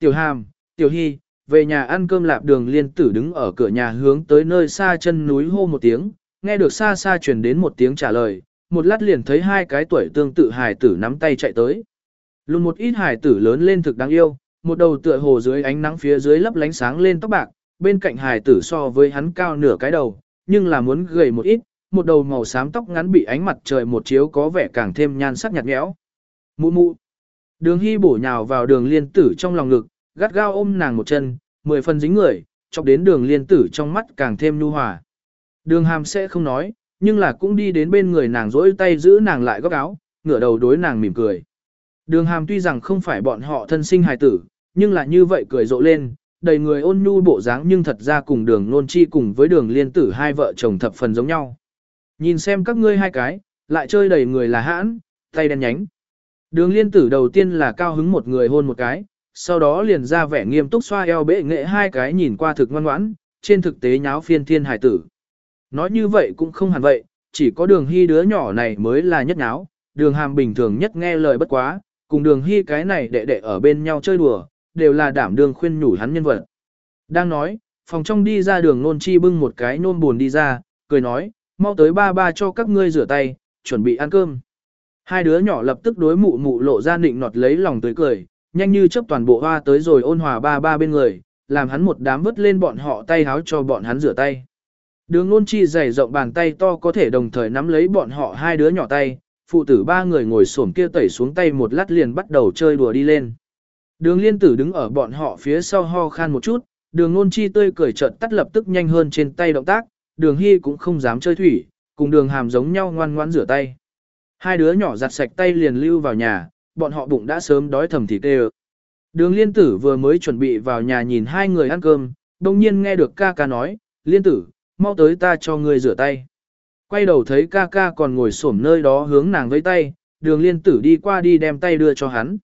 Tiểu Hàm, Tiểu Hy, về nhà ăn cơm lạp đường liên tử đứng ở cửa nhà hướng tới nơi xa chân núi hô một tiếng, nghe được xa xa truyền đến một tiếng trả lời, một lát liền thấy hai cái tuổi tương tự hài tử nắm tay chạy tới. Luôn một ít hài tử lớn lên thực đáng yêu, một đầu tựa hồ dưới ánh nắng phía dưới lấp lánh sáng lên tóc bạc, bên cạnh hài tử so với hắn cao nửa cái đầu, nhưng là muốn gầy một ít, một đầu màu xám tóc ngắn bị ánh mặt trời một chiếu có vẻ càng thêm nhan sắc nhạt nhẽo. Mụ mụ. Đường Hy bổ nhào vào đường liên tử trong lòng ngực, gắt gao ôm nàng một chân, mười phần dính người, chọc đến đường liên tử trong mắt càng thêm nhu hòa. Đường hàm sẽ không nói, nhưng là cũng đi đến bên người nàng dỗi tay giữ nàng lại góc áo, ngửa đầu đối nàng mỉm cười. Đường hàm tuy rằng không phải bọn họ thân sinh hài tử, nhưng là như vậy cười rộ lên, đầy người ôn nhu bộ dáng nhưng thật ra cùng đường nôn chi cùng với đường liên tử hai vợ chồng thập phần giống nhau. Nhìn xem các ngươi hai cái, lại chơi đầy người là hãn, tay đen nhánh. Đường liên tử đầu tiên là cao hứng một người hôn một cái, sau đó liền ra vẻ nghiêm túc xoa eo bệ nghệ hai cái nhìn qua thực ngoan ngoãn, trên thực tế nháo phiên thiên hải tử. Nói như vậy cũng không hẳn vậy, chỉ có đường hy đứa nhỏ này mới là nhất nháo, đường hàm bình thường nhất nghe lời bất quá, cùng đường hy cái này đệ đệ ở bên nhau chơi đùa, đều là đảm đường khuyên nhủ hắn nhân vật. Đang nói, phòng trong đi ra đường nôn chi bưng một cái nôn buồn đi ra, cười nói, mau tới ba ba cho các ngươi rửa tay, chuẩn bị ăn cơm. Hai đứa nhỏ lập tức đối mụ mụ lộ ra nịnh nọt lấy lòng tới cười, nhanh như chớp toàn bộ hoa tới rồi ôn hòa ba ba bên người, làm hắn một đám vứt lên bọn họ tay háo cho bọn hắn rửa tay. Đường nôn chi dày rộng bàn tay to có thể đồng thời nắm lấy bọn họ hai đứa nhỏ tay, phụ tử ba người ngồi xổm kia tẩy xuống tay một lát liền bắt đầu chơi đùa đi lên. Đường liên tử đứng ở bọn họ phía sau ho khan một chút, đường nôn chi tươi cười chợt tắt lập tức nhanh hơn trên tay động tác, đường hy cũng không dám chơi thủy, cùng đường hàm giống nhau ngoan ngoan rửa tay. Hai đứa nhỏ giặt sạch tay liền lưu vào nhà, bọn họ bụng đã sớm đói thầm thịt đê Đường liên tử vừa mới chuẩn bị vào nhà nhìn hai người ăn cơm, đồng nhiên nghe được ca ca nói, liên tử, mau tới ta cho ngươi rửa tay. Quay đầu thấy ca ca còn ngồi xổm nơi đó hướng nàng với tay, đường liên tử đi qua đi đem tay đưa cho hắn.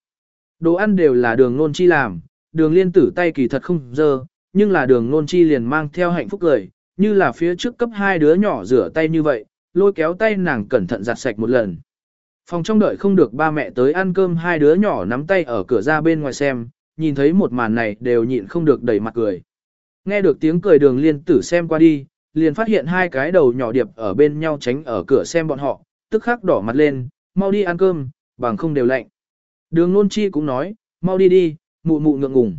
Đồ ăn đều là đường nôn chi làm, đường liên tử tay kỳ thật không dơ, nhưng là đường nôn chi liền mang theo hạnh phúc cười, như là phía trước cấp hai đứa nhỏ rửa tay như vậy, lôi kéo tay nàng cẩn thận giặt sạch một lần. Phòng trong đợi không được ba mẹ tới ăn cơm hai đứa nhỏ nắm tay ở cửa ra bên ngoài xem, nhìn thấy một màn này đều nhịn không được đẩy mặt cười. Nghe được tiếng cười đường liên tử xem qua đi, liền phát hiện hai cái đầu nhỏ điệp ở bên nhau tránh ở cửa xem bọn họ, tức khắc đỏ mặt lên, mau đi ăn cơm, bằng không đều lạnh. Đường nôn chi cũng nói, mau đi đi, mụ mụ ngượng ngùng.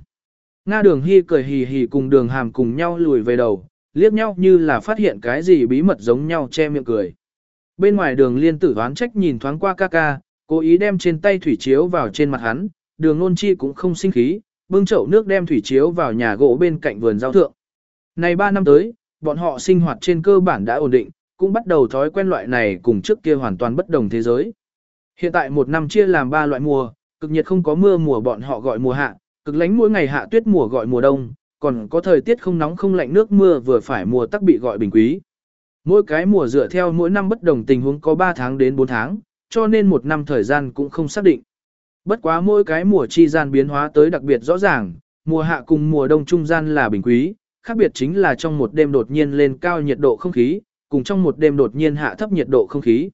Nga đường hy cười hì hì cùng đường hàm cùng nhau lùi về đầu, liếc nhau như là phát hiện cái gì bí mật giống nhau che miệng cười. Bên ngoài đường liên tử đoán trách nhìn thoáng qua ca ca, cố ý đem trên tay thủy chiếu vào trên mặt hắn, đường nôn chi cũng không sinh khí, bưng chậu nước đem thủy chiếu vào nhà gỗ bên cạnh vườn rau thượng. Này 3 năm tới, bọn họ sinh hoạt trên cơ bản đã ổn định, cũng bắt đầu thói quen loại này cùng trước kia hoàn toàn bất đồng thế giới. Hiện tại một năm chia làm ba loại mùa, cực nhiệt không có mưa mùa bọn họ gọi mùa hạ, cực lánh mỗi ngày hạ tuyết mùa gọi mùa đông, còn có thời tiết không nóng không lạnh nước mưa vừa phải mùa tắc bị gọi bình quý. Mỗi cái mùa dựa theo mỗi năm bất đồng tình huống có 3 tháng đến 4 tháng, cho nên một năm thời gian cũng không xác định. Bất quá mỗi cái mùa chi gian biến hóa tới đặc biệt rõ ràng, mùa hạ cùng mùa đông trung gian là bình quý, khác biệt chính là trong một đêm đột nhiên lên cao nhiệt độ không khí, cùng trong một đêm đột nhiên hạ thấp nhiệt độ không khí.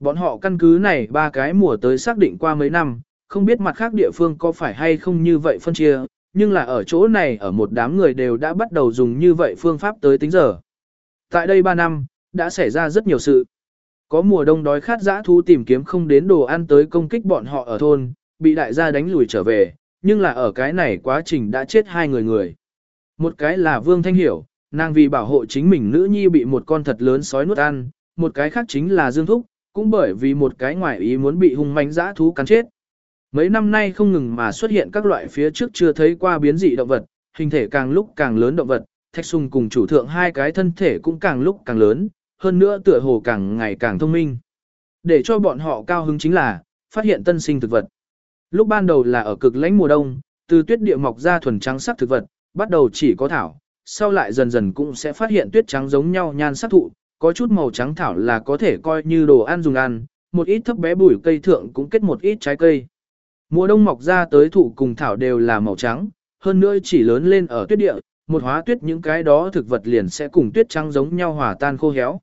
Bọn họ căn cứ này ba cái mùa tới xác định qua mấy năm, không biết mặt khác địa phương có phải hay không như vậy phân chia, nhưng là ở chỗ này ở một đám người đều đã bắt đầu dùng như vậy phương pháp tới tính giờ. Tại đây 3 năm, đã xảy ra rất nhiều sự. Có mùa đông đói khát dã thú tìm kiếm không đến đồ ăn tới công kích bọn họ ở thôn, bị đại gia đánh lùi trở về, nhưng là ở cái này quá trình đã chết hai người người. Một cái là Vương Thanh Hiểu, nàng vì bảo hộ chính mình nữ nhi bị một con thật lớn sói nuốt ăn, một cái khác chính là Dương Thúc, cũng bởi vì một cái ngoại ý muốn bị hung manh dã thú cắn chết. Mấy năm nay không ngừng mà xuất hiện các loại phía trước chưa thấy qua biến dị động vật, hình thể càng lúc càng lớn động vật, thạch sùng cùng chủ thượng hai cái thân thể cũng càng lúc càng lớn, hơn nữa tựa hồ càng ngày càng thông minh. Để cho bọn họ cao hứng chính là, phát hiện tân sinh thực vật. Lúc ban đầu là ở cực lãnh mùa đông, từ tuyết địa mọc ra thuần trắng sắc thực vật, bắt đầu chỉ có thảo, sau lại dần dần cũng sẽ phát hiện tuyết trắng giống nhau nhan sắc thụ, có chút màu trắng thảo là có thể coi như đồ ăn dùng ăn, một ít thấp bé bụi cây thượng cũng kết một ít trái cây. Mùa đông mọc ra tới thụ cùng thảo đều là màu trắng, hơn nữa chỉ lớn lên ở tuyết địa, một hóa tuyết những cái đó thực vật liền sẽ cùng tuyết trắng giống nhau hòa tan khô héo.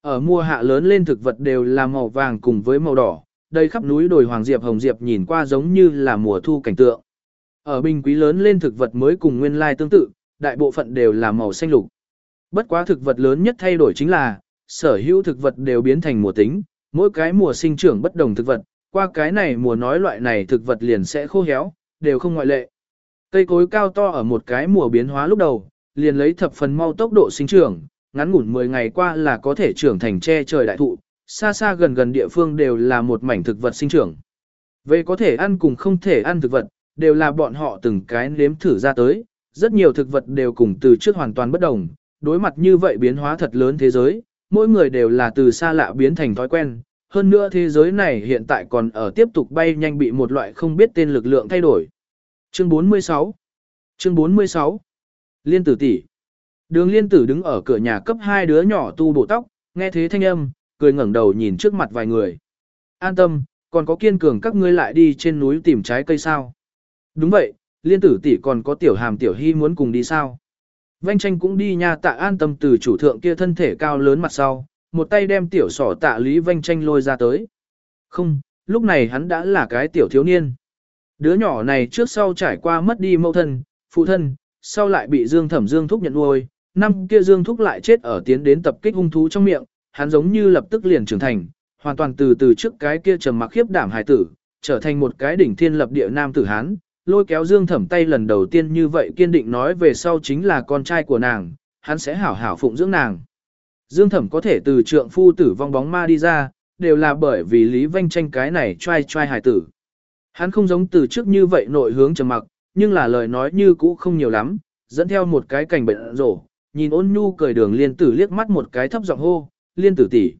Ở mùa hạ lớn lên thực vật đều là màu vàng cùng với màu đỏ, đây khắp núi đồi hoàng diệp hồng diệp nhìn qua giống như là mùa thu cảnh tượng. Ở bình quý lớn lên thực vật mới cùng nguyên lai tương tự, đại bộ phận đều là màu xanh lục. Bất quá thực vật lớn nhất thay đổi chính là, sở hữu thực vật đều biến thành mùa tính, mỗi cái mùa sinh trưởng bất đồng thực vật, qua cái này mùa nói loại này thực vật liền sẽ khô héo, đều không ngoại lệ. Cây cối cao to ở một cái mùa biến hóa lúc đầu, liền lấy thập phần mau tốc độ sinh trưởng, ngắn ngủn 10 ngày qua là có thể trưởng thành che trời đại thụ, xa xa gần gần địa phương đều là một mảnh thực vật sinh trưởng. Về có thể ăn cùng không thể ăn thực vật, đều là bọn họ từng cái nếm thử ra tới, rất nhiều thực vật đều cùng từ trước hoàn toàn bất đồng, đối mặt như vậy biến hóa thật lớn thế giới, mỗi người đều là từ xa lạ biến thành thói quen, hơn nữa thế giới này hiện tại còn ở tiếp tục bay nhanh bị một loại không biết tên lực lượng thay đổi. Chương 46 Chương 46 Liên tử tỷ Đường liên tử đứng ở cửa nhà cấp hai đứa nhỏ tu bộ tóc, nghe thế thanh âm, cười ngẩng đầu nhìn trước mặt vài người. An tâm, còn có kiên cường các ngươi lại đi trên núi tìm trái cây sao. Đúng vậy, liên tử tỷ còn có tiểu hàm tiểu hy muốn cùng đi sao. Vanh tranh cũng đi nha tạ an tâm từ chủ thượng kia thân thể cao lớn mặt sau, một tay đem tiểu sỏ tạ lý vanh tranh lôi ra tới. Không, lúc này hắn đã là cái tiểu thiếu niên. Đứa nhỏ này trước sau trải qua mất đi mẫu thân, phụ thân, sau lại bị Dương Thẩm Dương Thúc nhận nuôi, năm kia Dương Thúc lại chết ở tiến đến tập kích hung thú trong miệng, hắn giống như lập tức liền trưởng thành, hoàn toàn từ từ trước cái kia trầm mặc khiếp đảm hài tử, trở thành một cái đỉnh thiên lập địa nam tử hán, lôi kéo Dương Thẩm tay lần đầu tiên như vậy kiên định nói về sau chính là con trai của nàng, hắn sẽ hảo hảo phụng dưỡng nàng. Dương Thẩm có thể từ trượng phu tử vong bóng ma đi ra, đều là bởi vì Lý Vanh tranh cái này trai trai hài tử. Hắn không giống từ trước như vậy nội hướng trầm mặc, nhưng là lời nói như cũ không nhiều lắm, dẫn theo một cái cảnh bệnh rổ, nhìn ôn nhu cười đường liên tử liếc mắt một cái thấp giọng hô, liên tử tỷ.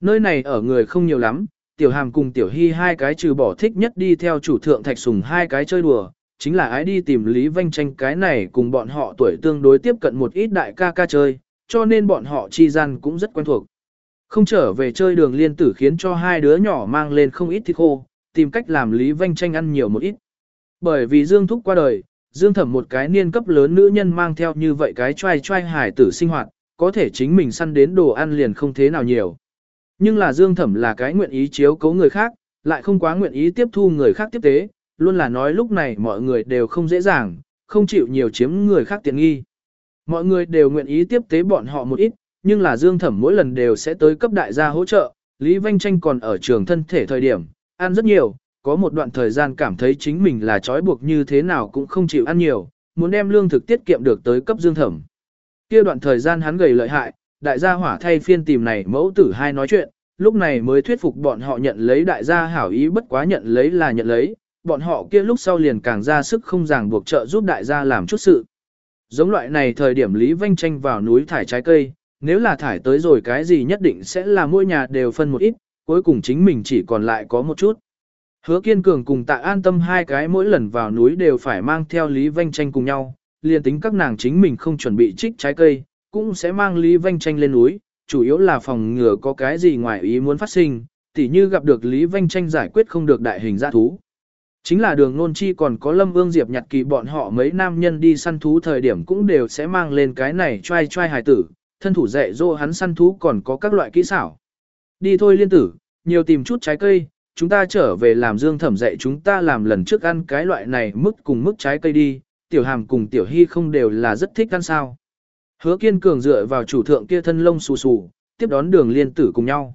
Nơi này ở người không nhiều lắm, tiểu hàm cùng tiểu hy hai cái trừ bỏ thích nhất đi theo chủ thượng thạch sùng hai cái chơi đùa, chính là ái đi tìm Lý Vanh tranh cái này cùng bọn họ tuổi tương đối tiếp cận một ít đại ca ca chơi, cho nên bọn họ chi gian cũng rất quen thuộc. Không trở về chơi đường liên tử khiến cho hai đứa nhỏ mang lên không ít thịt khô, tìm cách làm Lý Vanh tranh ăn nhiều một ít. Bởi vì Dương Thúc qua đời, Dương Thẩm một cái niên cấp lớn nữ nhân mang theo như vậy cái trai trai hải tử sinh hoạt, có thể chính mình săn đến đồ ăn liền không thế nào nhiều. Nhưng là Dương Thẩm là cái nguyện ý chiếu cố người khác, lại không quá nguyện ý tiếp thu người khác tiếp tế, luôn là nói lúc này mọi người đều không dễ dàng, không chịu nhiều chiếm người khác tiện nghi. Mọi người đều nguyện ý tiếp tế bọn họ một ít, nhưng là Dương Thẩm mỗi lần đều sẽ tới cấp đại gia hỗ trợ, Lý Vanh Tranh còn ở trường thân thể thời điểm, ăn rất nhiều, có một đoạn thời gian cảm thấy chính mình là trói buộc như thế nào cũng không chịu ăn nhiều, muốn đem lương thực tiết kiệm được tới cấp Dương Thẩm. Kia đoạn thời gian hắn gầy lợi hại, đại gia hỏa thay phiên tìm này mẫu tử hai nói chuyện, lúc này mới thuyết phục bọn họ nhận lấy đại gia hảo ý bất quá nhận lấy là nhận lấy, bọn họ kia lúc sau liền càng ra sức không ràng buộc trợ giúp đại gia làm chút sự. Giống loại này thời điểm Lý Vanh tranh vào núi thải trái cây, nếu là thải tới rồi cái gì nhất định sẽ là mỗi nhà đều phân một ít, cuối cùng chính mình chỉ còn lại có một chút. Hứa kiên cường cùng tạ an tâm hai cái mỗi lần vào núi đều phải mang theo Lý Vanh tranh cùng nhau, liền tính các nàng chính mình không chuẩn bị trích trái cây, cũng sẽ mang Lý Vanh tranh lên núi, chủ yếu là phòng ngừa có cái gì ngoài ý muốn phát sinh, tỉ như gặp được Lý Vanh tranh giải quyết không được đại hình giã thú. Chính là đường nôn chi còn có Lâm Ương Diệp nhặt kỳ bọn họ mấy nam nhân đi săn thú thời điểm cũng đều sẽ mang lên cái này trai trai hài tử, thân thủ dạy dỗ hắn săn thú còn có các loại kỹ xảo. Đi thôi liên tử, nhiều tìm chút trái cây, chúng ta trở về làm dương thẩm dạy chúng ta làm lần trước ăn cái loại này mức cùng mức trái cây đi, tiểu hàm cùng tiểu hy không đều là rất thích ăn sao. Hứa kiên cường dựa vào chủ thượng kia thân lông xù xù, tiếp đón đường liên tử cùng nhau.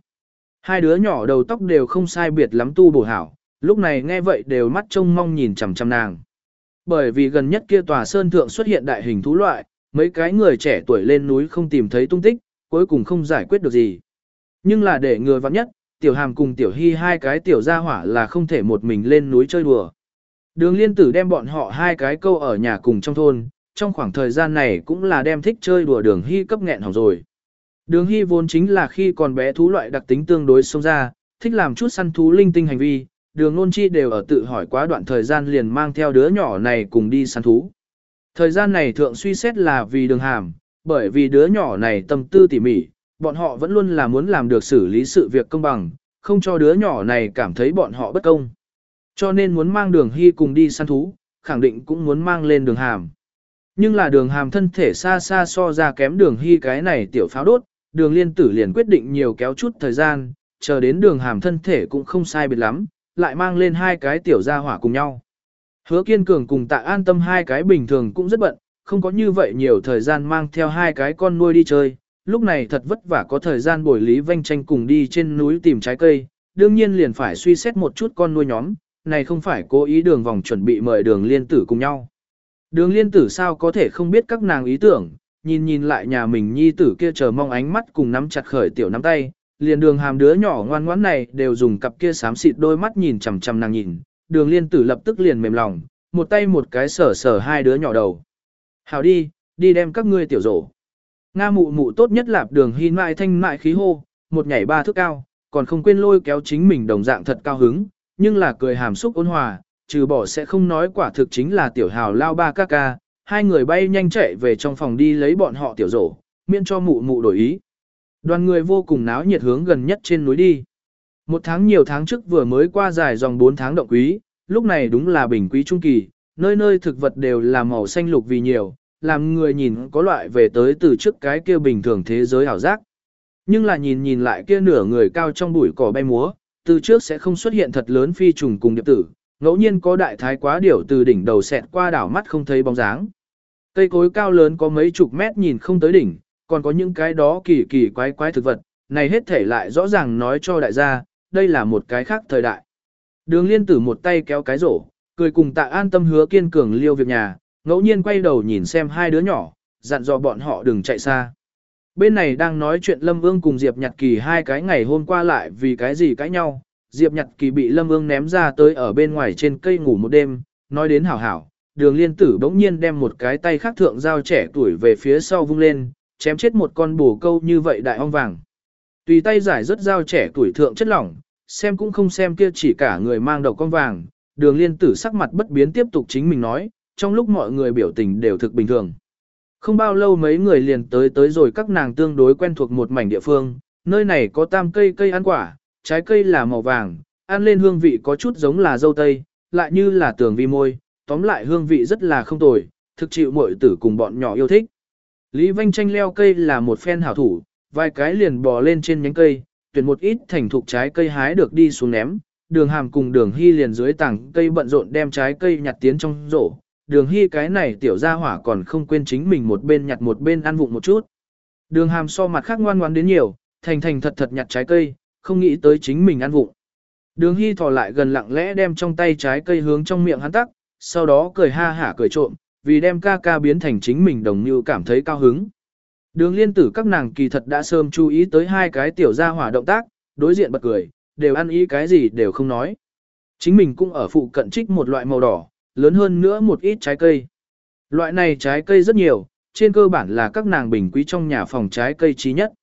Hai đứa nhỏ đầu tóc đều không sai biệt lắm tu bổ hảo, lúc này nghe vậy đều mắt trông mong nhìn chằm chằm nàng. Bởi vì gần nhất kia tòa sơn thượng xuất hiện đại hình thú loại, mấy cái người trẻ tuổi lên núi không tìm thấy tung tích, cuối cùng không giải quyết được gì. Nhưng là để người vắng nhất, tiểu hàm cùng tiểu hy hai cái tiểu gia hỏa là không thể một mình lên núi chơi đùa. Đường liên tử đem bọn họ hai cái câu ở nhà cùng trong thôn, trong khoảng thời gian này cũng là đem thích chơi đùa đường hy cấp nghẹn hỏng rồi. Đường hy vốn chính là khi còn bé thú loại đặc tính tương đối sâu ra, thích làm chút săn thú linh tinh hành vi, đường nôn chi đều ở tự hỏi quá đoạn thời gian liền mang theo đứa nhỏ này cùng đi săn thú. Thời gian này thượng suy xét là vì đường hàm, bởi vì đứa nhỏ này tâm tư tỉ mỉ, bọn họ vẫn luôn là muốn làm được xử lý sự việc công bằng, không cho đứa nhỏ này cảm thấy bọn họ bất công. Cho nên muốn mang đường hy cùng đi săn thú, khẳng định cũng muốn mang lên đường hàm. Nhưng là đường hàm thân thể xa xa so ra kém đường hy cái này tiểu pháo đốt, đường liên tử liền quyết định nhiều kéo chút thời gian, chờ đến đường hàm thân thể cũng không sai biệt lắm, lại mang lên hai cái tiểu gia hỏa cùng nhau. Hứa kiên cường cùng tạ an tâm hai cái bình thường cũng rất bận, không có như vậy nhiều thời gian mang theo hai cái con nuôi đi chơi. Lúc này thật vất vả có thời gian bồi Lý Vanh tranh cùng đi trên núi tìm trái cây, đương nhiên liền phải suy xét một chút con nuôi nhóm, này không phải cố ý đường vòng chuẩn bị mời đường liên tử cùng nhau. Đường liên tử sao có thể không biết các nàng ý tưởng, nhìn nhìn lại nhà mình nhi tử kia chờ mong ánh mắt cùng nắm chặt khởi tiểu nắm tay, liền đường hàm đứa nhỏ ngoan ngoãn này đều dùng cặp kia xám xịt đôi mắt nhìn chằm chằm nàng nhìn, đường liên tử lập tức liền mềm lòng, một tay một cái sở sở hai đứa nhỏ đầu. Hào đi, đi đem các ngươi tiểu rổ. Nga mụ mụ tốt nhất lạp đường hy mại thanh mại khí hô, một nhảy ba thước cao, còn không quên lôi kéo chính mình đồng dạng thật cao hứng, nhưng là cười hàm xúc ôn hòa, trừ bỏ sẽ không nói quả thực chính là tiểu hào lao ba ca ca, hai người bay nhanh chạy về trong phòng đi lấy bọn họ tiểu rổ, miễn cho mụ mụ đổi ý. Đoàn người vô cùng náo nhiệt hướng gần nhất trên núi đi. Một tháng nhiều tháng trước vừa mới qua dài dòng 4 tháng động quý, lúc này đúng là bình quý trung kỳ, nơi nơi thực vật đều là màu xanh lục vì nhiều, làm người nhìn có loại về tới từ trước cái kia bình thường thế giới ảo giác. Nhưng là nhìn nhìn lại kia nửa người cao trong bụi cỏ bay múa, từ trước sẽ không xuất hiện thật lớn phi trùng cùng điệp tử, ngẫu nhiên có đại thái quá điểu từ đỉnh đầu xẹt qua đảo mắt không thấy bóng dáng. Cây cối cao lớn có mấy chục mét nhìn không tới đỉnh, còn có những cái đó kỳ kỳ quái quái thực vật, này hết thể lại rõ ràng nói cho đại gia, đây là một cái khác thời đại. Đường liên tử một tay kéo cái rổ, cười cùng tạ an tâm hứa kiên cường liêu việc nhà, ngẫu nhiên quay đầu nhìn xem hai đứa nhỏ, dặn dò bọn họ đừng chạy xa. Bên này đang nói chuyện Lâm Vương cùng Diệp Nhật Kỳ hai cái ngày hôm qua lại vì cái gì cãi nhau, Diệp Nhật Kỳ bị Lâm Vương ném ra tới ở bên ngoài trên cây ngủ một đêm, nói đến hảo hảo, đường liên tử bỗng nhiên đem một cái tay khác thượng dao trẻ tuổi về phía sau vung lên, chém chết một con bồ câu như vậy đại ong vàng. Tùy tay giải rất dao trẻ tuổi thượng chất lỏng, xem cũng không xem kia chỉ cả người mang đầu con vàng, đường liên tử sắc mặt bất biến tiếp tục chính mình nói, trong lúc mọi người biểu tình đều thực bình thường. Không bao lâu mấy người liền tới tới rồi các nàng tương đối quen thuộc một mảnh địa phương, nơi này có tam cây cây ăn quả, trái cây là màu vàng, ăn lên hương vị có chút giống là dâu tây, lại như là tường vi môi, tóm lại hương vị rất là không tồi, thực chịu mọi tử cùng bọn nhỏ yêu thích. Lý Vanh tranh leo cây là một phen hảo thủ, vài cái liền bò lên trên nhánh cây, tuyển một ít thành thục trái cây hái được đi xuống ném, đường hàm cùng đường hy liền dưới tảng cây bận rộn đem trái cây nhặt tiến trong rổ. Đường hy cái này tiểu gia hỏa còn không quên chính mình một bên nhặt một bên ăn vụng một chút. Đường hàm so mặt khác ngoan ngoan đến nhiều, thành thành thật thật nhặt trái cây, không nghĩ tới chính mình ăn vụng. Đường hy thò lại gần lặng lẽ đem trong tay trái cây hướng trong miệng hắn tắc, sau đó cười ha hả cười trộm, vì đem ca ca biến thành chính mình đồng như cảm thấy cao hứng. Đường liên tử các nàng kỳ thật đã sớm chú ý tới hai cái tiểu gia hỏa động tác, đối diện bật cười, đều ăn ý cái gì đều không nói. Chính mình cũng ở phụ cận trích một loại màu đỏ, lớn hơn nữa một ít trái cây. Loại này trái cây rất nhiều, trên cơ bản là các nàng bình quý trong nhà phòng trái cây trí nhất.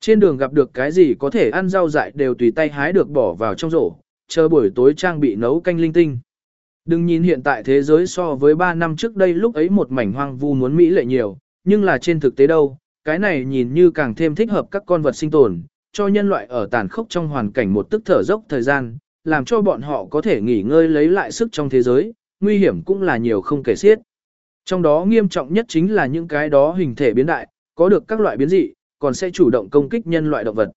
Trên đường gặp được cái gì có thể ăn rau dại đều tùy tay hái được bỏ vào trong rổ, chờ buổi tối trang bị nấu canh linh tinh. Đừng nhìn hiện tại thế giới so với 3 năm trước đây lúc ấy một mảnh hoang vu muốn Mỹ lệ nhiều, nhưng là trên thực tế đâu, cái này nhìn như càng thêm thích hợp các con vật sinh tồn, cho nhân loại ở tàn khốc trong hoàn cảnh một tức thở dốc thời gian, làm cho bọn họ có thể nghỉ ngơi lấy lại sức trong thế giới, nguy hiểm cũng là nhiều không kể xiết. Trong đó nghiêm trọng nhất chính là những cái đó hình thể biến đại, có được các loại biến dị, còn sẽ chủ động công kích nhân loại động vật.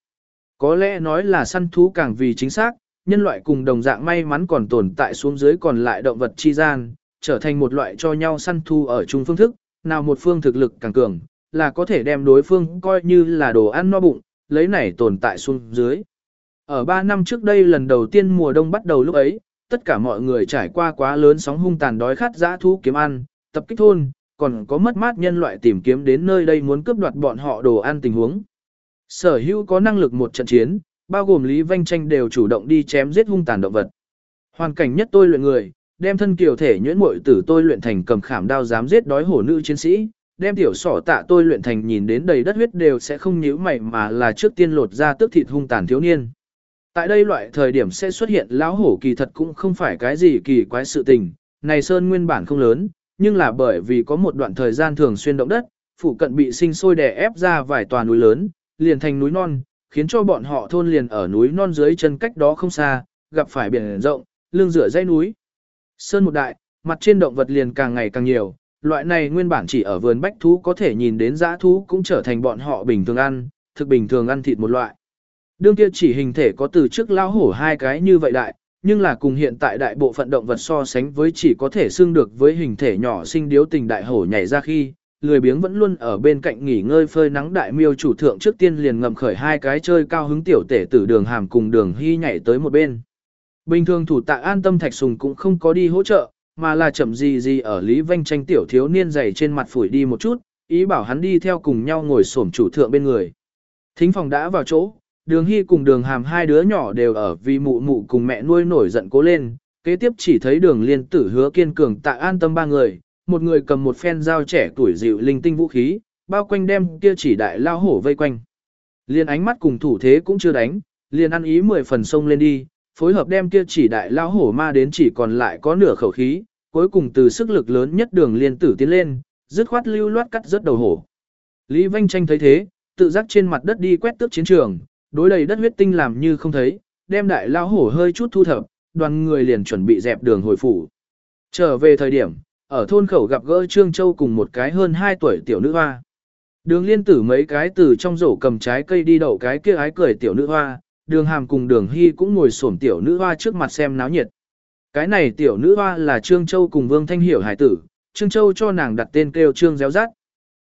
Có lẽ nói là săn thú càng vì chính xác, nhân loại cùng đồng dạng may mắn còn tồn tại xuống dưới còn lại động vật chi gian, trở thành một loại cho nhau săn thu ở chung phương thức, nào một phương thực lực càng cường, là có thể đem đối phương coi như là đồ ăn no bụng, lấy này tồn tại xuống dưới. Ở 3 năm trước đây lần đầu tiên mùa đông bắt đầu lúc ấy, tất cả mọi người trải qua quá lớn sóng hung tàn đói khát dã thú kiếm ăn, tập kích thôn, còn có mất mát nhân loại tìm kiếm đến nơi đây muốn cướp đoạt bọn họ đồ ăn tình huống. Sở hữu có năng lực một trận chiến, bao gồm Lý Vanh Tranh đều chủ động đi chém giết hung tàn động vật. Hoàn cảnh nhất tôi luyện người, đem thân kiều thể nhuyễn muội tử tôi luyện thành cầm khảm đao dám giết đói hổ nữ chiến sĩ, đem tiểu sỏ tạ tôi luyện thành nhìn đến đầy đất huyết đều sẽ không nhíu mày mà là trước tiên lột ra tước thịt hung tàn thiếu niên. Tại đây loại thời điểm sẽ xuất hiện lão hổ kỳ thật cũng không phải cái gì kỳ quái sự tình, này sơn nguyên bản không lớn, nhưng là bởi vì có một đoạn thời gian thường xuyên động đất, phụ cận bị sinh sôi đè ép ra vài tòa núi lớn, liền thành núi non, khiến cho bọn họ thôn liền ở núi non dưới chân cách đó không xa, gặp phải biển rộng, lưng rửa dãy núi. Sơn một đại, mặt trên động vật liền càng ngày càng nhiều, loại này nguyên bản chỉ ở vườn bách thú có thể nhìn đến dã thú cũng trở thành bọn họ bình thường ăn, thực bình thường ăn thịt một loại. Đương kia chỉ hình thể có từ trước lao hổ hai cái như vậy đại, nhưng là cùng hiện tại đại bộ phận động vật so sánh với chỉ có thể xương được với hình thể nhỏ sinh điếu tình đại hổ nhảy ra khi, lười biếng vẫn luôn ở bên cạnh nghỉ ngơi phơi nắng đại miêu chủ thượng trước tiên liền ngầm khởi hai cái chơi cao hứng tiểu tể tử đường hàm cùng đường hy nhảy tới một bên. Bình thường thủ tạ an tâm thạch sùng cũng không có đi hỗ trợ, mà là chậm gì gì ở Lý Vanh tranh tiểu thiếu niên dày trên mặt phủi đi một chút, ý bảo hắn đi theo cùng nhau ngồi xổm chủ thượng bên người. Thính phòng đã vào chỗ, đường hy cùng đường hàm hai đứa nhỏ đều ở vì mụ mụ cùng mẹ nuôi nổi giận cố lên, kế tiếp chỉ thấy đường liên tử hứa kiên cường tạ an tâm ba người, một người cầm một phen dao trẻ tuổi dịu linh tinh vũ khí, bao quanh đem kia chỉ đại lao hổ vây quanh. Liên ánh mắt cùng thủ thế cũng chưa đánh, liền ăn ý mười phần sông lên đi, phối hợp đem kia chỉ đại lao hổ ma đến chỉ còn lại có nửa khẩu khí, cuối cùng từ sức lực lớn nhất đường liên tử tiến lên, dứt khoát lưu loát cắt rớt đầu hổ. Lý Vanh Tranh thấy thế, tự giác trên mặt đất đi quét tước chiến trường, đối đầy đất huyết tinh làm như không thấy, đem đại lao hổ hơi chút thu thập, đoàn người liền chuẩn bị dẹp đường hồi phủ. Trở về thời điểm, ở thôn khẩu gặp gỡ Trương Châu cùng một cái hơn 2 tuổi tiểu nữ hoa. Đường liên tử mấy cái từ trong rổ cầm trái cây đi đậu cái kia ái cười tiểu nữ hoa, đường hàm cùng đường hy cũng ngồi xổm tiểu nữ hoa trước mặt xem náo nhiệt. Cái này tiểu nữ hoa là Trương Châu cùng Vương Thanh Hiểu hải tử, Trương Châu cho nàng đặt tên kêu Trương Réo Rát.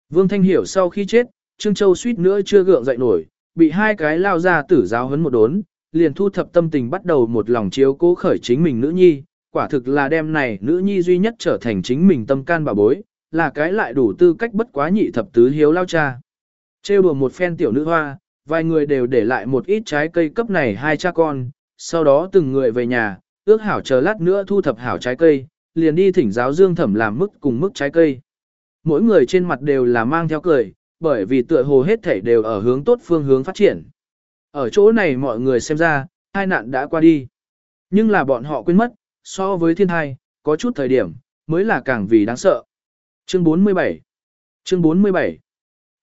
Vương Thanh Hiểu sau khi chết, Trương Châu suýt nữa chưa gượng dậy nổi, bị hai cái lao ra tử giáo hấn một đốn, liền thu thập tâm tình bắt đầu một lòng chiếu cố khởi chính mình nữ nhi, quả thực là đem này nữ nhi duy nhất trở thành chính mình tâm can bà bối, là cái lại đủ tư cách bất quá nhị thập tứ hiếu lao cha. Trêu đùa một phen tiểu nữ hoa, vài người đều để lại một ít trái cây cấp này hai cha con, sau đó từng người về nhà, ước hảo chờ lát nữa thu thập hảo trái cây, liền đi thỉnh giáo dương thẩm làm mức cùng mức trái cây. Mỗi người trên mặt đều là mang theo cười, bởi vì tựa hồ hết thể đều ở hướng tốt phương hướng phát triển. Ở chỗ này mọi người xem ra, hai nạn đã qua đi. Nhưng là bọn họ quên mất, so với thiên thai, có chút thời điểm, mới là càng vì đáng sợ. Chương 47 Chương 47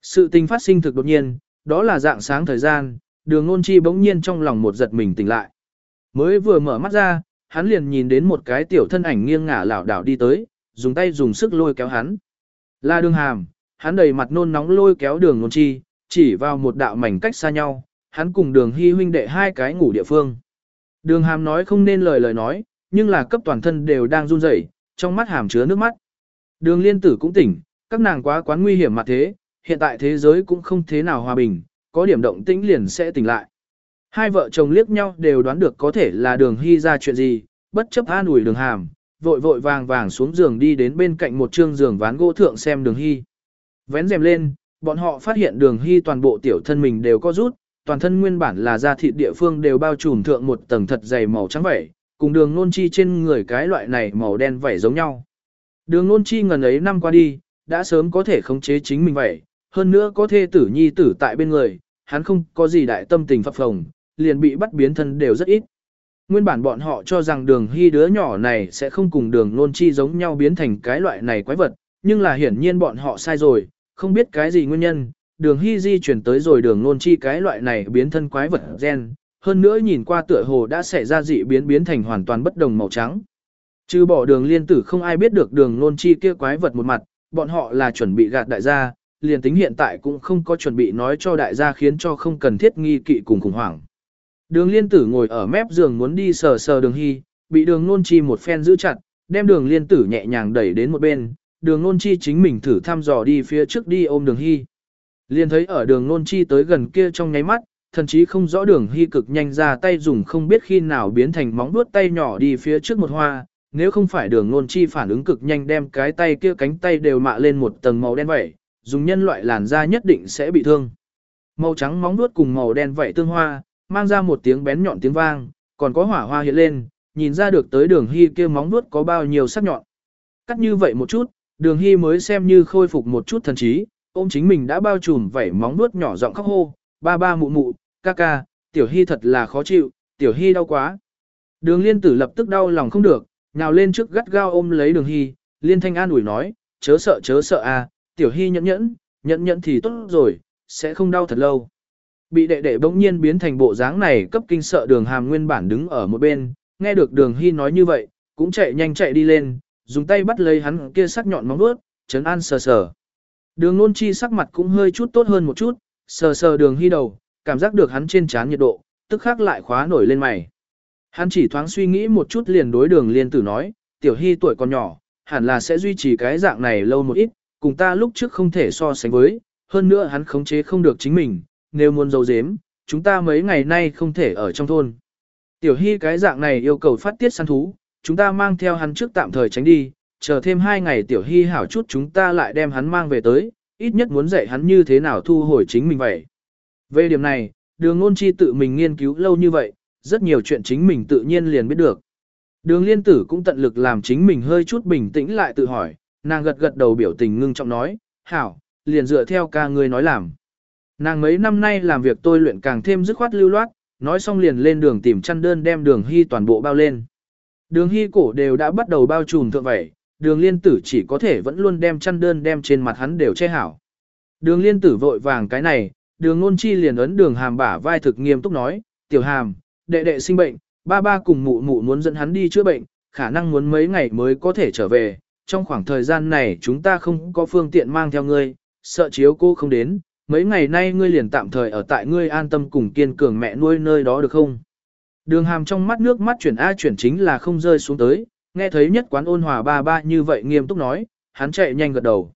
Sự tình phát sinh thực đột nhiên, đó là dạng sáng thời gian, đường ngôn chi bỗng nhiên trong lòng một giật mình tỉnh lại. Mới vừa mở mắt ra, hắn liền nhìn đến một cái tiểu thân ảnh nghiêng ngả lảo đảo đi tới, dùng tay dùng sức lôi kéo hắn. Là đường hàm, hắn đầy mặt nôn nóng lôi kéo đường nôn chi, chỉ vào một đạo mảnh cách xa nhau, hắn cùng đường hy huynh đệ hai cái ngủ địa phương. Đường hàm nói không nên lời lời nói, nhưng là cấp toàn thân đều đang run rẩy, trong mắt hàm chứa nước mắt. Đường liên tử cũng tỉnh, các nàng quá quán nguy hiểm mà thế, hiện tại thế giới cũng không thế nào hòa bình, có điểm động tĩnh liền sẽ tỉnh lại. Hai vợ chồng liếc nhau đều đoán được có thể là đường hy ra chuyện gì, bất chấp an ủi đường hàm, vội vội vàng vàng xuống giường đi đến bên cạnh một trương giường ván gỗ thượng xem đường hy. Vén rèm lên, bọn họ phát hiện đường hy toàn bộ tiểu thân mình đều có rút, toàn thân nguyên bản là da thịt địa phương đều bao trùm thượng một tầng thật dày màu trắng vẩy, cùng đường nôn chi trên người cái loại này màu đen vẩy giống nhau. Đường nôn chi ngần ấy năm qua đi, đã sớm có thể khống chế chính mình vậy, hơn nữa có thê tử nhi tử tại bên người, hắn không có gì đại tâm tình phập phồng, liền bị bắt biến thân đều rất ít. Nguyên bản bọn họ cho rằng đường hy đứa nhỏ này sẽ không cùng đường nôn chi giống nhau biến thành cái loại này quái vật, nhưng là hiển nhiên bọn họ sai rồi, không biết cái gì nguyên nhân, đường hy di chuyển tới rồi đường nôn chi cái loại này biến thân quái vật gen, hơn nữa nhìn qua tựa hồ đã xảy ra dị biến biến thành hoàn toàn bất đồng màu trắng. Trừ bỏ đường liên tử không ai biết được đường nôn chi kia quái vật một mặt, bọn họ là chuẩn bị gạt đại gia, liền tính hiện tại cũng không có chuẩn bị nói cho đại gia khiến cho không cần thiết nghi kỵ cùng khủng hoảng. Đường liên tử ngồi ở mép giường muốn đi sờ sờ đường hy, bị đường nôn chi một phen giữ chặt, đem đường liên tử nhẹ nhàng đẩy đến một bên, đường nôn chi chính mình thử thăm dò đi phía trước đi ôm đường hy. Liền thấy ở đường nôn chi tới gần kia trong nháy mắt, thậm chí không rõ đường hy cực nhanh ra tay dùng không biết khi nào biến thành móng vuốt tay nhỏ đi phía trước một hoa, nếu không phải đường nôn chi phản ứng cực nhanh đem cái tay kia cánh tay đều mạ lên một tầng màu đen vậy, dùng nhân loại làn da nhất định sẽ bị thương. Màu trắng móng vuốt cùng màu đen vậy tương hoa, mang ra một tiếng bén nhọn tiếng vang, còn có hỏa hoa hiện lên, nhìn ra được tới đường hy kia móng vuốt có bao nhiêu sắc nhọn. Cắt như vậy một chút, đường hy mới xem như khôi phục một chút thần trí, ôm chính mình đã bao trùm vảy móng nuốt nhỏ giọng khóc hô, ba ba mụ mụ, ca ca, tiểu hy thật là khó chịu, tiểu hy đau quá. Đường liên tử lập tức đau lòng không được, nào lên trước gắt gao ôm lấy đường hy, liên thanh an ủi nói, chớ sợ chớ sợ à, tiểu hy nhẫn nhẫn, nhẫn nhẫn thì tốt rồi, sẽ không đau thật lâu. Bị đệ đệ bỗng nhiên biến thành bộ dáng này cấp kinh sợ đường hàm nguyên bản đứng ở một bên, nghe được đường hy nói như vậy, cũng chạy nhanh chạy đi lên, dùng tay bắt lấy hắn kia sắc nhọn móng vuốt, chấn an sờ sờ. Đường nôn chi sắc mặt cũng hơi chút tốt hơn một chút, sờ sờ đường hy đầu, cảm giác được hắn trên trán nhiệt độ, tức khắc lại khóa nổi lên mày. Hắn chỉ thoáng suy nghĩ một chút liền đối đường liên tử nói, tiểu hy tuổi còn nhỏ, hẳn là sẽ duy trì cái dạng này lâu một ít, cùng ta lúc trước không thể so sánh với, hơn nữa hắn khống chế không được chính mình, nếu muốn giấu giếm, chúng ta mấy ngày nay không thể ở trong thôn. Tiểu hy cái dạng này yêu cầu phát tiết săn thú, chúng ta mang theo hắn trước tạm thời tránh đi, chờ thêm hai ngày tiểu hy hảo chút chúng ta lại đem hắn mang về tới, ít nhất muốn dạy hắn như thế nào thu hồi chính mình vậy. Về điểm này, đường ngôn chi tự mình nghiên cứu lâu như vậy, rất nhiều chuyện chính mình tự nhiên liền biết được. Đường liên tử cũng tận lực làm chính mình hơi chút bình tĩnh lại tự hỏi, nàng gật gật đầu biểu tình ngưng trọng nói, hảo, liền dựa theo ca ngươi nói làm. Nàng mấy năm nay làm việc tôi luyện càng thêm dứt khoát lưu loát, nói xong liền lên đường tìm chăn đơn đem đường hy toàn bộ bao lên. Đường hy cổ đều đã bắt đầu bao trùm thượng vậy, đường liên tử chỉ có thể vẫn luôn đem chăn đơn đem trên mặt hắn đều che hảo. Đường liên tử vội vàng cái này, đường ngôn chi liền ấn đường hàm bả vai thực nghiêm túc nói, tiểu hàm, đệ đệ sinh bệnh, ba ba cùng mụ mụ muốn dẫn hắn đi chữa bệnh, khả năng muốn mấy ngày mới có thể trở về, trong khoảng thời gian này chúng ta không có phương tiện mang theo ngươi, sợ chiếu cô không đến, mấy ngày nay ngươi liền tạm thời ở tại ngươi an tâm cùng kiên cường mẹ nuôi nơi đó được không? Đường hàm trong mắt nước mắt chuyển A chuyển chính là không rơi xuống tới, nghe thấy nhất quán ôn hòa ba ba như vậy nghiêm túc nói, hắn chạy nhanh gật đầu.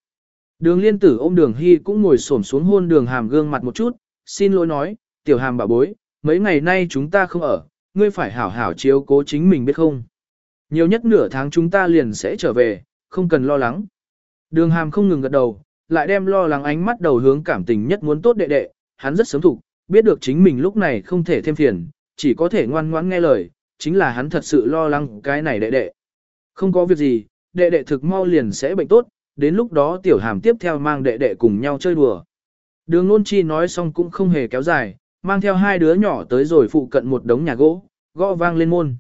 Đường liên tử ôm đường hy cũng ngồi xổm xuống hôn đường hàm gương mặt một chút, xin lỗi nói, tiểu hàm bà bối, mấy ngày nay chúng ta không ở, ngươi phải hảo hảo chiếu cố chính mình biết không. Nhiều nhất nửa tháng chúng ta liền sẽ trở về, không cần lo lắng. Đường hàm không ngừng gật đầu, lại đem lo lắng ánh mắt đầu hướng cảm tình nhất muốn tốt đệ đệ, hắn rất sớm thục, biết được chính mình lúc này không thể thêm phiền, chỉ có thể ngoan ngoãn nghe lời, chính là hắn thật sự lo lắng cái này đệ đệ. Không có việc gì, đệ đệ thực mau liền sẽ bệnh tốt, đến lúc đó tiểu hàm tiếp theo mang đệ đệ cùng nhau chơi đùa. Đường nôn chi nói xong cũng không hề kéo dài, mang theo hai đứa nhỏ tới rồi phụ cận một đống nhà gỗ, gõ vang lên môn.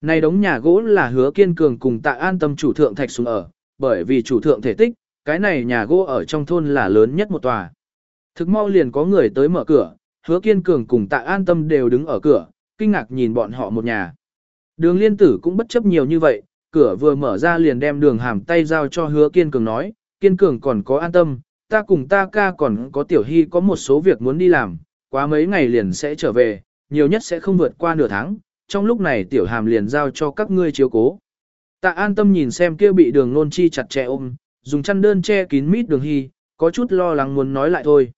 Này đống nhà gỗ là hứa kiên cường cùng tạ an tâm chủ thượng thạch xuống ở, bởi vì chủ thượng thể tích, cái này nhà gỗ ở trong thôn là lớn nhất một tòa. Thực mau liền có người tới mở cửa, hứa kiên cường cùng tạ an tâm đều đứng ở cửa, kinh ngạc nhìn bọn họ một nhà. Đường liên tử cũng bất chấp nhiều như vậy, cửa vừa mở ra liền đem đường hàm tay giao cho hứa kiên cường nói, kiên cường còn có an tâm, ta cùng ta ca còn có tiểu hy có một số việc muốn đi làm, quá mấy ngày liền sẽ trở về, nhiều nhất sẽ không vượt qua nửa tháng, trong lúc này tiểu hàm liền giao cho các ngươi chiếu cố. Tạ an tâm nhìn xem kia bị đường nôn chi chặt chẽ ôm, dùng chăn đơn che kín mít đường hy, có chút lo lắng muốn nói lại thôi.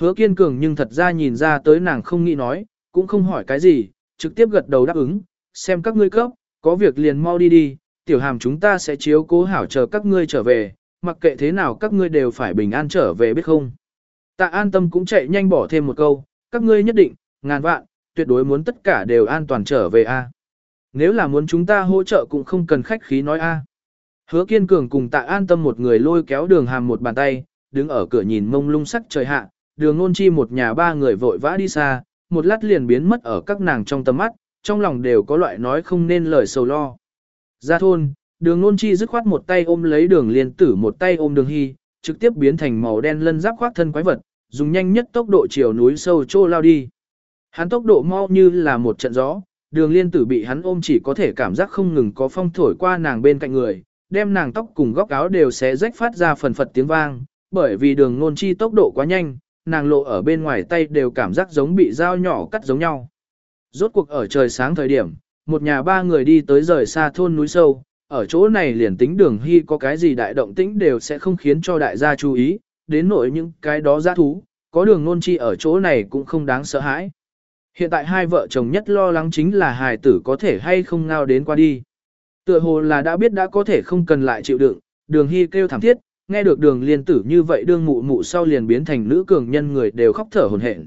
Hứa kiên cường nhưng thật ra nhìn ra tới nàng không nghĩ nói, cũng không hỏi cái gì, trực tiếp gật đầu đáp ứng, xem các ngươi cấp, có việc liền mau đi đi, tiểu hàm chúng ta sẽ chiếu cố hảo chờ các ngươi trở về, mặc kệ thế nào các ngươi đều phải bình an trở về biết không. Tạ an tâm cũng chạy nhanh bỏ thêm một câu, các ngươi nhất định, ngàn vạn, tuyệt đối muốn tất cả đều an toàn trở về a. Nếu là muốn chúng ta hỗ trợ cũng không cần khách khí nói a. Hứa kiên cường cùng tạ an tâm một người lôi kéo đường hàm một bàn tay, đứng ở cửa nhìn mông lung sắc trời hạ, đường Ngôn chi một nhà ba người vội vã đi xa, một lát liền biến mất ở các nàng trong tầm mắt, trong lòng đều có loại nói không nên lời sầu lo. Ra thôn, đường Ngôn chi dứt khoát một tay ôm lấy đường liên tử một tay ôm đường hy, trực tiếp biến thành màu đen lân giáp khoác thân quái vật, dùng nhanh nhất tốc độ chiều núi sâu trô lao đi. Hắn tốc độ mau như là một trận gió, đường liên tử bị hắn ôm chỉ có thể cảm giác không ngừng có phong thổi qua nàng bên cạnh người, đem nàng tóc cùng góc áo đều xé rách phát ra phần phật tiếng vang, bởi vì đường Ngôn chi tốc độ quá nhanh, nàng lộ ở bên ngoài tay đều cảm giác giống bị dao nhỏ cắt giống nhau. Rốt cuộc ở trời sáng thời điểm, một nhà ba người đi tới rời xa thôn núi sâu, ở chỗ này liền tính đường hy có cái gì đại động tĩnh đều sẽ không khiến cho đại gia chú ý, đến nỗi những cái đó giá thú, có đường nôn chi ở chỗ này cũng không đáng sợ hãi. Hiện tại hai vợ chồng nhất lo lắng chính là hài tử có thể hay không ngao đến qua đi. Tựa hồ là đã biết đã có thể không cần lại chịu đựng, đường hy kêu thảm thiết, nghe được đường liên tử như vậy đương mụ mụ sau liền biến thành nữ cường nhân người đều khóc thở hồn hển.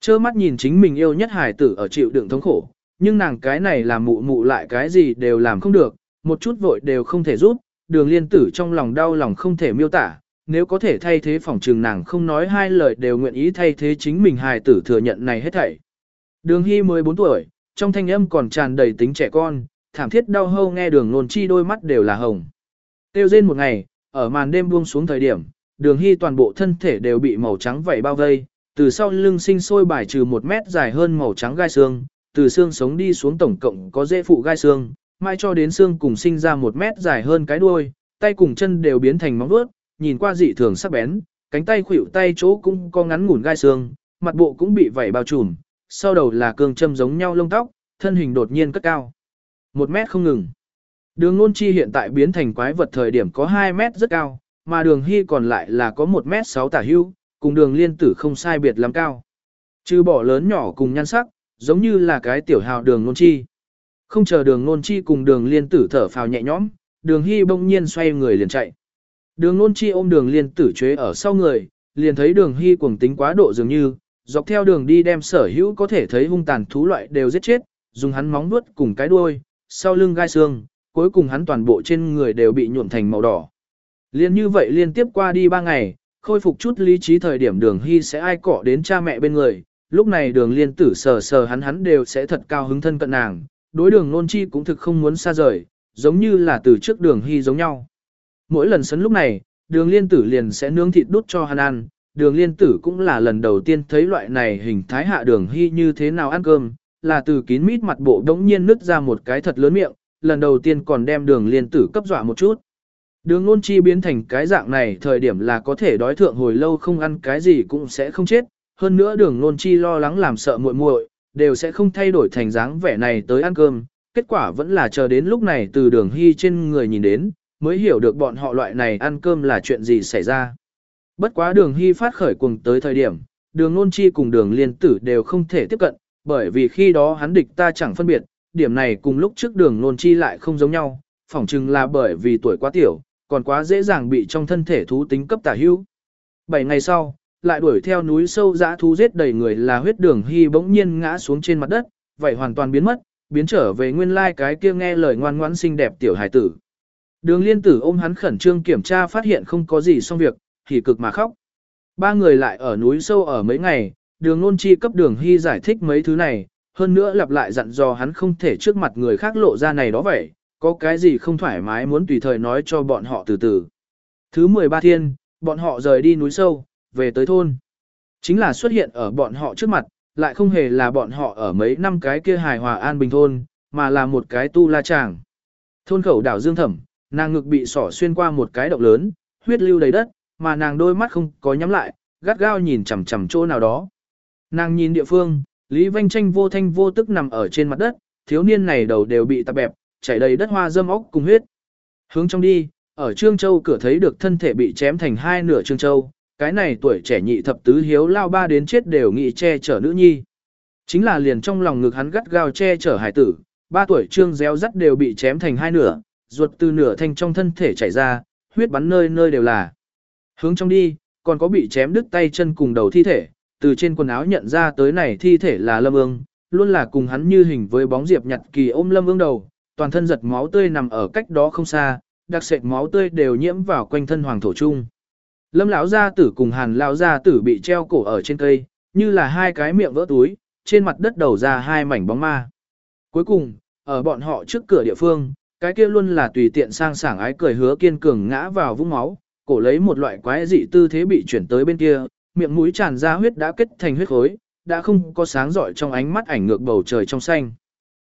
Chơ mắt nhìn chính mình yêu nhất Hải tử ở chịu đựng thống khổ, nhưng nàng cái này làm mụ mụ lại cái gì đều làm không được, một chút vội đều không thể giúp, đường liên tử trong lòng đau lòng không thể miêu tả, nếu có thể thay thế phòng trường nàng không nói hai lời đều nguyện ý thay thế chính mình hài tử thừa nhận này hết thảy. Đường Hy 14 tuổi, trong thanh âm còn tràn đầy tính trẻ con, thảm thiết đau hâu nghe đường nôn chi đôi mắt đều là hồng. Tiêu rên một ngày, ở màn đêm buông xuống thời điểm, đường Hy toàn bộ thân thể đều bị màu trắng vảy bao vây, từ sau lưng sinh sôi bài trừ một mét dài hơn màu trắng gai xương, từ xương sống đi xuống tổng cộng có dễ phụ gai xương, mai cho đến xương cùng sinh ra một mét dài hơn cái đuôi, tay cùng chân đều biến thành móng vuốt, nhìn qua dị thường sắc bén, cánh tay khuỷu tay chỗ cũng có ngắn ngủn gai xương, mặt bộ cũng bị vảy bao trùm, sau đầu là cương châm giống nhau lông tóc, thân hình đột nhiên cất cao. Một mét không ngừng. Đường nôn chi hiện tại biến thành quái vật thời điểm có 2 mét rất cao, mà đường hy còn lại là có 1 mét 6 tả hưu, cùng đường liên tử không sai biệt lắm cao. Trừ bỏ lớn nhỏ cùng nhan sắc, giống như là cái tiểu hào đường nôn chi. Không chờ đường nôn chi cùng đường liên tử thở phào nhẹ nhõm, đường hy bỗng nhiên xoay người liền chạy. Đường nôn chi ôm đường liên tử chế ở sau người, liền thấy đường hy cuồng tính quá độ dường như, dọc theo đường đi đem sở hữu có thể thấy hung tàn thú loại đều giết chết, dùng hắn móng vuốt cùng cái đuôi, sau lưng gai xương, cuối cùng hắn toàn bộ trên người đều bị nhuộm thành màu đỏ. Liên như vậy liên tiếp qua đi ba ngày, khôi phục chút lý trí thời điểm đường hy sẽ ai cọ đến cha mẹ bên người, lúc này đường liên tử sờ sờ hắn hắn đều sẽ thật cao hứng thân cận nàng, đối đường nôn chi cũng thực không muốn xa rời, giống như là từ trước đường hy giống nhau. Mỗi lần sấn lúc này, đường liên tử liền sẽ nướng thịt đút cho hắn ăn, đường liên tử cũng là lần đầu tiên thấy loại này hình thái hạ đường hy như thế nào ăn cơm, là từ kín mít mặt bộ đống nhiên nứt ra một cái thật lớn miệng, lần đầu tiên còn đem đường liên tử cấp dọa một chút. Đường ngôn chi biến thành cái dạng này thời điểm là có thể đói thượng hồi lâu không ăn cái gì cũng sẽ không chết, hơn nữa đường ngôn chi lo lắng làm sợ muội muội đều sẽ không thay đổi thành dáng vẻ này tới ăn cơm, kết quả vẫn là chờ đến lúc này từ đường hy trên người nhìn đến, mới hiểu được bọn họ loại này ăn cơm là chuyện gì xảy ra. Bất quá đường hy phát khởi cuồng tới thời điểm, đường ngôn chi cùng đường liên tử đều không thể tiếp cận, bởi vì khi đó hắn địch ta chẳng phân biệt, điểm này cùng lúc trước đường nôn chi lại không giống nhau, phỏng chừng là bởi vì tuổi quá tiểu, còn quá dễ dàng bị trong thân thể thú tính cấp tả hữu. Bảy ngày sau, lại đuổi theo núi sâu dã thú giết đầy người là huyết đường hy bỗng nhiên ngã xuống trên mặt đất, vậy hoàn toàn biến mất, biến trở về nguyên lai cái kia nghe lời ngoan ngoãn xinh đẹp tiểu hải tử. Đường liên tử ôm hắn khẩn trương kiểm tra phát hiện không có gì xong việc, thì cực mà khóc. Ba người lại ở núi sâu ở mấy ngày, đường nôn chi cấp đường hy giải thích mấy thứ này, hơn nữa lặp lại dặn dò hắn không thể trước mặt người khác lộ ra này đó vậy, có cái gì không thoải mái muốn tùy thời nói cho bọn họ từ từ. Thứ 13 thiên, bọn họ rời đi núi sâu, về tới thôn. Chính là xuất hiện ở bọn họ trước mặt, lại không hề là bọn họ ở mấy năm cái kia hài hòa an bình thôn, mà là một cái tu la chàng. Thôn khẩu đảo Dương Thẩm, nàng ngực bị sỏ xuyên qua một cái động lớn, huyết lưu đầy đất, mà nàng đôi mắt không có nhắm lại, gắt gao nhìn chằm chằm chỗ nào đó. Nàng nhìn địa phương, Lý Vanh Tranh vô thanh vô tức nằm ở trên mặt đất, thiếu niên này đầu đều bị tạp bẹp, chảy đầy đất hoa dâm óc cùng huyết. Hướng trong đi, ở Trương Châu cửa thấy được thân thể bị chém thành hai nửa Trương Châu, cái này tuổi trẻ nhị thập tứ hiếu lao ba đến chết đều nghị che chở nữ nhi. Chính là liền trong lòng ngực hắn gắt gao che chở hải tử, ba tuổi Trương réo rắt đều bị chém thành hai nửa, ruột từ nửa thanh trong thân thể chảy ra, huyết bắn nơi nơi đều là. Hướng trong đi, còn có bị chém đứt tay chân cùng đầu thi thể, từ trên quần áo nhận ra tới này thi thể là Lâm Ương, luôn là cùng hắn như hình với bóng Diệp Nhật Kỳ ôm Lâm Ương đầu, toàn thân giật máu tươi nằm ở cách đó không xa, đặc sệt máu tươi đều nhiễm vào quanh thân hoàng thổ trung. Lâm lão gia tử cùng Hàn lão gia tử bị treo cổ ở trên cây, như là hai cái miệng vỡ túi, trên mặt đất đầu ra hai mảnh bóng ma. Cuối cùng, ở bọn họ trước cửa địa phương, cái kia luôn là tùy tiện sang sảng ái cười hứa kiên cường ngã vào vũng máu, cổ lấy một loại quái dị tư thế bị chuyển tới bên kia, miệng mũi tràn ra huyết đã kết thành huyết khối, đã không có sáng rọi trong ánh mắt ảnh ngược bầu trời trong xanh.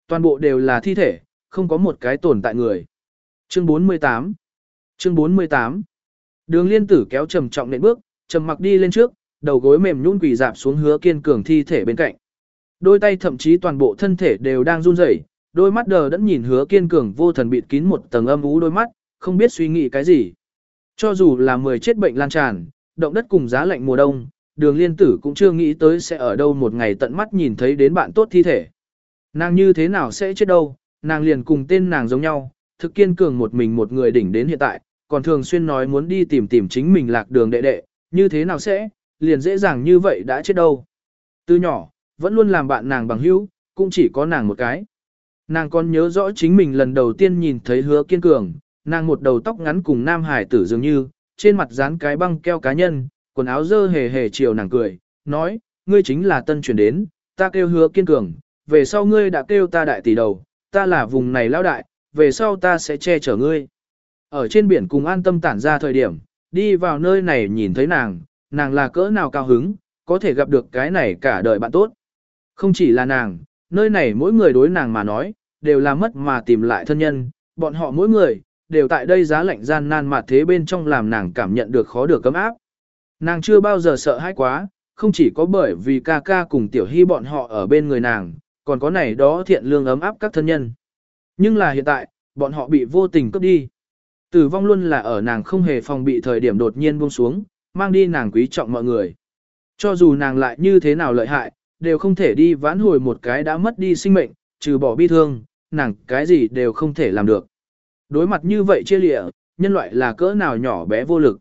Toàn bộ đều là thi thể, không có một cái tồn tại người. Chương 48 Chương 48 Đường liên tử kéo trầm trọng nện bước, trầm mặc đi lên trước, đầu gối mềm nhũn quỳ dạp xuống hứa kiên cường thi thể bên cạnh. Đôi tay thậm chí toàn bộ thân thể đều đang run rẩy, đôi mắt đờ đẫn nhìn hứa kiên cường vô thần bịt kín một tầng âm ú đôi mắt, không biết suy nghĩ cái gì. Cho dù là mười chết bệnh lan tràn, động đất cùng giá lạnh mùa đông, đường liên tử cũng chưa nghĩ tới sẽ ở đâu một ngày tận mắt nhìn thấy đến bạn tốt thi thể. Nàng như thế nào sẽ chết đâu, nàng liền cùng tên nàng giống nhau, thực kiên cường một mình một người đỉnh đến hiện tại, còn thường xuyên nói muốn đi tìm tìm chính mình lạc đường đệ đệ, như thế nào sẽ, liền dễ dàng như vậy đã chết đâu. Từ nhỏ, vẫn luôn làm bạn nàng bằng hữu, cũng chỉ có nàng một cái. Nàng còn nhớ rõ chính mình lần đầu tiên nhìn thấy hứa kiên cường, nàng một đầu tóc ngắn cùng nam hải tử dường như, trên mặt dán cái băng keo cá nhân, quần áo dơ hề hề chiều nàng cười, nói, ngươi chính là tân chuyển đến, ta kêu hứa kiên cường, về sau ngươi đã kêu ta đại tỷ đầu, ta là vùng này lao đại, về sau ta sẽ che chở ngươi. Ở trên biển cùng an tâm tản ra thời điểm, đi vào nơi này nhìn thấy nàng, nàng là cỡ nào cao hứng, có thể gặp được cái này cả đời bạn tốt. Không chỉ là nàng, nơi này mỗi người đối nàng mà nói, đều là mất mà tìm lại thân nhân, bọn họ mỗi người, đều tại đây giá lạnh gian nan mà thế bên trong làm nàng cảm nhận được khó được cấm áp. Nàng chưa bao giờ sợ hãi quá, không chỉ có bởi vì ca ca cùng tiểu hy bọn họ ở bên người nàng, còn có này đó thiện lương ấm áp các thân nhân. Nhưng là hiện tại, bọn họ bị vô tình cướp đi. Tử vong luôn là ở nàng không hề phòng bị thời điểm đột nhiên buông xuống, mang đi nàng quý trọng mọi người. Cho dù nàng lại như thế nào lợi hại, đều không thể đi vãn hồi một cái đã mất đi sinh mệnh, trừ bỏ bi thương, nàng cái gì đều không thể làm được. Đối mặt như vậy chia lịa, nhân loại là cỡ nào nhỏ bé vô lực.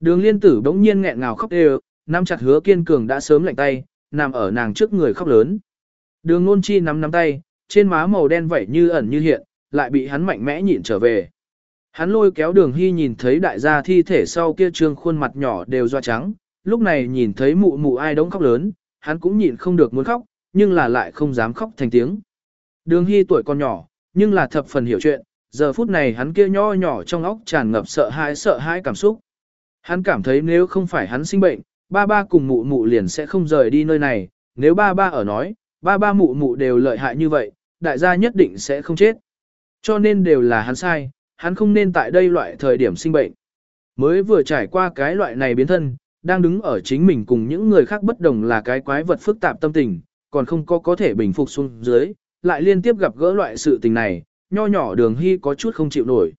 Đường liên tử bỗng nhiên nghẹn ngào khóc đều, nắm chặt hứa kiên cường đã sớm lạnh tay, nằm ở nàng trước người khóc lớn. Đường nôn chi nắm nắm tay, trên má màu đen vẩy như ẩn như hiện, lại bị hắn mạnh mẽ nhịn trở về. Hắn lôi kéo đường hy nhìn thấy đại gia thi thể sau kia trương khuôn mặt nhỏ đều doa trắng, lúc này nhìn thấy mụ mụ ai đống khóc lớn, hắn cũng nhịn không được muốn khóc, nhưng là lại không dám khóc thành tiếng. Đường hy tuổi còn nhỏ, nhưng là thập phần hiểu chuyện, giờ phút này hắn kia nho nhỏ trong óc tràn ngập sợ hãi sợ hãi cảm xúc. Hắn cảm thấy nếu không phải hắn sinh bệnh, ba ba cùng mụ mụ liền sẽ không rời đi nơi này, nếu ba ba ở nói, ba ba mụ mụ đều lợi hại như vậy, đại gia nhất định sẽ không chết. Cho nên đều là hắn sai, hắn không nên tại đây loại thời điểm sinh bệnh. Mới vừa trải qua cái loại này biến thân, đang đứng ở chính mình cùng những người khác bất đồng là cái quái vật phức tạp tâm tình, còn không có có thể bình phục xuống dưới, lại liên tiếp gặp gỡ loại sự tình này, nho nhỏ đường hy có chút không chịu nổi.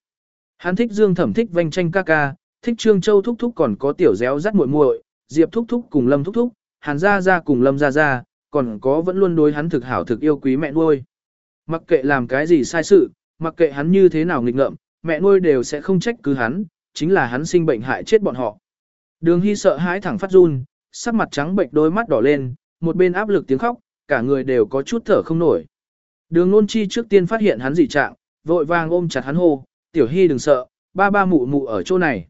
Hắn thích Dương Thẩm thích vanh tranh ca ca, thích Trương Châu thúc thúc còn có tiểu réo rắt muội muội, Diệp thúc thúc cùng Lâm thúc thúc, Hàn gia gia cùng Lâm gia gia, còn có vẫn luôn đối hắn thực hảo thực yêu quý mẹ nuôi. Mặc kệ làm cái gì sai sự, mặc kệ hắn như thế nào nghịch ngợm, mẹ nuôi đều sẽ không trách cứ hắn, chính là hắn sinh bệnh hại chết bọn họ. Đường Hy sợ hãi thẳng phát run, sắc mặt trắng bệnh đôi mắt đỏ lên, một bên áp lực tiếng khóc, cả người đều có chút thở không nổi. Đường Nôn Chi trước tiên phát hiện hắn dị trạng, vội vàng ôm chặt hắn hô, "Tiểu Hy đừng sợ, ba ba mụ mụ ở chỗ này."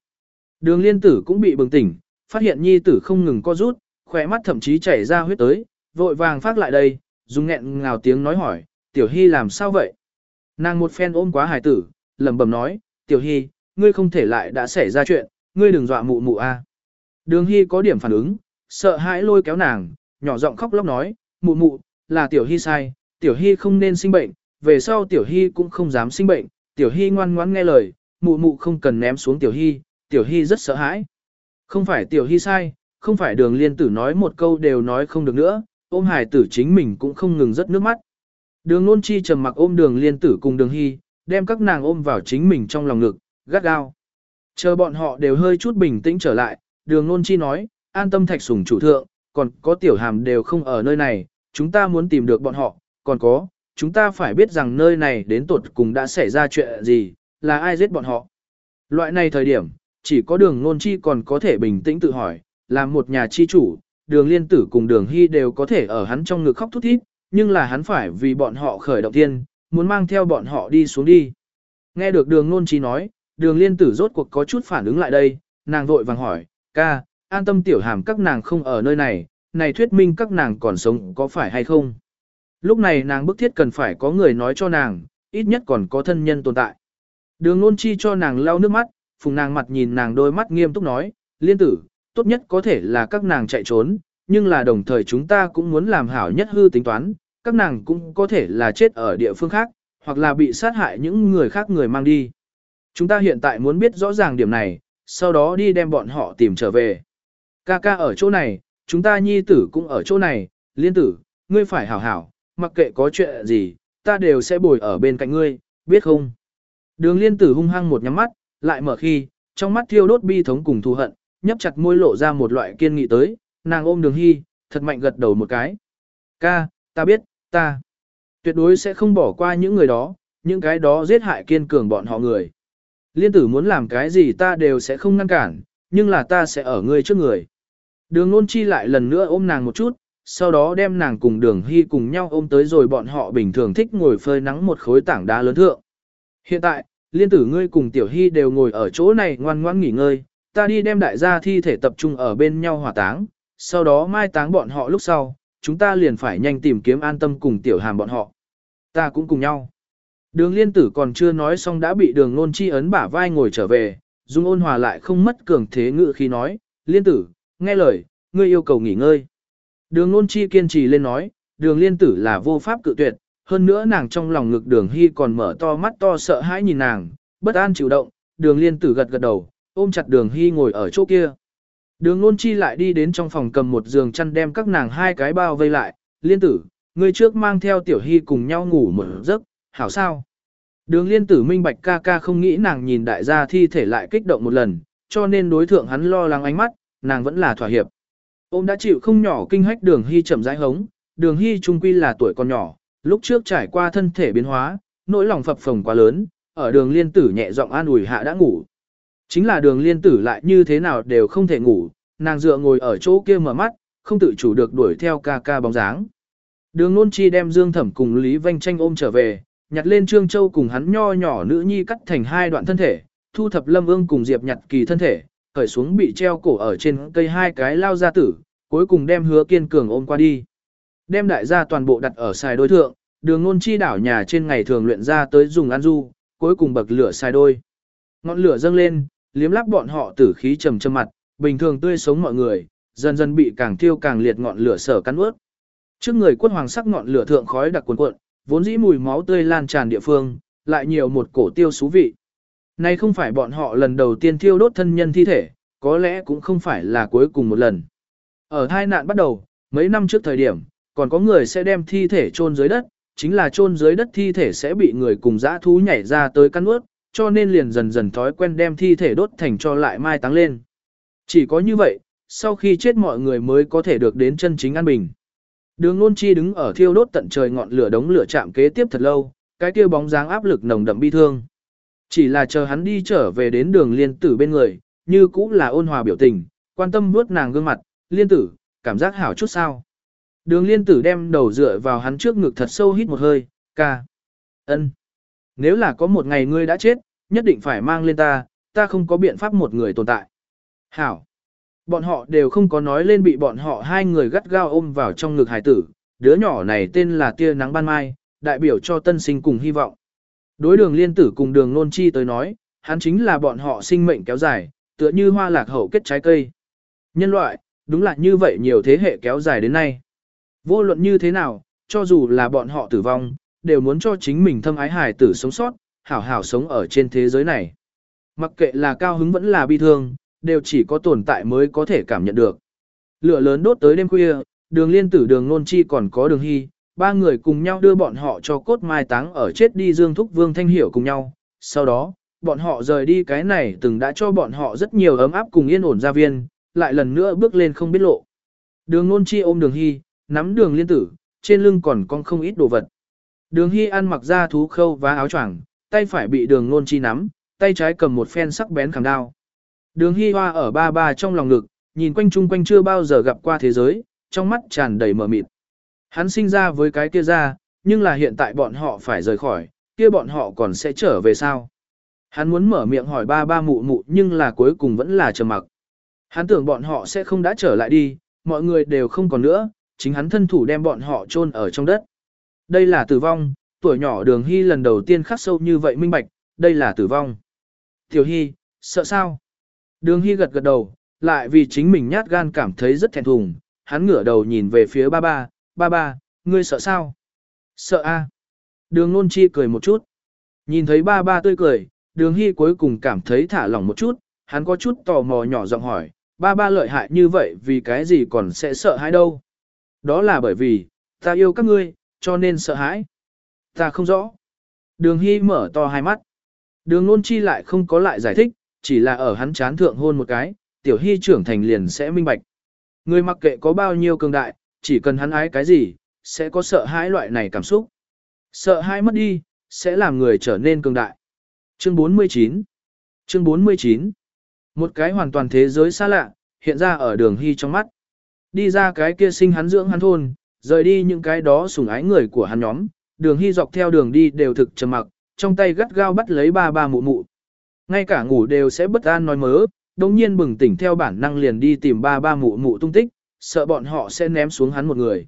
Đường Liên Tử cũng bị bừng tỉnh, phát hiện nhi tử không ngừng co rút, khỏe mắt thậm chí chảy ra huyết tới, vội vàng phát lại đây, dùng nghẹn ngào tiếng nói hỏi, "Tiểu Hy làm sao vậy?" Nàng một phen ôm quá hài tử, lẩm bẩm nói, "Tiểu Hy, ngươi không thể lại đã xảy ra chuyện, ngươi đừng dọa mụ mụ a." Đường Hy có điểm phản ứng, sợ hãi lôi kéo nàng, nhỏ giọng khóc lóc nói, "Mụ mụ, là Tiểu Hy sai, Tiểu Hy không nên sinh bệnh, về sau Tiểu Hy cũng không dám sinh bệnh, Tiểu Hy ngoan ngoãn nghe lời, mụ mụ không cần ném xuống Tiểu Hy, Tiểu Hy rất sợ hãi. Không phải Tiểu Hy sai, không phải đường liên tử nói một câu đều nói không được nữa, ôm hải tử chính mình cũng không ngừng rất nước mắt. Đường nôn chi trầm mặc ôm đường liên tử cùng đường hy, đem các nàng ôm vào chính mình trong lòng ngực, gắt gao. Chờ bọn họ đều hơi chút bình tĩnh trở lại, đường nôn chi nói, an tâm thạch sủng chủ thượng, còn có tiểu hàm đều không ở nơi này, chúng ta muốn tìm được bọn họ, còn có, chúng ta phải biết rằng nơi này đến tột cùng đã xảy ra chuyện gì, là ai giết bọn họ. Loại này thời điểm, chỉ có đường nôn chi còn có thể bình tĩnh tự hỏi, là một nhà chi chủ, đường liên tử cùng đường hy đều có thể ở hắn trong ngực khóc thút thít, nhưng là hắn phải vì bọn họ khởi động tiên, muốn mang theo bọn họ đi xuống đi. Nghe được đường nôn chi nói, đường liên tử rốt cuộc có chút phản ứng lại đây, nàng vội vàng hỏi, ca, an tâm tiểu hàm các nàng không ở nơi này, này thuyết minh các nàng còn sống có phải hay không? Lúc này nàng bức thiết cần phải có người nói cho nàng, ít nhất còn có thân nhân tồn tại. Đường nôn chi cho nàng lau nước mắt, phùng nàng mặt nhìn nàng đôi mắt nghiêm túc nói, liên tử, tốt nhất có thể là các nàng chạy trốn, nhưng là đồng thời chúng ta cũng muốn làm hảo nhất hư tính toán, các nàng cũng có thể là chết ở địa phương khác, hoặc là bị sát hại những người khác người mang đi. Chúng ta hiện tại muốn biết rõ ràng điểm này, sau đó đi đem bọn họ tìm trở về. Ca ca ở chỗ này, chúng ta nhi tử cũng ở chỗ này, liên tử, ngươi phải hảo hảo, mặc kệ có chuyện gì, ta đều sẽ bồi ở bên cạnh ngươi, biết không? Đường liên tử hung hăng một nhắm mắt, lại mở khi, trong mắt thiêu đốt bi thống cùng thù hận, nhấp chặt môi lộ ra một loại kiên nghị tới, nàng ôm đường hy, thật mạnh gật đầu một cái. Ca, ta biết, ta tuyệt đối sẽ không bỏ qua những người đó, những cái đó giết hại kiên cường bọn họ người. Liên tử muốn làm cái gì ta đều sẽ không ngăn cản, nhưng là ta sẽ ở ngươi trước người. Đường nôn chi lại lần nữa ôm nàng một chút, sau đó đem nàng cùng đường hy cùng nhau ôm tới rồi bọn họ bình thường thích ngồi phơi nắng một khối tảng đá lớn thượng. Hiện tại, liên tử ngươi cùng tiểu hy đều ngồi ở chỗ này ngoan ngoãn nghỉ ngơi, ta đi đem đại gia thi thể tập trung ở bên nhau hỏa táng, sau đó mai táng bọn họ lúc sau, chúng ta liền phải nhanh tìm kiếm an tâm cùng tiểu hàm bọn họ. Ta cũng cùng nhau. Đường liên tử còn chưa nói xong đã bị đường nôn chi ấn bả vai ngồi trở về, dung ôn hòa lại không mất cường thế ngự khi nói, liên tử, nghe lời, ngươi yêu cầu nghỉ ngơi. Đường nôn chi kiên trì lên nói, đường liên tử là vô pháp cự tuyệt, hơn nữa nàng trong lòng ngực đường hy còn mở to mắt to sợ hãi nhìn nàng, bất an chịu động, đường liên tử gật gật đầu, ôm chặt đường hy ngồi ở chỗ kia. Đường nôn chi lại đi đến trong phòng cầm một giường chăn đem các nàng hai cái bao vây lại, liên tử, ngươi trước mang theo tiểu hy cùng nhau ngủ một giấc, hảo sao? Đường liên tử minh bạch ca ca không nghĩ nàng nhìn đại gia thi thể lại kích động một lần, cho nên đối thượng hắn lo lắng ánh mắt, nàng vẫn là thỏa hiệp. Ôm đã chịu không nhỏ kinh hách đường hy chậm rãi hống, đường hy trung quy là tuổi còn nhỏ, lúc trước trải qua thân thể biến hóa, nỗi lòng phập phồng quá lớn, ở đường liên tử nhẹ giọng an ủi hạ đã ngủ. Chính là đường liên tử lại như thế nào đều không thể ngủ, nàng dựa ngồi ở chỗ kia mở mắt, không tự chủ được đuổi theo ca ca bóng dáng. Đường nôn chi đem Dương Thẩm cùng Lý Vanh Tranh ôm trở về, nhặt lên Trương Châu cùng hắn nho nhỏ nữ nhi cắt thành hai đoạn thân thể, thu thập Lâm Ương cùng Diệp nhặt kỳ thân thể, khởi xuống bị treo cổ ở trên cây hai cái lao ra tử, cuối cùng đem hứa kiên cường ôm qua đi. Đem đại gia toàn bộ đặt ở xài đối thượng, đường ngôn chi đảo nhà trên ngày thường luyện ra tới dùng ăn du, cuối cùng bậc lửa xài đôi. Ngọn lửa dâng lên, liếm lắp bọn họ tử khí trầm trầm mặt, bình thường tươi sống mọi người, dần dần bị càng thiêu càng liệt ngọn lửa sở cắn ướt. Trước người quất hoàng sắc ngọn lửa thượng khói đặc cuồn cuộn, vốn dĩ mùi máu tươi lan tràn địa phương, lại nhiều một cổ tiêu xú vị. Này không phải bọn họ lần đầu tiên thiêu đốt thân nhân thi thể, có lẽ cũng không phải là cuối cùng một lần. Ở hai nạn bắt đầu, mấy năm trước thời điểm, còn có người sẽ đem thi thể chôn dưới đất, chính là chôn dưới đất thi thể sẽ bị người cùng dã thú nhảy ra tới căn ướt, cho nên liền dần dần thói quen đem thi thể đốt thành cho lại mai táng lên. Chỉ có như vậy, sau khi chết mọi người mới có thể được đến chân chính an bình. Đường Nôn Chi đứng ở thiêu đốt tận trời ngọn lửa đống lửa chạm kế tiếp thật lâu, cái kia bóng dáng áp lực nồng đậm bi thương. Chỉ là chờ hắn đi trở về đến đường liên tử bên người, như cũng là ôn hòa biểu tình, quan tâm vuốt nàng gương mặt, liên tử, cảm giác hảo chút sao. Đường liên tử đem đầu dựa vào hắn trước ngực thật sâu hít một hơi, ca. ân. Nếu là có một ngày ngươi đã chết, nhất định phải mang lên ta, ta không có biện pháp một người tồn tại. Hảo. Bọn họ đều không có nói lên bị bọn họ hai người gắt gao ôm vào trong ngực hải tử, đứa nhỏ này tên là tia nắng ban mai, đại biểu cho tân sinh cùng hy vọng. Đối đường liên tử cùng đường nôn chi tới nói, hắn chính là bọn họ sinh mệnh kéo dài, tựa như hoa lạc hậu kết trái cây. Nhân loại, đúng là như vậy nhiều thế hệ kéo dài đến nay. Vô luận như thế nào, cho dù là bọn họ tử vong, đều muốn cho chính mình thâm ái hài tử sống sót, hảo hảo sống ở trên thế giới này. Mặc kệ là cao hứng vẫn là bi thương, đều chỉ có tồn tại mới có thể cảm nhận được. Lửa lớn đốt tới đêm khuya, đường liên tử đường nôn chi còn có đường hy, ba người cùng nhau đưa bọn họ cho cốt mai táng ở chết đi dương thúc vương thanh hiểu cùng nhau. Sau đó, bọn họ rời đi cái này từng đã cho bọn họ rất nhiều ấm áp cùng yên ổn gia viên, lại lần nữa bước lên không biết lộ. Đường nôn chi ôm đường hy, nắm đường liên tử, trên lưng còn con không ít đồ vật. Đường hy ăn mặc da thú khâu và áo choàng, tay phải bị đường nôn chi nắm, tay trái cầm một phen sắc bén khảm đao. Đường hy hoa ở ba ba trong lòng ngực, nhìn quanh chung quanh chưa bao giờ gặp qua thế giới, trong mắt tràn đầy mở mịt. Hắn sinh ra với cái kia ra, nhưng là hiện tại bọn họ phải rời khỏi, kia bọn họ còn sẽ trở về sao? Hắn muốn mở miệng hỏi ba ba mụ mụ nhưng là cuối cùng vẫn là trầm mặc. Hắn tưởng bọn họ sẽ không đã trở lại đi, mọi người đều không còn nữa, chính hắn thân thủ đem bọn họ chôn ở trong đất. Đây là tử vong, tuổi nhỏ đường hy lần đầu tiên khắc sâu như vậy minh bạch, đây là tử vong. Tiểu hy, sợ sao? Đường hy gật gật đầu, lại vì chính mình nhát gan cảm thấy rất thẹn thùng, hắn ngửa đầu nhìn về phía ba ba, ba ba, ngươi sợ sao? Sợ a. Đường nôn chi cười một chút. Nhìn thấy ba ba tươi cười, đường hy cuối cùng cảm thấy thả lỏng một chút, hắn có chút tò mò nhỏ giọng hỏi, ba ba lợi hại như vậy vì cái gì còn sẽ sợ hãi đâu? Đó là bởi vì, ta yêu các ngươi, cho nên sợ hãi. Ta không rõ. Đường hy mở to hai mắt. Đường nôn chi lại không có lại giải thích, chỉ là ở hắn chán thượng hôn một cái, tiểu hy trưởng thành liền sẽ minh bạch. Người mặc kệ có bao nhiêu cường đại, chỉ cần hắn ái cái gì, sẽ có sợ hãi loại này cảm xúc. Sợ hãi mất đi, sẽ làm người trở nên cường đại. Chương 49 Chương 49 Một cái hoàn toàn thế giới xa lạ, hiện ra ở đường hy trong mắt. Đi ra cái kia sinh hắn dưỡng hắn thôn, rời đi những cái đó sủng ái người của hắn nhóm, đường hy dọc theo đường đi đều thực trầm mặc, trong tay gắt gao bắt lấy ba ba mụ mụ. Ngay cả ngủ đều sẽ bất an nói mớ, đồng nhiên bừng tỉnh theo bản năng liền đi tìm ba ba mụ mụ tung tích, sợ bọn họ sẽ ném xuống hắn một người.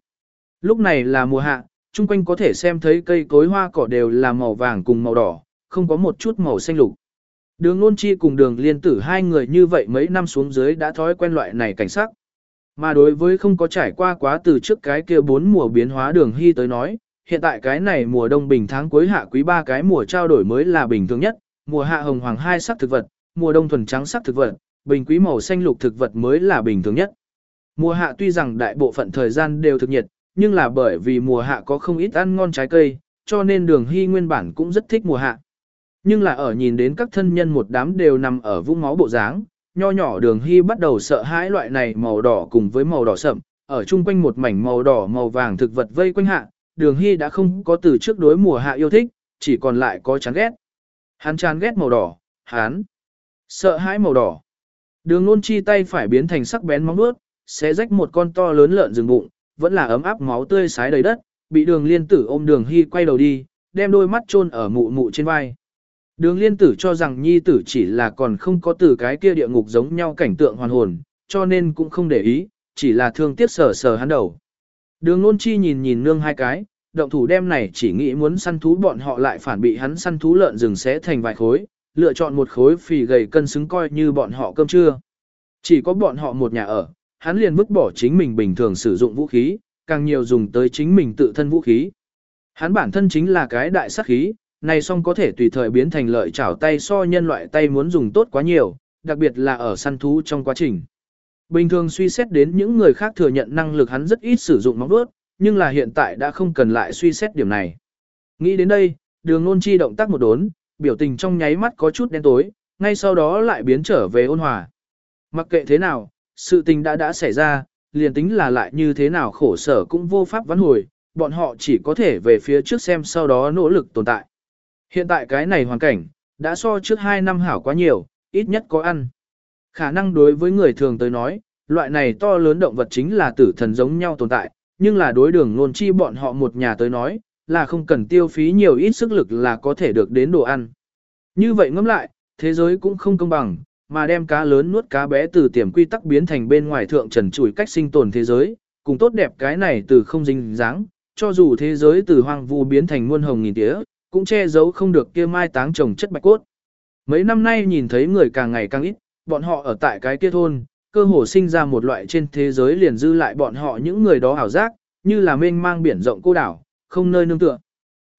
Lúc này là mùa hạ, chung quanh có thể xem thấy cây cối hoa cỏ đều là màu vàng cùng màu đỏ, không có một chút màu xanh lục. Đường Nôn Chi cùng đường liên tử hai người như vậy mấy năm xuống dưới đã thói quen loại này cảnh sắc. Mà đối với không có trải qua quá từ trước cái kia bốn mùa biến hóa đường hy tới nói, hiện tại cái này mùa đông bình tháng cuối hạ quý ba cái mùa trao đổi mới là bình thường nhất, mùa hạ hồng hoàng hai sắc thực vật, mùa đông thuần trắng sắc thực vật, bình quý màu xanh lục thực vật mới là bình thường nhất. Mùa hạ tuy rằng đại bộ phận thời gian đều thực nhiệt, nhưng là bởi vì mùa hạ có không ít ăn ngon trái cây, cho nên đường hy nguyên bản cũng rất thích mùa hạ. Nhưng là ở nhìn đến các thân nhân một đám đều nằm ở vũng máu bộ dáng, nho nhỏ đường hy bắt đầu sợ hãi loại này màu đỏ cùng với màu đỏ sậm, ở chung quanh một mảnh màu đỏ màu vàng thực vật vây quanh hạ, đường hy đã không có từ trước đối mùa hạ yêu thích, chỉ còn lại có chán ghét. Hắn chán ghét màu đỏ, hắn sợ hãi màu đỏ. Đường nôn chi tay phải biến thành sắc bén móng vuốt, sẽ rách một con to lớn lợn rừng bụng, vẫn là ấm áp máu tươi sái đầy đất, bị đường liên tử ôm đường hy quay đầu đi, đem đôi mắt chôn ở mụ mụ trên vai. Đường liên tử cho rằng nhi tử chỉ là còn không có từ cái kia địa ngục giống nhau cảnh tượng hoàn hồn, cho nên cũng không để ý, chỉ là thương tiếc sờ sờ hắn đầu. Đường nôn chi nhìn nhìn nương hai cái, động thủ đem này chỉ nghĩ muốn săn thú bọn họ lại phản bị hắn săn thú lợn rừng xé thành vài khối, lựa chọn một khối phì gầy cân xứng coi như bọn họ cơm trưa. Chỉ có bọn họ một nhà ở, hắn liền vứt bỏ chính mình bình thường sử dụng vũ khí, càng nhiều dùng tới chính mình tự thân vũ khí. Hắn bản thân chính là cái đại sát khí, này song có thể tùy thời biến thành lợi chảo tay so nhân loại tay muốn dùng tốt quá nhiều, đặc biệt là ở săn thú trong quá trình. Bình thường suy xét đến những người khác thừa nhận năng lực hắn rất ít sử dụng móng vuốt, nhưng là hiện tại đã không cần lại suy xét điểm này. Nghĩ đến đây, đường nôn chi động tác một đốn, biểu tình trong nháy mắt có chút đen tối, ngay sau đó lại biến trở về ôn hòa. Mặc kệ thế nào, sự tình đã đã xảy ra, liền tính là lại như thế nào khổ sở cũng vô pháp vãn hồi, bọn họ chỉ có thể về phía trước xem sau đó nỗ lực tồn tại. Hiện tại cái này hoàn cảnh, đã so trước 2 năm hảo quá nhiều, ít nhất có ăn. Khả năng đối với người thường tới nói, loại này to lớn động vật chính là tử thần giống nhau tồn tại, nhưng là đối đường nôn chi bọn họ một nhà tới nói, là không cần tiêu phí nhiều ít sức lực là có thể được đến đồ ăn. Như vậy ngẫm lại, thế giới cũng không công bằng, mà đem cá lớn nuốt cá bé từ tiềm quy tắc biến thành bên ngoài thượng trần trụi cách sinh tồn thế giới, cùng tốt đẹp cái này từ không dính dáng, cho dù thế giới từ hoang vu biến thành muôn hồng nghìn tía, cũng che giấu không được kia mai táng trồng chất bạch cốt. Mấy năm nay nhìn thấy người càng ngày càng ít, bọn họ ở tại cái kia thôn, cơ hồ sinh ra một loại trên thế giới liền dư lại bọn họ những người đó ảo giác, như là mênh mang biển rộng cô đảo, không nơi nương tựa.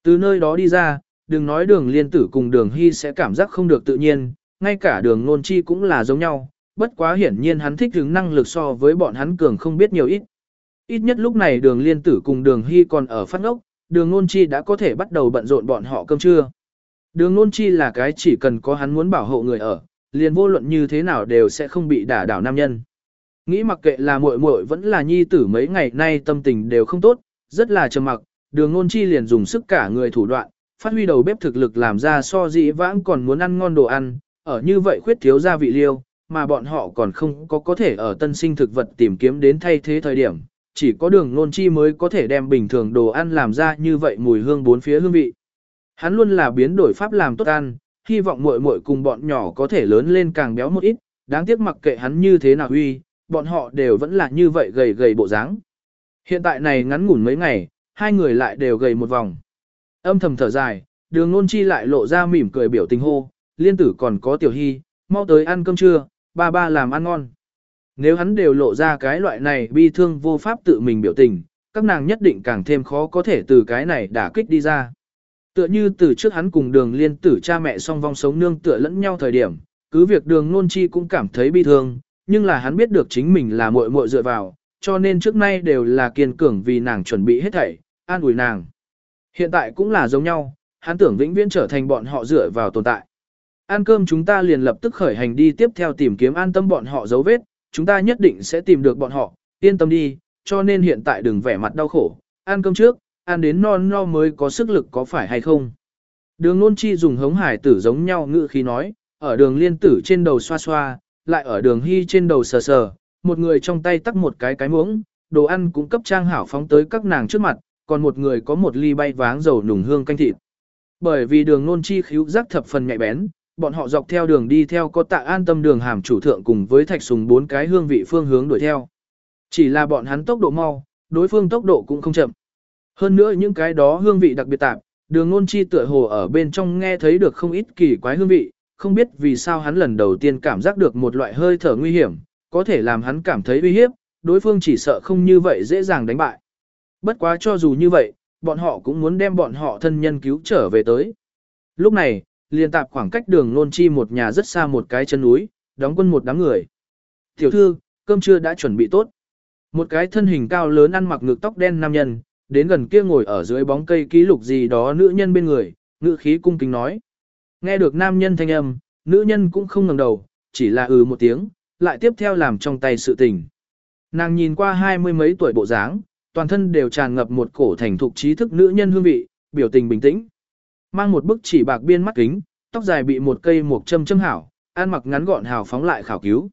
Từ nơi đó đi ra, đừng nói đường liên tử cùng đường hy sẽ cảm giác không được tự nhiên, ngay cả đường nôn chi cũng là giống nhau, bất quá hiển nhiên hắn thích hứng năng lực so với bọn hắn cường không biết nhiều ít. Ít nhất lúc này đường liên tử cùng đường hy còn ở phát ngốc, đường nôn chi đã có thể bắt đầu bận rộn bọn họ cơm trưa. Đường nôn chi là cái chỉ cần có hắn muốn bảo hộ người ở, liền vô luận như thế nào đều sẽ không bị đả đảo nam nhân. Nghĩ mặc kệ là muội muội vẫn là nhi tử mấy ngày nay tâm tình đều không tốt, rất là trầm mặc, đường nôn chi liền dùng sức cả người thủ đoạn, phát huy đầu bếp thực lực làm ra so dĩ vãng còn muốn ăn ngon đồ ăn, ở như vậy khuyết thiếu gia vị liêu, mà bọn họ còn không có có thể ở tân sinh thực vật tìm kiếm đến thay thế thời điểm, chỉ có đường nôn chi mới có thể đem bình thường đồ ăn làm ra như vậy mùi hương bốn phía hương vị. Hắn luôn là biến đổi pháp làm tốt ăn, hy vọng muội muội cùng bọn nhỏ có thể lớn lên càng béo một ít, đáng tiếc mặc kệ hắn như thế nào huy, bọn họ đều vẫn là như vậy gầy gầy bộ dáng. Hiện tại này ngắn ngủn mấy ngày, hai người lại đều gầy một vòng. Âm thầm thở dài, đường nôn chi lại lộ ra mỉm cười biểu tình hô, liên tử còn có tiểu hy, mau tới ăn cơm trưa, ba ba làm ăn ngon. Nếu hắn đều lộ ra cái loại này bi thương vô pháp tự mình biểu tình, các nàng nhất định càng thêm khó có thể từ cái này đả kích đi ra. Tựa như từ trước hắn cùng đường liên tử cha mẹ song vong sống nương tựa lẫn nhau thời điểm, cứ việc đường nôn chi cũng cảm thấy bi thương, nhưng là hắn biết được chính mình là muội muội dựa vào, cho nên trước nay đều là kiên cường vì nàng chuẩn bị hết thảy, an ủi nàng. Hiện tại cũng là giống nhau, hắn tưởng vĩnh viễn trở thành bọn họ dựa vào tồn tại. Ăn cơm chúng ta liền lập tức khởi hành đi tiếp theo tìm kiếm an tâm bọn họ dấu vết, chúng ta nhất định sẽ tìm được bọn họ, yên tâm đi, cho nên hiện tại đừng vẻ mặt đau khổ, ăn cơm trước, ăn đến non no mới có sức lực có phải hay không. Đường nôn chi dùng hống hải tử giống nhau ngự khí nói, ở đường liên tử trên đầu xoa xoa, lại ở đường hy trên đầu sờ sờ, một người trong tay tắt một cái cái muỗng, đồ ăn cũng cấp trang hảo phóng tới các nàng trước mặt, còn một người có một ly bay váng dầu nùng hương canh thịt. Bởi vì đường nôn chi khíu giác thập phần nhạy bén, bọn họ dọc theo đường đi theo có tạ an tâm đường hàm chủ thượng cùng với thạch sùng bốn cái hương vị phương hướng đuổi theo. Chỉ là bọn hắn tốc độ mau, đối phương tốc độ cũng không chậm. Hơn nữa những cái đó hương vị đặc biệt tạp, đường nôn chi tựa hồ ở bên trong nghe thấy được không ít kỳ quái hương vị, không biết vì sao hắn lần đầu tiên cảm giác được một loại hơi thở nguy hiểm, có thể làm hắn cảm thấy uy hiếp, đối phương chỉ sợ không như vậy dễ dàng đánh bại. Bất quá cho dù như vậy, bọn họ cũng muốn đem bọn họ thân nhân cứu trở về tới. Lúc này, liền tạp khoảng cách đường nôn chi một nhà rất xa một cái chân núi, đóng quân một đám người. Tiểu thư, cơm trưa đã chuẩn bị tốt. Một cái thân hình cao lớn ăn mặc ngực tóc đen nam nhân, đến gần kia ngồi ở dưới bóng cây ký lục gì đó nữ nhân bên người, ngữ khí cung kính nói. Nghe được nam nhân thanh âm, nữ nhân cũng không ngẩng đầu, chỉ là ừ một tiếng, lại tiếp theo làm trong tay sự tình. Nàng nhìn qua hai mươi mấy tuổi bộ dáng, toàn thân đều tràn ngập một cổ thành thục trí thức nữ nhân hương vị, biểu tình bình tĩnh. Mang một bức chỉ bạc biên mắt kính, tóc dài bị một cây mộc châm châm hảo, ăn mặc ngắn gọn hào phóng lại khảo cứu.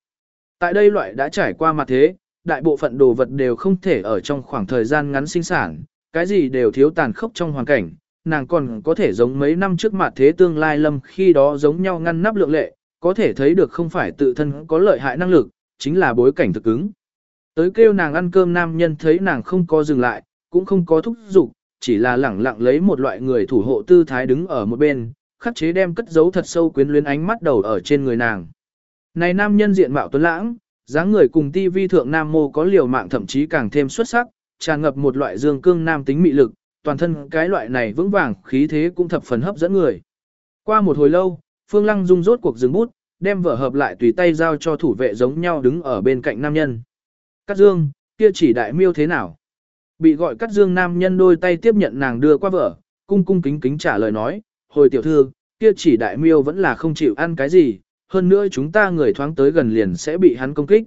Tại đây loại đã trải qua mặt thế, đại bộ phận đồ vật đều không thể ở trong khoảng thời gian ngắn sinh sản, cái gì đều thiếu tàn khốc trong hoàn cảnh, nàng còn có thể giống mấy năm trước mặt thế tương lai lâm khi đó giống nhau ngăn nắp lượng lệ, có thể thấy được không phải tự thân có lợi hại năng lực, chính là bối cảnh thực ứng. Tới kêu nàng ăn cơm nam nhân thấy nàng không có dừng lại, cũng không có thúc giục, chỉ là lẳng lặng lấy một loại người thủ hộ tư thái đứng ở một bên, khắc chế đem cất giấu thật sâu quyến luyến ánh mắt đầu ở trên người nàng. Này nam nhân diện mạo tuấn lãng, dáng người cùng ti vi thượng nam mô có liều mạng thậm chí càng thêm xuất sắc, tràn ngập một loại dương cương nam tính mị lực, toàn thân cái loại này vững vàng khí thế cũng thập phần hấp dẫn người. Qua một hồi lâu, Phương Lăng Dung rốt cuộc dừng bút, đem vở hợp lại tùy tay giao cho thủ vệ giống nhau đứng ở bên cạnh nam nhân. Cát Dương, kia chỉ đại miêu thế nào? Bị gọi cắt Dương nam nhân đôi tay tiếp nhận nàng đưa qua vở, cung cung kính kính trả lời nói, hồi tiểu thư, kia chỉ đại miêu vẫn là không chịu ăn cái gì, hơn nữa chúng ta người thoáng tới gần liền sẽ bị hắn công kích.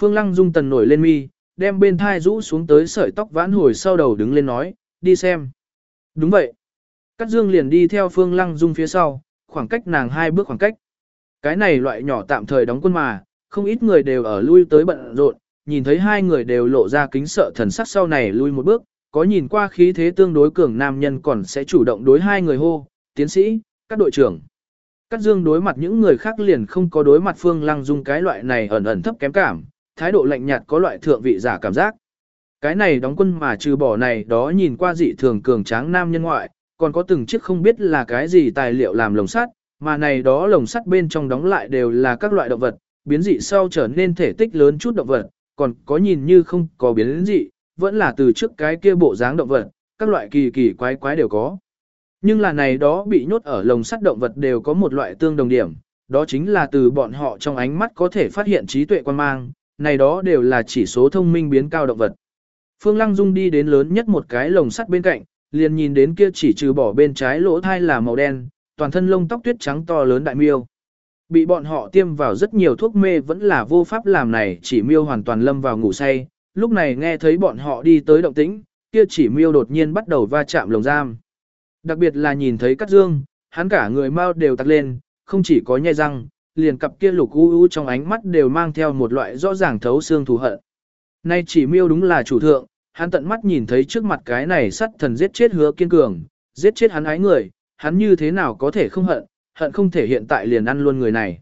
Phương Lăng Dung tần nổi lên mi, đem bên thai rũ xuống tới sợi tóc vãn hồi sau đầu đứng lên nói, đi xem. Đúng vậy. cắt Dương liền đi theo Phương Lăng Dung phía sau, khoảng cách nàng hai bước khoảng cách. Cái này loại nhỏ tạm thời đóng quân mà, không ít người đều ở lui tới bận rộn, nhìn thấy hai người đều lộ ra kính sợ thần sắc sau này lui một bước, có nhìn qua khí thế tương đối cường nam nhân còn sẽ chủ động đối hai người hô, tiến sĩ, các đội trưởng. Cát Dương đối mặt những người khác liền không có đối mặt Phương Lăng Dung cái loại này ẩn ẩn thấp kém cảm, thái độ lạnh nhạt có loại thượng vị giả cảm giác. Cái này đóng quân mà trừ bỏ này đó nhìn qua dị thường cường tráng nam nhân ngoại, còn có từng chiếc không biết là cái gì tài liệu làm lồng sắt, mà này đó lồng sắt bên trong đóng lại đều là các loại động vật, biến dị sau trở nên thể tích lớn chút động vật, còn có nhìn như không có biến dị, vẫn là từ trước cái kia bộ dáng động vật, các loại kỳ kỳ quái quái đều có. Nhưng là này đó bị nhốt ở lồng sắt động vật đều có một loại tương đồng điểm, đó chính là từ bọn họ trong ánh mắt có thể phát hiện trí tuệ quan mang, này đó đều là chỉ số thông minh biến cao động vật. Phương Lăng Dung đi đến lớn nhất một cái lồng sắt bên cạnh, liền nhìn đến kia chỉ trừ bỏ bên trái lỗ thai là màu đen, toàn thân lông tóc tuyết trắng to lớn đại miêu. Bị bọn họ tiêm vào rất nhiều thuốc mê vẫn là vô pháp làm này chỉ miêu hoàn toàn lâm vào ngủ say, lúc này nghe thấy bọn họ đi tới động tĩnh, kia chỉ miêu đột nhiên bắt đầu va chạm lồng giam. Đặc biệt là nhìn thấy Cát Dương, hắn cả người mau đều tặc lên, không chỉ có nhai răng, liền cặp kia lục u u trong ánh mắt đều mang theo một loại rõ ràng thấu xương thù hận. Nay chỉ miêu đúng là chủ thượng, hắn tận mắt nhìn thấy trước mặt cái này sắt thần giết chết hứa kiên cường, giết chết hắn ái người, hắn như thế nào có thể không hận, hận không thể hiện tại liền ăn luôn người này.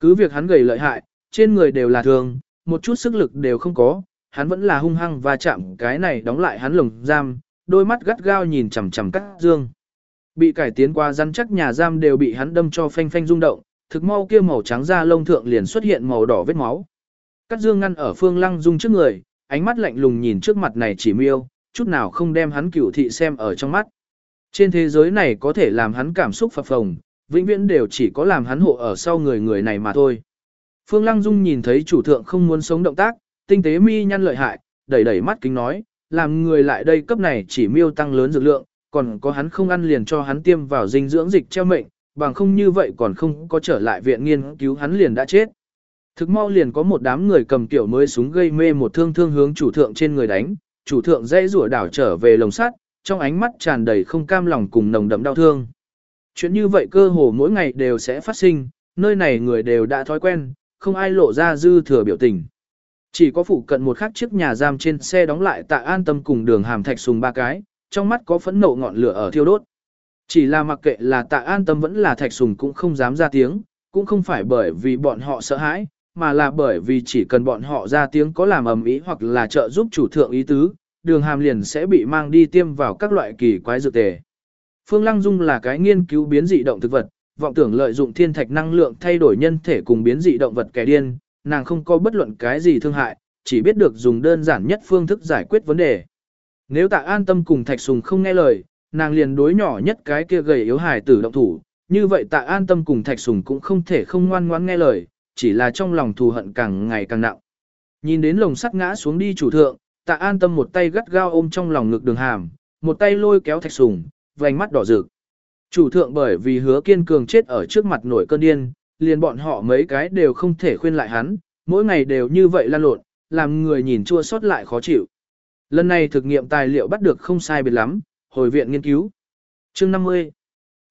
Cứ việc hắn gầy lợi hại, trên người đều là thương, một chút sức lực đều không có, hắn vẫn là hung hăng và chạm cái này đóng lại hắn lồng giam, đôi mắt gắt gao nhìn chằm chằm cắt Dương. Bị cải tiến qua rắn chắc nhà giam đều bị hắn đâm cho phanh phanh rung động, thực mau kia màu trắng da lông thượng liền xuất hiện màu đỏ vết máu. Cắt Dương ngăn ở Phương Lăng Dung trước người, ánh mắt lạnh lùng nhìn trước mặt này chỉ miêu, chút nào không đem hắn cửu thị xem ở trong mắt. Trên thế giới này có thể làm hắn cảm xúc phập phồng, vĩnh viễn đều chỉ có làm hắn hộ ở sau người người này mà thôi. Phương Lăng Dung nhìn thấy chủ thượng không muốn sống động tác, tinh tế mi nhăn lợi hại, đẩy đẩy mắt kính nói, làm người lại đây cấp này chỉ miêu tăng lớn dược lượng, còn có hắn không ăn liền cho hắn tiêm vào dinh dưỡng dịch treo mệnh, bằng không như vậy còn không có trở lại viện nghiên cứu hắn liền đã chết. Thực mau liền có một đám người cầm kiểu mới súng gây mê một thương thương hướng chủ thượng trên người đánh, chủ thượng dây rủa đảo trở về lồng sắt, trong ánh mắt tràn đầy không cam lòng cùng nồng đậm đau thương. Chuyện như vậy cơ hồ mỗi ngày đều sẽ phát sinh, nơi này người đều đã thói quen, không ai lộ ra dư thừa biểu tình. Chỉ có phụ cận một khắc chiếc nhà giam trên xe đóng lại tạ an tâm cùng đường hàm thạch sùng ba cái, trong mắt có phẫn nộ ngọn lửa ở thiêu đốt. Chỉ là mặc kệ là tạ an tâm vẫn là thạch sùng cũng không dám ra tiếng, cũng không phải bởi vì bọn họ sợ hãi, mà là bởi vì chỉ cần bọn họ ra tiếng có làm ầm ý hoặc là trợ giúp chủ thượng ý tứ, đường hàm liền sẽ bị mang đi tiêm vào các loại kỳ quái dược tề. Phương Lăng Dung là cái nghiên cứu biến dị động thực vật, vọng tưởng lợi dụng thiên thạch năng lượng thay đổi nhân thể cùng biến dị động vật kẻ điên, nàng không có bất luận cái gì thương hại, chỉ biết được dùng đơn giản nhất phương thức giải quyết vấn đề. Nếu tạ an tâm cùng thạch sùng không nghe lời, nàng liền đối nhỏ nhất cái kia gầy yếu hài tử động thủ, như vậy tạ an tâm cùng thạch sùng cũng không thể không ngoan ngoãn nghe lời, chỉ là trong lòng thù hận càng ngày càng nặng. Nhìn đến lồng sắt ngã xuống đi chủ thượng, tạ an tâm một tay gắt gao ôm trong lòng ngực đường hàm, một tay lôi kéo thạch sùng, vành mắt đỏ rực. Chủ thượng bởi vì hứa kiên cường chết ở trước mặt nổi cơn điên, liền bọn họ mấy cái đều không thể khuyên lại hắn, mỗi ngày đều như vậy lan lộn, làm người nhìn chua xót lại khó chịu. Lần này thực nghiệm tài liệu bắt được không sai biệt lắm, hồi viện nghiên cứu. Chương 50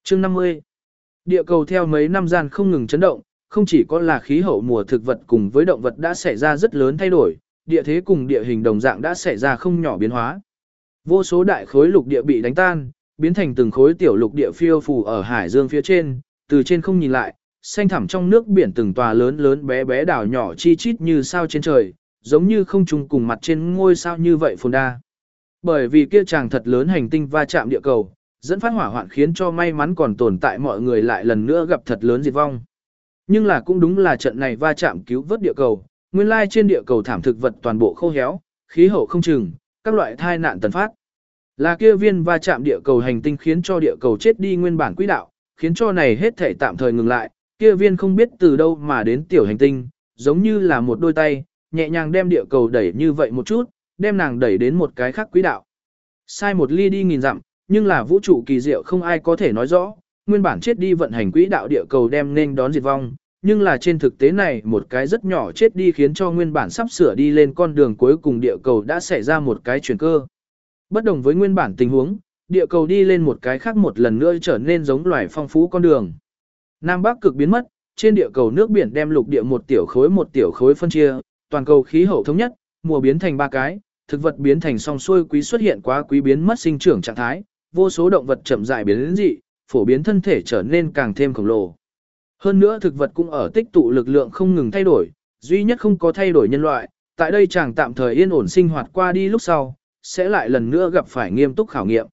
Chương 50 Địa cầu theo mấy năm gian không ngừng chấn động, không chỉ có là khí hậu mùa thực vật cùng với động vật đã xảy ra rất lớn thay đổi, địa thế cùng địa hình đồng dạng đã xảy ra không nhỏ biến hóa. Vô số đại khối lục địa bị đánh tan, biến thành từng khối tiểu lục địa phiêu phù ở hải dương phía trên, từ trên không nhìn lại, xanh thẳm trong nước biển từng tòa lớn lớn bé bé đảo nhỏ chi chít như sao trên trời, giống như không trùng cùng mặt trên ngôi sao như vậy phồn đa. Bởi vì kia chàng thật lớn hành tinh va chạm địa cầu, dẫn phát hỏa hoạn khiến cho may mắn còn tồn tại mọi người lại lần nữa gặp thật lớn diệt vong. Nhưng là cũng đúng là trận này va chạm cứu vớt địa cầu, nguyên lai trên địa cầu thảm thực vật toàn bộ khô héo, khí hậu không chừng, các loại thai nạn tần phát. Là kia viên va chạm địa cầu hành tinh khiến cho địa cầu chết đi nguyên bản quỹ đạo, khiến cho này hết thể tạm thời ngừng lại, kia viên không biết từ đâu mà đến tiểu hành tinh, giống như là một đôi tay, nhẹ nhàng đem địa cầu đẩy như vậy một chút, đem nàng đẩy đến một cái khác quỹ đạo. Sai một ly đi nghìn dặm, nhưng là vũ trụ kỳ diệu không ai có thể nói rõ, nguyên bản chết đi vận hành quỹ đạo địa cầu đem nên đón diệt vong, nhưng là trên thực tế này một cái rất nhỏ chết đi khiến cho nguyên bản sắp sửa đi lên con đường cuối cùng địa cầu đã xảy ra một cái chuyển cơ. Bất đồng với nguyên bản tình huống, địa cầu đi lên một cái khác một lần nữa trở nên giống loài phong phú con đường. Nam Bắc cực biến mất, trên địa cầu nước biển đem lục địa một tiểu khối một tiểu khối phân chia, toàn cầu khí hậu thống nhất, mùa biến thành ba cái, thực vật biến thành song xuôi quý xuất hiện quá quý biến mất sinh trưởng trạng thái, vô số động vật chậm rãi biến đến dị, phổ biến thân thể trở nên càng thêm khổng lồ. Hơn nữa thực vật cũng ở tích tụ lực lượng không ngừng thay đổi, duy nhất không có thay đổi nhân loại, tại đây chàng tạm thời yên ổn sinh hoạt qua đi lúc sau, sẽ lại lần nữa gặp phải nghiêm túc khảo nghiệm.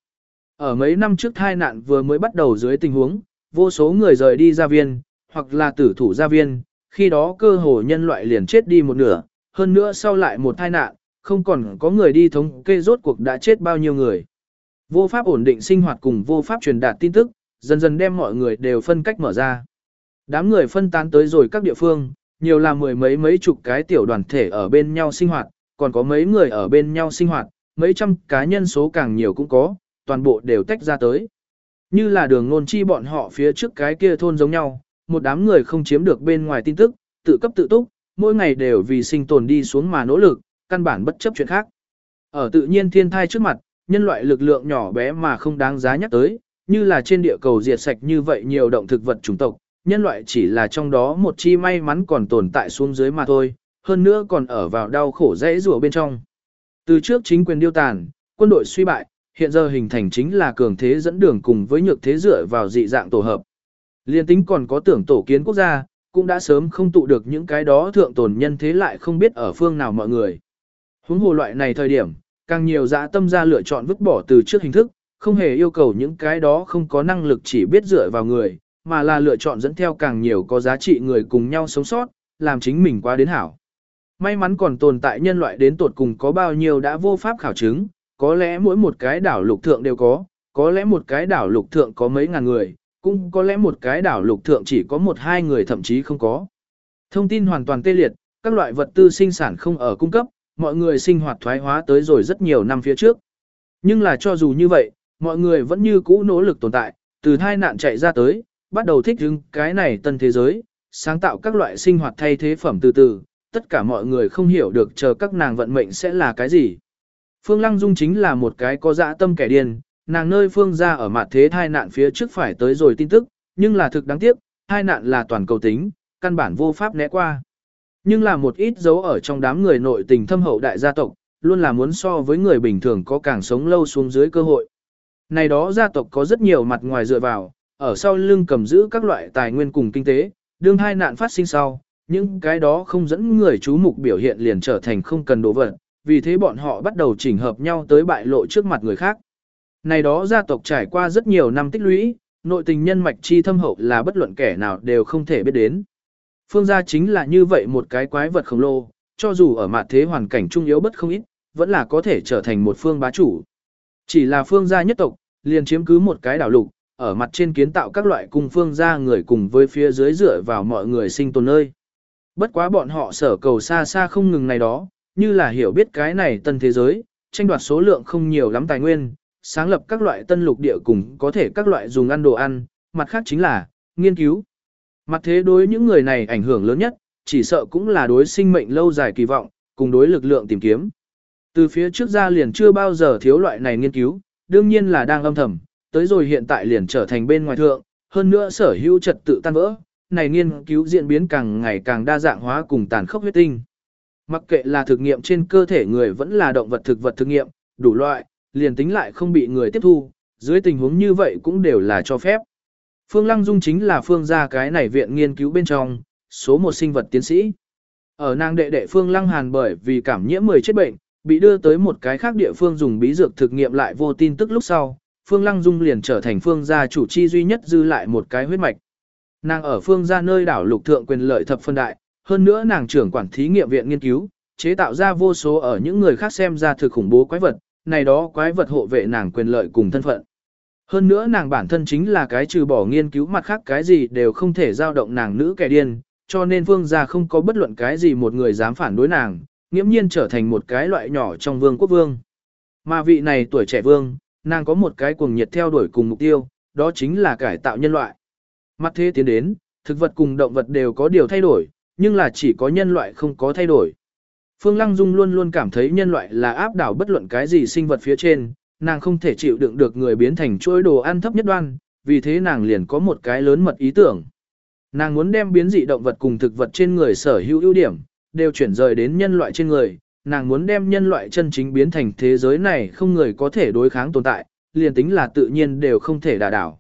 Ở mấy năm trước thai nạn vừa mới bắt đầu dưới tình huống, vô số người rời đi gia viên, hoặc là tử thủ gia viên, khi đó cơ hồ nhân loại liền chết đi một nửa, hơn nữa sau lại một thai nạn, không còn có người đi thống kê rốt cuộc đã chết bao nhiêu người. Vô pháp ổn định sinh hoạt cùng vô pháp truyền đạt tin tức, dần dần đem mọi người đều phân cách mở ra. Đám người phân tán tới rồi các địa phương, nhiều là mười mấy mấy chục cái tiểu đoàn thể ở bên nhau sinh hoạt, còn có mấy người ở bên nhau sinh hoạt, mấy trăm cá nhân số càng nhiều cũng có, toàn bộ đều tách ra tới. Như là đường ngôn chi bọn họ phía trước cái kia thôn giống nhau, một đám người không chiếm được bên ngoài tin tức, tự cấp tự túc, mỗi ngày đều vì sinh tồn đi xuống mà nỗ lực, căn bản bất chấp chuyện khác. Ở tự nhiên thiên thai trước mặt, nhân loại lực lượng nhỏ bé mà không đáng giá nhắc tới, như là trên địa cầu diệt sạch như vậy nhiều động thực vật chủng tộc, nhân loại chỉ là trong đó một chi may mắn còn tồn tại xuống dưới mà thôi, hơn nữa còn ở vào đau khổ dễ rùa bên trong. Từ trước chính quyền điêu tàn, quân đội suy bại, hiện giờ hình thành chính là cường thế dẫn đường cùng với nhược thế dựa vào dị dạng tổ hợp. Liên tính còn có tưởng tổ kiến quốc gia, cũng đã sớm không tụ được những cái đó thượng tồn nhân thế lại không biết ở phương nào mọi người. Huống hồ loại này thời điểm, càng nhiều dã tâm ra lựa chọn vứt bỏ từ trước hình thức, không hề yêu cầu những cái đó không có năng lực chỉ biết dựa vào người, mà là lựa chọn dẫn theo càng nhiều có giá trị người cùng nhau sống sót, làm chính mình qua đến hảo. May mắn còn tồn tại nhân loại đến tột cùng có bao nhiêu đã vô pháp khảo chứng, có lẽ mỗi một cái đảo lục thượng đều có, có lẽ một cái đảo lục thượng có mấy ngàn người, cũng có lẽ một cái đảo lục thượng chỉ có một hai người thậm chí không có. Thông tin hoàn toàn tê liệt, các loại vật tư sinh sản không ở cung cấp, mọi người sinh hoạt thoái hóa tới rồi rất nhiều năm phía trước. Nhưng là cho dù như vậy, mọi người vẫn như cũ nỗ lực tồn tại, từ thai nạn chạy ra tới, bắt đầu thích ứng cái này tân thế giới, sáng tạo các loại sinh hoạt thay thế phẩm từ từ, tất cả mọi người không hiểu được chờ các nàng vận mệnh sẽ là cái gì. Phương Lăng Dung chính là một cái có dã tâm kẻ điên, nàng nơi phương ra ở mặt thế thai nạn phía trước phải tới rồi tin tức, nhưng là thực đáng tiếc, thai nạn là toàn cầu tính, căn bản vô pháp né qua. Nhưng là một ít dấu ở trong đám người nội tình thâm hậu đại gia tộc, luôn là muốn so với người bình thường có càng sống lâu xuống dưới cơ hội. Này đó gia tộc có rất nhiều mặt ngoài dựa vào, ở sau lưng cầm giữ các loại tài nguyên cùng kinh tế, đương hai nạn phát sinh sau, những cái đó không dẫn người chú mục biểu hiện liền trở thành không cần đồ vật, vì thế bọn họ bắt đầu chỉnh hợp nhau tới bại lộ trước mặt người khác. Này đó gia tộc trải qua rất nhiều năm tích lũy, nội tình nhân mạch chi thâm hậu là bất luận kẻ nào đều không thể biết đến. Phương gia chính là như vậy một cái quái vật khổng lồ, cho dù ở mặt thế hoàn cảnh trung yếu bất không ít, vẫn là có thể trở thành một phương bá chủ. Chỉ là phương gia nhất tộc, liền chiếm cứ một cái đảo lục, ở mặt trên kiến tạo các loại cung phương gia người cùng với phía dưới dựa vào mọi người sinh tồn nơi. Bất quá bọn họ sở cầu xa xa không ngừng này đó, như là hiểu biết cái này tân thế giới, tranh đoạt số lượng không nhiều lắm tài nguyên, sáng lập các loại tân lục địa cùng có thể các loại dùng ăn đồ ăn, mặt khác chính là, nghiên cứu. Mặt thế đối những người này ảnh hưởng lớn nhất, chỉ sợ cũng là đối sinh mệnh lâu dài kỳ vọng, cùng đối lực lượng tìm kiếm. Từ phía trước ra liền chưa bao giờ thiếu loại này nghiên cứu, đương nhiên là đang âm thầm, tới rồi hiện tại liền trở thành bên ngoài thượng, hơn nữa sở hữu trật tự tan vỡ, này nghiên cứu diễn biến càng ngày càng đa dạng hóa cùng tàn khốc huyết tinh. Mặc kệ là thực nghiệm trên cơ thể người vẫn là động vật thực vật thực nghiệm, đủ loại, liền tính lại không bị người tiếp thu, dưới tình huống như vậy cũng đều là cho phép. Phương Lăng Dung chính là phương gia cái này viện nghiên cứu bên trong, số một sinh vật tiến sĩ. Ở nàng đệ đệ Phương Lăng Hàn bởi vì cảm nhiễm 10 chết bệnh, bị đưa tới một cái khác địa phương dùng bí dược thực nghiệm lại vô tin tức lúc sau, Phương Lăng Dung liền trở thành phương gia chủ chi duy nhất dư lại một cái huyết mạch. Nàng ở phương gia nơi đảo lục thượng quyền lợi thập phân đại, hơn nữa nàng trưởng quản thí nghiệm viện nghiên cứu, chế tạo ra vô số ở những người khác xem ra thực khủng bố quái vật, này đó quái vật hộ vệ nàng quyền lợi cùng thân phận. Hơn nữa nàng bản thân chính là cái trừ bỏ nghiên cứu mặt khác cái gì đều không thể giao động nàng nữ kẻ điên, cho nên vương gia không có bất luận cái gì một người dám phản đối nàng, nghiễm nhiên trở thành một cái loại nhỏ trong vương quốc vương. Mà vị này tuổi trẻ vương, nàng có một cái cuồng nhiệt theo đuổi cùng mục tiêu, đó chính là cải tạo nhân loại. Mặt thế tiến đến, thực vật cùng động vật đều có điều thay đổi, nhưng là chỉ có nhân loại không có thay đổi. Phương Lăng Dung luôn luôn cảm thấy nhân loại là áp đảo bất luận cái gì sinh vật phía trên, nàng không thể chịu đựng được người biến thành chuỗi đồ ăn thấp nhất đoan, vì thế nàng liền có một cái lớn mật ý tưởng. Nàng muốn đem biến dị động vật cùng thực vật trên người sở hữu ưu điểm, đều chuyển rời đến nhân loại trên người, nàng muốn đem nhân loại chân chính biến thành thế giới này không người có thể đối kháng tồn tại, liền tính là tự nhiên đều không thể đả đảo.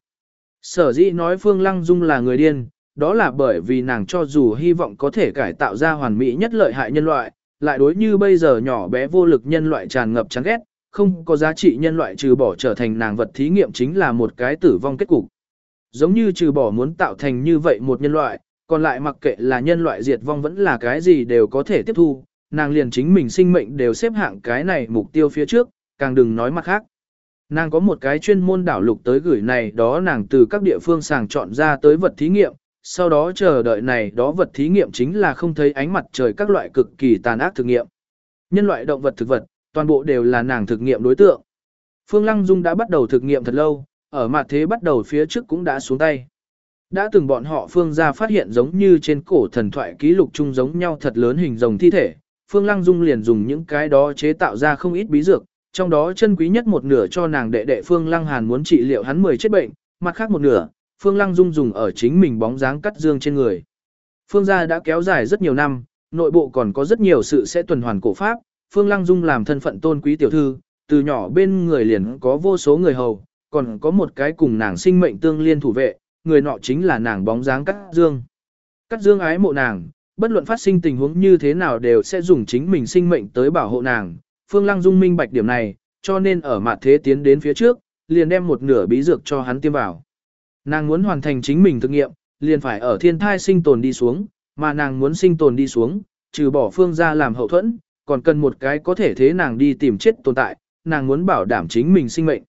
Sở dĩ nói Phương Lăng Dung là người điên, đó là bởi vì nàng cho dù hy vọng có thể cải tạo ra hoàn mỹ nhất lợi hại nhân loại, lại đối như bây giờ nhỏ bé vô lực nhân loại tràn ngập chán ghét, không có giá trị nhân loại trừ bỏ trở thành nàng vật thí nghiệm chính là một cái tử vong kết cục. Giống như trừ bỏ muốn tạo thành như vậy một nhân loại, còn lại mặc kệ là nhân loại diệt vong vẫn là cái gì đều có thể tiếp thu, nàng liền chính mình sinh mệnh đều xếp hạng cái này mục tiêu phía trước, càng đừng nói mặt khác. Nàng có một cái chuyên môn đảo lục tới gửi này đó nàng từ các địa phương sàng chọn ra tới vật thí nghiệm, sau đó chờ đợi này đó vật thí nghiệm chính là không thấy ánh mặt trời các loại cực kỳ tàn ác thực nghiệm. Nhân loại động vật thực vật, toàn bộ đều là nàng thực nghiệm đối tượng. Phương Lăng Dung đã bắt đầu thực nghiệm thật lâu, ở mặt thế bắt đầu phía trước cũng đã xuống tay. Đã từng bọn họ Phương ra phát hiện giống như trên cổ thần thoại ký lục chung giống nhau thật lớn hình rồng thi thể, Phương Lăng Dung liền dùng những cái đó chế tạo ra không ít bí dược, trong đó chân quý nhất một nửa cho nàng đệ đệ Phương Lăng Hàn muốn trị liệu hắn 10 chết bệnh, mặt khác một nửa, Phương Lăng Dung dùng ở chính mình bóng dáng cắt dương trên người. Phương gia đã kéo dài rất nhiều năm, nội bộ còn có rất nhiều sự sẽ tuần hoàn cổ pháp, Phương Lăng Dung làm thân phận tôn quý tiểu thư, từ nhỏ bên người liền có vô số người hầu, còn có một cái cùng nàng sinh mệnh tương liên thủ vệ, người nọ chính là nàng bóng dáng cắt dương. Cắt dương ái mộ nàng, bất luận phát sinh tình huống như thế nào đều sẽ dùng chính mình sinh mệnh tới bảo hộ nàng. Phương Lăng Dung minh bạch điểm này, cho nên ở mặt thế tiến đến phía trước, liền đem một nửa bí dược cho hắn tiêm vào. Nàng muốn hoàn thành chính mình thực nghiệm, liền phải ở thiên thai sinh tồn đi xuống, mà nàng muốn sinh tồn đi xuống, trừ bỏ phương ra làm hậu thuẫn, còn cần một cái có thể thế nàng đi tìm chết tồn tại, nàng muốn bảo đảm chính mình sinh mệnh.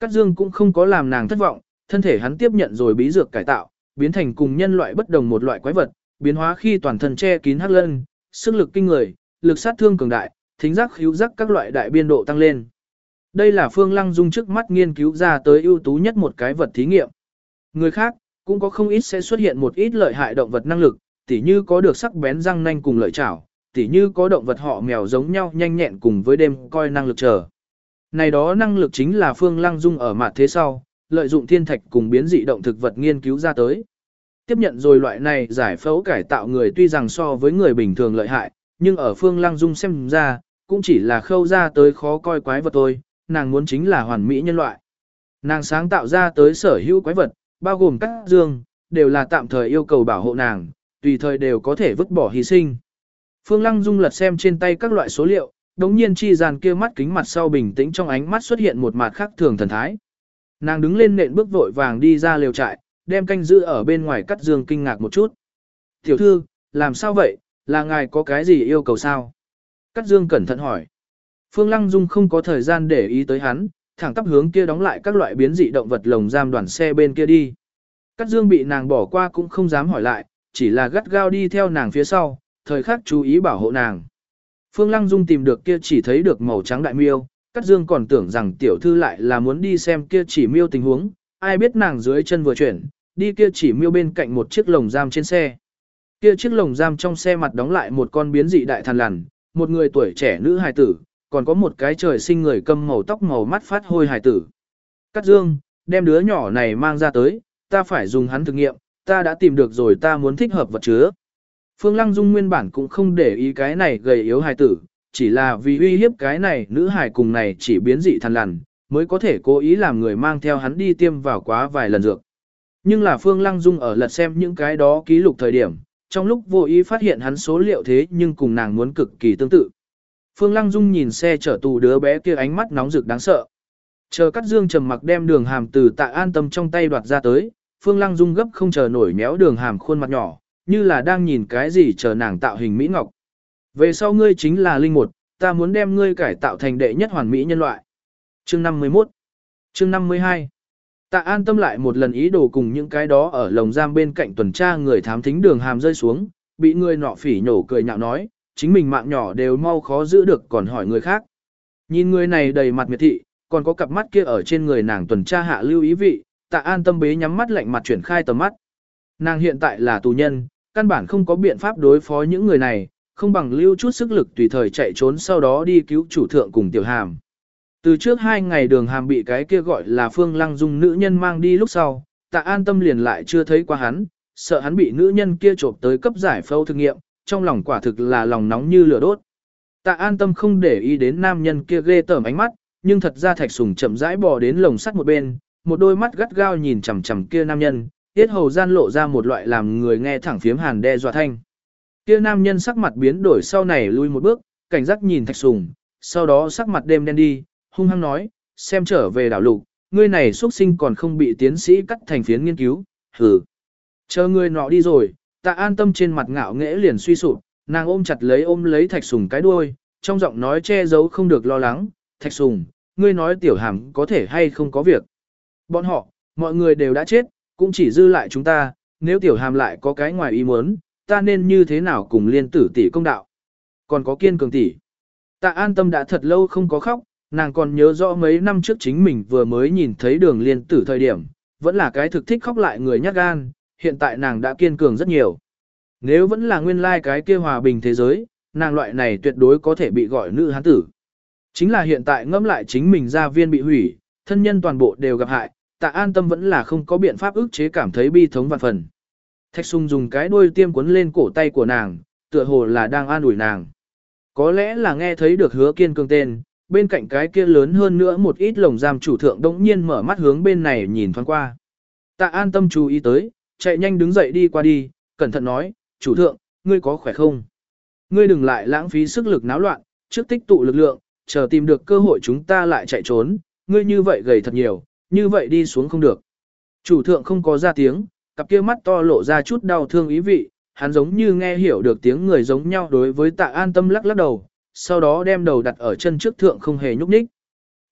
Cát Dương cũng không có làm nàng thất vọng, thân thể hắn tiếp nhận rồi bí dược cải tạo, biến thành cùng nhân loại bất đồng một loại quái vật, biến hóa khi toàn thân che kín hắc lân, sức lực kinh người, lực sát thương cường đại, thính giác khíu giác các loại đại biên độ tăng lên. Đây là Phương Lăng Dung trước mắt nghiên cứu ra tới ưu tú nhất một cái vật thí nghiệm. Người khác, cũng có không ít sẽ xuất hiện một ít lợi hại động vật năng lực, tỉ như có được sắc bén răng nanh cùng lợi chảo, tỉ như có động vật họ mèo giống nhau nhanh nhẹn cùng với đêm coi năng lực chờ. Này đó năng lực chính là Phương Lăng Dung ở mặt thế sau, lợi dụng thiên thạch cùng biến dị động thực vật nghiên cứu ra tới. Tiếp nhận rồi loại này giải phẫu cải tạo người tuy rằng so với người bình thường lợi hại, nhưng ở Phương Lăng Dung xem ra, cũng chỉ là khâu ra tới khó coi quái vật thôi, nàng muốn chính là hoàn mỹ nhân loại. Nàng sáng tạo ra tới sở hữu quái vật, bao gồm các dương, đều là tạm thời yêu cầu bảo hộ nàng, tùy thời đều có thể vứt bỏ hy sinh. Phương Lăng Dung lật xem trên tay các loại số liệu, đống nhiên chi dàn kia mắt kính mặt sau bình tĩnh trong ánh mắt xuất hiện một mặt khác thường thần thái. Nàng đứng lên nện bước vội vàng đi ra liều trại, đem canh giữ ở bên ngoài cắt dương kinh ngạc một chút. Tiểu thư, làm sao vậy, là ngài có cái gì yêu cầu sao? Cát dương cẩn thận hỏi. Phương Lăng Dung không có thời gian để ý tới hắn, thẳng tắp hướng kia đóng lại các loại biến dị động vật lồng giam đoàn xe bên kia đi. Cát dương bị nàng bỏ qua cũng không dám hỏi lại, chỉ là gắt gao đi theo nàng phía sau, thời khắc chú ý bảo hộ nàng. Phương Lăng Dung tìm được kia chỉ thấy được màu trắng đại miêu, Cát Dương còn tưởng rằng tiểu thư lại là muốn đi xem kia chỉ miêu tình huống, ai biết nàng dưới chân vừa chuyển, đi kia chỉ miêu bên cạnh một chiếc lồng giam trên xe. Kia chiếc lồng giam trong xe mặt đóng lại một con biến dị đại thần lằn, một người tuổi trẻ nữ hài tử, còn có một cái trời sinh người câm màu tóc màu mắt phát hôi hài tử. Cát Dương, đem đứa nhỏ này mang ra tới, ta phải dùng hắn thử nghiệm, ta đã tìm được rồi ta muốn thích hợp vật chứa. Phương Lăng Dung nguyên bản cũng không để ý cái này gầy yếu hài tử, chỉ là vì uy hiếp cái này nữ hài cùng này chỉ biến dị thần lằn, mới có thể cố ý làm người mang theo hắn đi tiêm vào quá vài lần dược. Nhưng là Phương Lăng Dung ở lật xem những cái đó ký lục thời điểm, trong lúc vô ý phát hiện hắn số liệu thế nhưng cùng nàng muốn cực kỳ tương tự. Phương Lăng Dung nhìn xe chở tù đứa bé kia ánh mắt nóng rực đáng sợ. Chờ cắt dương trầm mặc đem đường hàm từ tạ an tâm trong tay đoạt ra tới, Phương Lăng Dung gấp không chờ nổi méo đường hàm khuôn mặt nhỏ, như là đang nhìn cái gì chờ nàng tạo hình mỹ ngọc. Về sau ngươi chính là linh một, ta muốn đem ngươi cải tạo thành đệ nhất hoàn mỹ nhân loại. Chương 51 Chương 52 Tạ an tâm lại một lần ý đồ cùng những cái đó ở lồng giam bên cạnh tuần tra người thám thính đường hàm rơi xuống, bị người nọ phỉ nhổ cười nhạo nói, chính mình mạng nhỏ đều mau khó giữ được còn hỏi người khác. Nhìn người này đầy mặt miệt thị, còn có cặp mắt kia ở trên người nàng tuần tra hạ lưu ý vị, tạ an tâm bế nhắm mắt lạnh mặt chuyển khai tầm mắt. Nàng hiện tại là tù nhân, căn bản không có biện pháp đối phó những người này, không bằng lưu chút sức lực tùy thời chạy trốn sau đó đi cứu chủ thượng cùng tiểu hàm. Từ trước hai ngày đường hàm bị cái kia gọi là phương lăng dung nữ nhân mang đi lúc sau, tạ an tâm liền lại chưa thấy qua hắn, sợ hắn bị nữ nhân kia trộm tới cấp giải phẫu thực nghiệm, trong lòng quả thực là lòng nóng như lửa đốt. Tạ an tâm không để ý đến nam nhân kia ghê tởm ánh mắt, nhưng thật ra thạch sùng chậm rãi bò đến lồng sắt một bên, một đôi mắt gắt gao nhìn chằm chằm kia nam nhân, tiết hầu gian lộ ra một loại làm người nghe thẳng phiếm hàn đe dọa thanh. Kia nam nhân sắc mặt biến đổi sau này lui một bước, cảnh giác nhìn thạch sùng, sau đó sắc mặt đêm đen đi, hung hăng nói, xem trở về đảo lục, ngươi này xuất sinh còn không bị tiến sĩ cắt thành phiến nghiên cứu, hừ. Chờ ngươi nọ đi rồi, tạ an tâm trên mặt ngạo nghễ liền suy sụp, nàng ôm chặt lấy ôm lấy thạch sùng cái đuôi, trong giọng nói che giấu không được lo lắng, thạch sùng, ngươi nói tiểu hàm có thể hay không có việc. Bọn họ, mọi người đều đã chết, cũng chỉ dư lại chúng ta, nếu tiểu hàm lại có cái ngoài ý muốn, ta nên như thế nào cùng liên tử tỷ công đạo. Còn có kiên cường tỷ. Tạ an tâm đã thật lâu không có khóc, nàng còn nhớ rõ mấy năm trước chính mình vừa mới nhìn thấy đường liên tử thời điểm, vẫn là cái thực thích khóc lại người nhát gan, hiện tại nàng đã kiên cường rất nhiều. Nếu vẫn là nguyên lai like cái kia hòa bình thế giới, nàng loại này tuyệt đối có thể bị gọi nữ hán tử. Chính là hiện tại ngẫm lại chính mình gia viên bị hủy, thân nhân toàn bộ đều gặp hại, tạ an tâm vẫn là không có biện pháp ức chế cảm thấy bi thống vạn phần. Thạch sung dùng cái đuôi tiêm quấn lên cổ tay của nàng, tựa hồ là đang an ủi nàng. Có lẽ là nghe thấy được hứa kiên cường tên, bên cạnh cái kia lớn hơn nữa một ít lồng giam chủ thượng đống nhiên mở mắt hướng bên này nhìn thoáng qua. Tạ an tâm chú ý tới, chạy nhanh đứng dậy đi qua đi, cẩn thận nói, chủ thượng, ngươi có khỏe không? Ngươi đừng lại lãng phí sức lực náo loạn, trước tích tụ lực lượng, chờ tìm được cơ hội chúng ta lại chạy trốn, ngươi như vậy gầy thật nhiều, như vậy đi xuống không được. Chủ thượng không có ra tiếng, cặp kia mắt to lộ ra chút đau thương ý vị, hắn giống như nghe hiểu được tiếng người giống nhau đối với tạ an tâm lắc lắc đầu, sau đó đem đầu đặt ở chân trước thượng không hề nhúc nhích.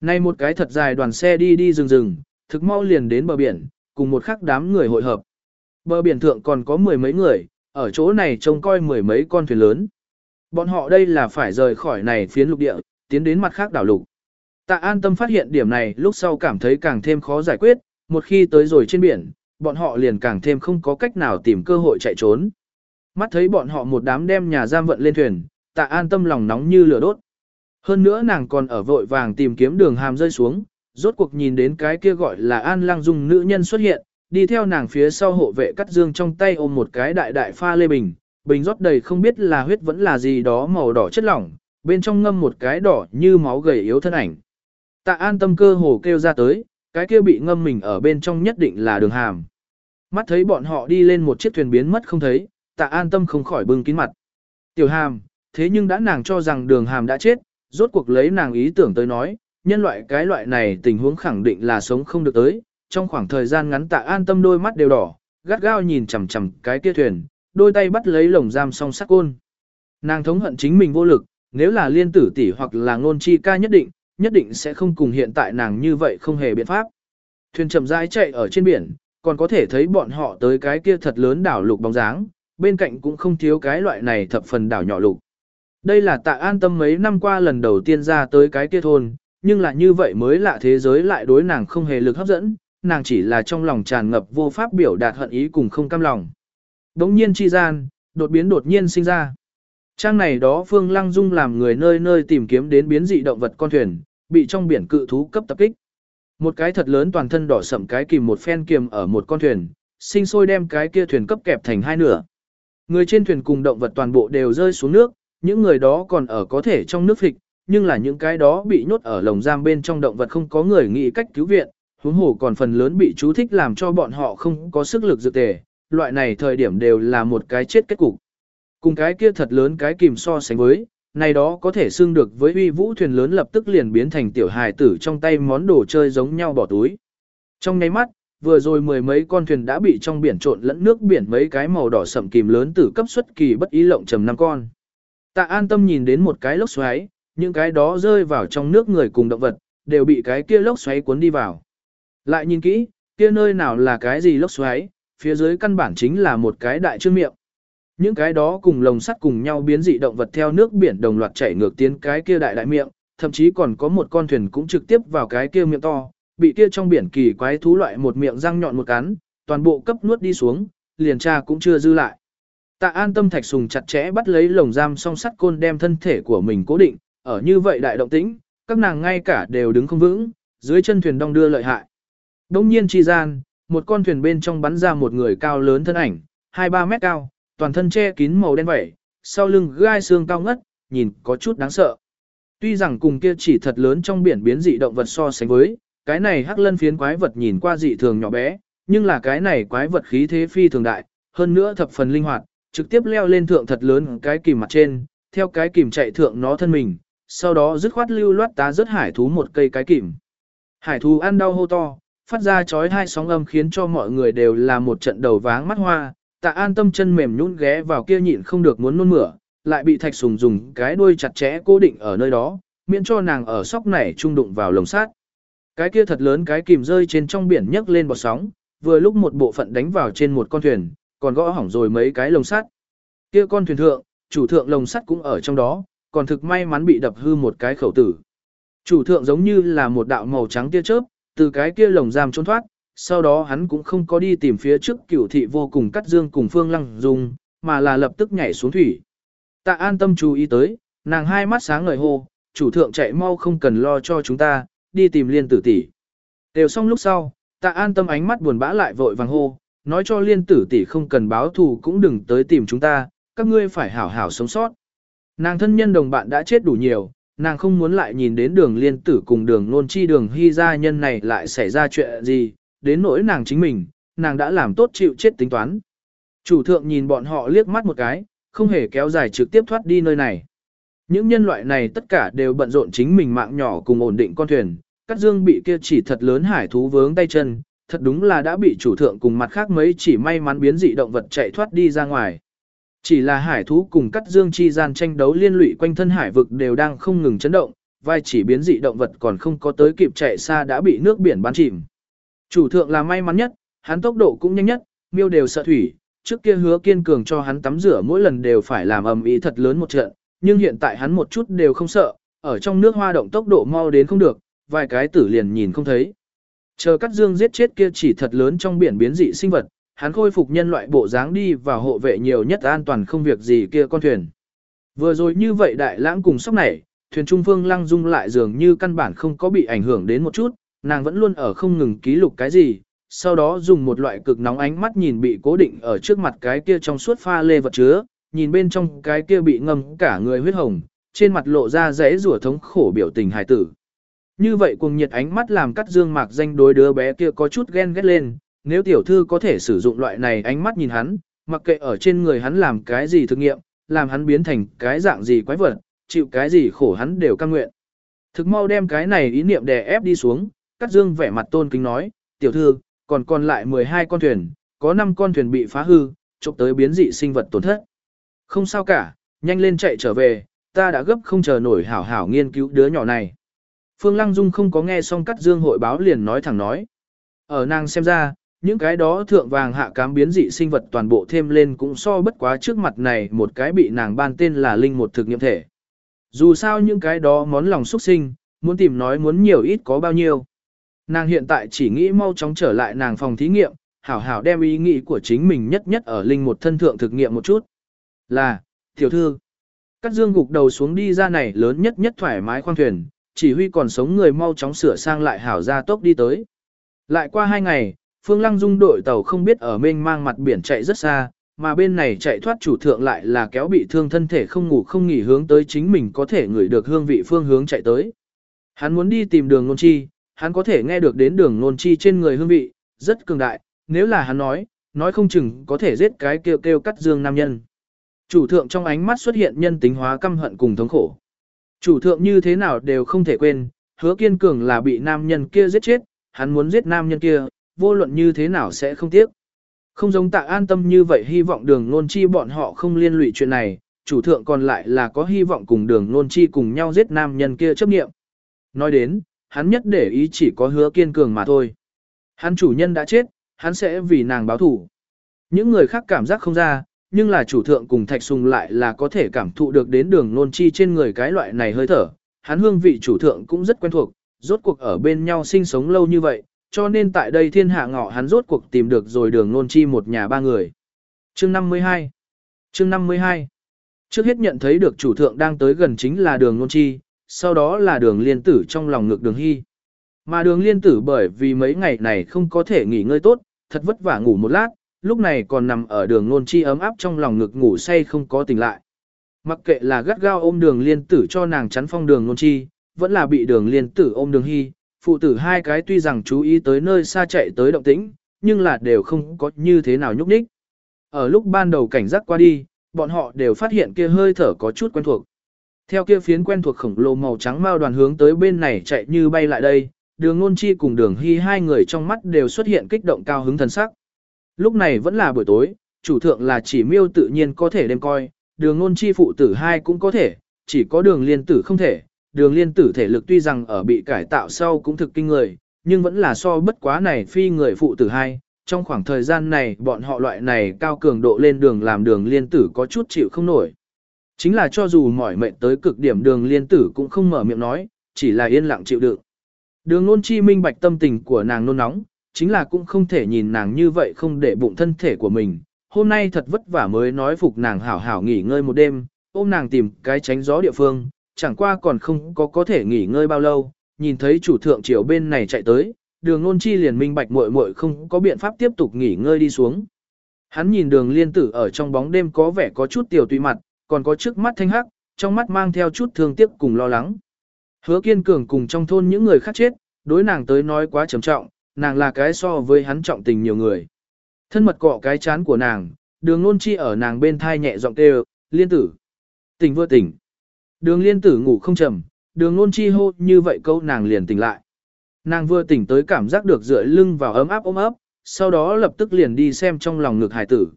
Nay một cái thật dài đoàn xe đi đi rừng rừng, thực mau liền đến bờ biển, cùng một khắc đám người hội hợp. Bờ biển thượng còn có mười mấy người, ở chỗ này trông coi mười mấy con thuyền lớn. Bọn họ đây là phải rời khỏi này phiến lục địa, tiến đến mặt khác đảo lục. Tạ an tâm phát hiện điểm này lúc sau cảm thấy càng thêm khó giải quyết, một khi tới rồi trên biển, bọn họ liền càng thêm không có cách nào tìm cơ hội chạy trốn. Mắt thấy bọn họ một đám đem nhà giam vận lên thuyền, tạ an tâm lòng nóng như lửa đốt. Hơn nữa nàng còn ở vội vàng tìm kiếm đường hàm rơi xuống, rốt cuộc nhìn đến cái kia gọi là An Lang Dung nữ nhân xuất hiện, đi theo nàng phía sau hộ vệ cắt dương trong tay ôm một cái đại đại pha lê bình, bình rót đầy không biết là huyết vẫn là gì đó màu đỏ chất lỏng, bên trong ngâm một cái đỏ như máu gầy yếu thân ảnh. Tạ an tâm cơ hồ kêu ra tới, cái kia bị ngâm mình ở bên trong nhất định là đường hàm. Mắt thấy bọn họ đi lên một chiếc thuyền biến mất không thấy, tạ an tâm không khỏi bưng kín mặt. Tiểu hàm, thế nhưng đã nàng cho rằng đường hàm đã chết, rốt cuộc lấy nàng ý tưởng tới nói, nhân loại cái loại này tình huống khẳng định là sống không được tới, trong khoảng thời gian ngắn tạ an tâm đôi mắt đều đỏ, gắt gao nhìn chằm chằm cái kia thuyền, đôi tay bắt lấy lồng giam song sắc côn. Nàng thống hận chính mình vô lực, nếu là liên tử tỷ hoặc là ngôn chi ca nhất định, nhất định sẽ không cùng hiện tại nàng như vậy không hề biện pháp. Thuyền chậm rãi chạy ở trên biển, còn có thể thấy bọn họ tới cái kia thật lớn đảo lục bóng dáng, bên cạnh cũng không thiếu cái loại này thập phần đảo nhỏ lục. Đây là tạ an tâm mấy năm qua lần đầu tiên ra tới cái kia thôn, nhưng là như vậy mới lạ thế giới lại đối nàng không hề lực hấp dẫn, nàng chỉ là trong lòng tràn ngập vô pháp biểu đạt hận ý cùng không cam lòng. Đống nhiên chi gian, đột biến đột nhiên sinh ra. Trang này đó Phương Lăng Dung làm người nơi nơi tìm kiếm đến biến dị động vật con thuyền, bị trong biển cự thú cấp tập kích. Một cái thật lớn toàn thân đỏ sậm cái kìm một phen kiềm ở một con thuyền, sinh sôi đem cái kia thuyền cấp kẹp thành hai nửa. Người trên thuyền cùng động vật toàn bộ đều rơi xuống nước, những người đó còn ở có thể trong nước phịch, nhưng là những cái đó bị nhốt ở lồng giam bên trong động vật không có người nghĩ cách cứu viện, huống hồ còn phần lớn bị chú thích làm cho bọn họ không có sức lực dự tề, loại này thời điểm đều là một cái chết kết cục. Cùng cái kia thật lớn cái kìm so sánh với, này đó có thể xưng được với uy vũ thuyền lớn lập tức liền biến thành tiểu hài tử trong tay món đồ chơi giống nhau bỏ túi. Trong nháy mắt, vừa rồi mười mấy con thuyền đã bị trong biển trộn lẫn nước biển mấy cái màu đỏ sậm kìm lớn tử cấp xuất kỳ bất ý lộng trầm năm con. Tạ an tâm nhìn đến một cái lốc xoáy, những cái đó rơi vào trong nước người cùng động vật, đều bị cái kia lốc xoáy cuốn đi vào. Lại nhìn kỹ, kia nơi nào là cái gì lốc xoáy, phía dưới căn bản chính là một cái đại trương miệng. Những cái đó cùng lồng sắt cùng nhau biến dị động vật theo nước biển đồng loạt chảy ngược tiến cái kia đại đại miệng, thậm chí còn có một con thuyền cũng trực tiếp vào cái kia miệng to, bị kia trong biển kỳ quái thú loại một miệng răng nhọn một cắn, toàn bộ cấp nuốt đi xuống, liền tra cũng chưa dư lại. Tạ an tâm thạch sùng chặt chẽ bắt lấy lồng giam song sắt côn đem thân thể của mình cố định, ở như vậy đại động tĩnh, các nàng ngay cả đều đứng không vững, dưới chân thuyền đong đưa lợi hại. Đông nhiên chi gian, một con thuyền bên trong bắn ra một người cao lớn thân ảnh, 2-3 mét cao, toàn thân che kín màu đen vẩy, sau lưng gai xương cao ngất, nhìn có chút đáng sợ. Tuy rằng cùng kia chỉ thật lớn trong biển biến dị động vật so sánh với, cái này hắc lân phiến quái vật nhìn qua dị thường nhỏ bé, nhưng là cái này quái vật khí thế phi thường đại, hơn nữa thập phần linh hoạt, trực tiếp leo lên thượng thật lớn cái kìm mặt trên, theo cái kìm chạy thượng nó thân mình, sau đó dứt khoát lưu loát tá rớt hải thú một cây cái kìm. Hải thú ăn đau hô to, phát ra chói hai sóng âm khiến cho mọi người đều là một trận đầu váng mắt hoa, tạ an tâm chân mềm nhún ghé vào kia nhịn không được muốn nôn mửa, lại bị thạch sùng dùng cái đuôi chặt chẽ cố định ở nơi đó, miễn cho nàng ở sóc này trung đụng vào lồng sát. Cái kia thật lớn cái kìm rơi trên trong biển nhấc lên bọt sóng, vừa lúc một bộ phận đánh vào trên một con thuyền, còn gõ hỏng rồi mấy cái lồng sắt. Kia con thuyền thượng, chủ thượng lồng sắt cũng ở trong đó, còn thực may mắn bị đập hư một cái khẩu tử. Chủ thượng giống như là một đạo màu trắng tia chớp, từ cái kia lồng giam trốn thoát, sau đó hắn cũng không có đi tìm phía trước cửu thị vô cùng cắt dương cùng phương lăng dùng, mà là lập tức nhảy xuống thủy. Tạ an tâm chú ý tới, nàng hai mắt sáng ngời hô, chủ thượng chạy mau không cần lo cho chúng ta, đi tìm liên tử tỷ. Đều xong lúc sau, tạ an tâm ánh mắt buồn bã lại vội vàng hô, nói cho liên tử tỷ không cần báo thù cũng đừng tới tìm chúng ta, các ngươi phải hảo hảo sống sót. Nàng thân nhân đồng bạn đã chết đủ nhiều, nàng không muốn lại nhìn đến đường liên tử cùng đường nôn chi đường hy gia nhân này lại xảy ra chuyện gì, đến nỗi nàng chính mình, nàng đã làm tốt chịu chết tính toán. Chủ thượng nhìn bọn họ liếc mắt một cái, không hề kéo dài trực tiếp thoát đi nơi này. Những nhân loại này tất cả đều bận rộn chính mình mạng nhỏ cùng ổn định con thuyền, cắt dương bị kia chỉ thật lớn hải thú vướng tay chân, thật đúng là đã bị chủ thượng cùng mặt khác mấy chỉ may mắn biến dị động vật chạy thoát đi ra ngoài. Chỉ là hải thú cùng cắt dương chi gian tranh đấu liên lụy quanh thân hải vực đều đang không ngừng chấn động, vai chỉ biến dị động vật còn không có tới kịp chạy xa đã bị nước biển bắn chìm. Chủ thượng là may mắn nhất, hắn tốc độ cũng nhanh nhất, miêu đều sợ thủy, trước kia hứa kiên cường cho hắn tắm rửa mỗi lần đều phải làm ầm ĩ thật lớn một trận, nhưng hiện tại hắn một chút đều không sợ, ở trong nước hoa động tốc độ mau đến không được, vài cái tử liền nhìn không thấy. Chờ cắt dương giết chết kia chỉ thật lớn trong biển biến dị sinh vật, hắn khôi phục nhân loại bộ dáng đi và hộ vệ nhiều nhất an toàn không việc gì kia con thuyền. Vừa rồi như vậy đại lãng cùng sóc này, thuyền trung phương lăng dung lại dường như căn bản không có bị ảnh hưởng đến một chút, nàng vẫn luôn ở không ngừng ký lục cái gì, sau đó dùng một loại cực nóng ánh mắt nhìn bị cố định ở trước mặt cái kia trong suốt pha lê vật chứa, nhìn bên trong cái kia bị ngâm cả người huyết hồng, trên mặt lộ ra rẽ rủa thống khổ biểu tình hài tử. Như vậy cùng nhiệt ánh mắt làm cắt dương mạc danh đối đứa bé kia có chút ghen ghét lên, nếu tiểu thư có thể sử dụng loại này ánh mắt nhìn hắn, mặc kệ ở trên người hắn làm cái gì thực nghiệm, làm hắn biến thành cái dạng gì quái vật, chịu cái gì khổ hắn đều cam nguyện. Thực mau đem cái này ý niệm đè ép đi xuống, cắt dương vẻ mặt tôn kính nói, tiểu thư, còn còn lại 12 con thuyền, có 5 con thuyền bị phá hư, chụp tới biến dị sinh vật tổn thất. Không sao cả, nhanh lên chạy trở về, ta đã gấp không chờ nổi hảo hảo nghiên cứu đứa nhỏ này. Phương Lăng Dung không có nghe xong cắt dương hội báo liền nói thẳng nói. Ở nàng xem ra, Những cái đó thượng vàng hạ cám biến dị sinh vật toàn bộ thêm lên cũng so bất quá trước mặt này một cái bị nàng ban tên là linh một thực nghiệm thể. Dù sao những cái đó món lòng xuất sinh, muốn tìm nói muốn nhiều ít có bao nhiêu. Nàng hiện tại chỉ nghĩ mau chóng trở lại nàng phòng thí nghiệm, hảo hảo đem ý nghĩ của chính mình nhất nhất ở linh một thân thượng thực nghiệm một chút. Là, tiểu thư, cắt dương gục đầu xuống đi ra này lớn nhất nhất thoải mái khoang thuyền, chỉ huy còn sống người mau chóng sửa sang lại hảo ra tốc đi tới. Lại qua hai ngày, Phương Lăng Dung đội tàu không biết ở mênh mang mặt biển chạy rất xa, mà bên này chạy thoát chủ thượng lại là kéo bị thương thân thể không ngủ không nghỉ hướng tới chính mình có thể ngửi được hương vị phương hướng chạy tới. Hắn muốn đi tìm đường nôn chi, hắn có thể nghe được đến đường nôn chi trên người hương vị, rất cường đại, nếu là hắn nói, nói không chừng có thể giết cái kêu kêu cắt dương nam nhân. Chủ thượng trong ánh mắt xuất hiện nhân tính hóa căm hận cùng thống khổ. Chủ thượng như thế nào đều không thể quên, hứa kiên cường là bị nam nhân kia giết chết, hắn muốn giết nam nhân kia, vô luận như thế nào sẽ không tiếc. Không giống tạ an tâm như vậy hy vọng đường nôn chi bọn họ không liên lụy chuyện này, chủ thượng còn lại là có hy vọng cùng đường nôn chi cùng nhau giết nam nhân kia chấp nghiệm. Nói đến, hắn nhất để ý chỉ có hứa kiên cường mà thôi. Hắn chủ nhân đã chết, hắn sẽ vì nàng báo thủ. Những người khác cảm giác không ra, nhưng là chủ thượng cùng thạch sùng lại là có thể cảm thụ được đến đường nôn chi trên người cái loại này hơi thở. Hắn hương vị chủ thượng cũng rất quen thuộc, rốt cuộc ở bên nhau sinh sống lâu như vậy, cho nên tại đây thiên hạ ngọ hắn rốt cuộc tìm được rồi đường nôn chi một nhà ba người. Chương 52 Chương 52 Trước hết nhận thấy được chủ thượng đang tới gần chính là đường nôn chi, sau đó là đường liên tử trong lòng ngực đường hy. Mà đường liên tử bởi vì mấy ngày này không có thể nghỉ ngơi tốt, thật vất vả ngủ một lát, lúc này còn nằm ở đường nôn chi ấm áp trong lòng ngực ngủ say không có tỉnh lại. Mặc kệ là gắt gao ôm đường liên tử cho nàng chắn phong đường nôn chi, vẫn là bị đường liên tử ôm đường hy, phụ tử hai cái tuy rằng chú ý tới nơi xa chạy tới động tĩnh, nhưng là đều không có như thế nào nhúc nhích. Ở lúc ban đầu cảnh giác qua đi, bọn họ đều phát hiện kia hơi thở có chút quen thuộc. Theo kia phiến quen thuộc khổng lồ màu trắng mao đoàn hướng tới bên này chạy như bay lại đây, đường ngôn chi cùng đường hy hai người trong mắt đều xuất hiện kích động cao hứng thần sắc. Lúc này vẫn là buổi tối, chủ thượng là chỉ miêu tự nhiên có thể đem coi, đường ngôn chi phụ tử hai cũng có thể, chỉ có đường liên tử không thể. Đường liên tử thể lực tuy rằng ở bị cải tạo sau cũng thực kinh người, nhưng vẫn là so bất quá này phi người phụ tử hai. Trong khoảng thời gian này bọn họ loại này cao cường độ lên đường làm đường liên tử có chút chịu không nổi. Chính là cho dù mỏi mệt tới cực điểm đường liên tử cũng không mở miệng nói, chỉ là yên lặng chịu đựng. Đường nôn chi minh bạch tâm tình của nàng nôn nóng, chính là cũng không thể nhìn nàng như vậy không để bụng thân thể của mình. Hôm nay thật vất vả mới nói phục nàng hảo hảo nghỉ ngơi một đêm, ôm nàng tìm cái tránh gió địa phương, chẳng qua còn không có có thể nghỉ ngơi bao lâu, nhìn thấy chủ thượng triều bên này chạy tới, đường nôn chi liền minh bạch muội muội không có biện pháp tiếp tục nghỉ ngơi đi xuống. Hắn nhìn đường liên tử ở trong bóng đêm có vẻ có chút tiểu tùy mặt, còn có trước mắt thanh hắc, trong mắt mang theo chút thương tiếc cùng lo lắng. Hứa kiên cường cùng trong thôn những người khác chết, đối nàng tới nói quá trầm trọng, nàng là cái so với hắn trọng tình nhiều người. Thân mật cọ cái chán của nàng, đường nôn chi ở nàng bên thai nhẹ giọng kêu, liên tử. Tỉnh vừa tỉnh. Đường liên tử ngủ không trầm, đường nôn chi hô như vậy câu nàng liền tỉnh lại. Nàng vừa tỉnh tới cảm giác được dựa lưng vào ấm áp ôm ấp, sau đó lập tức liền đi xem trong lòng ngực hải tử.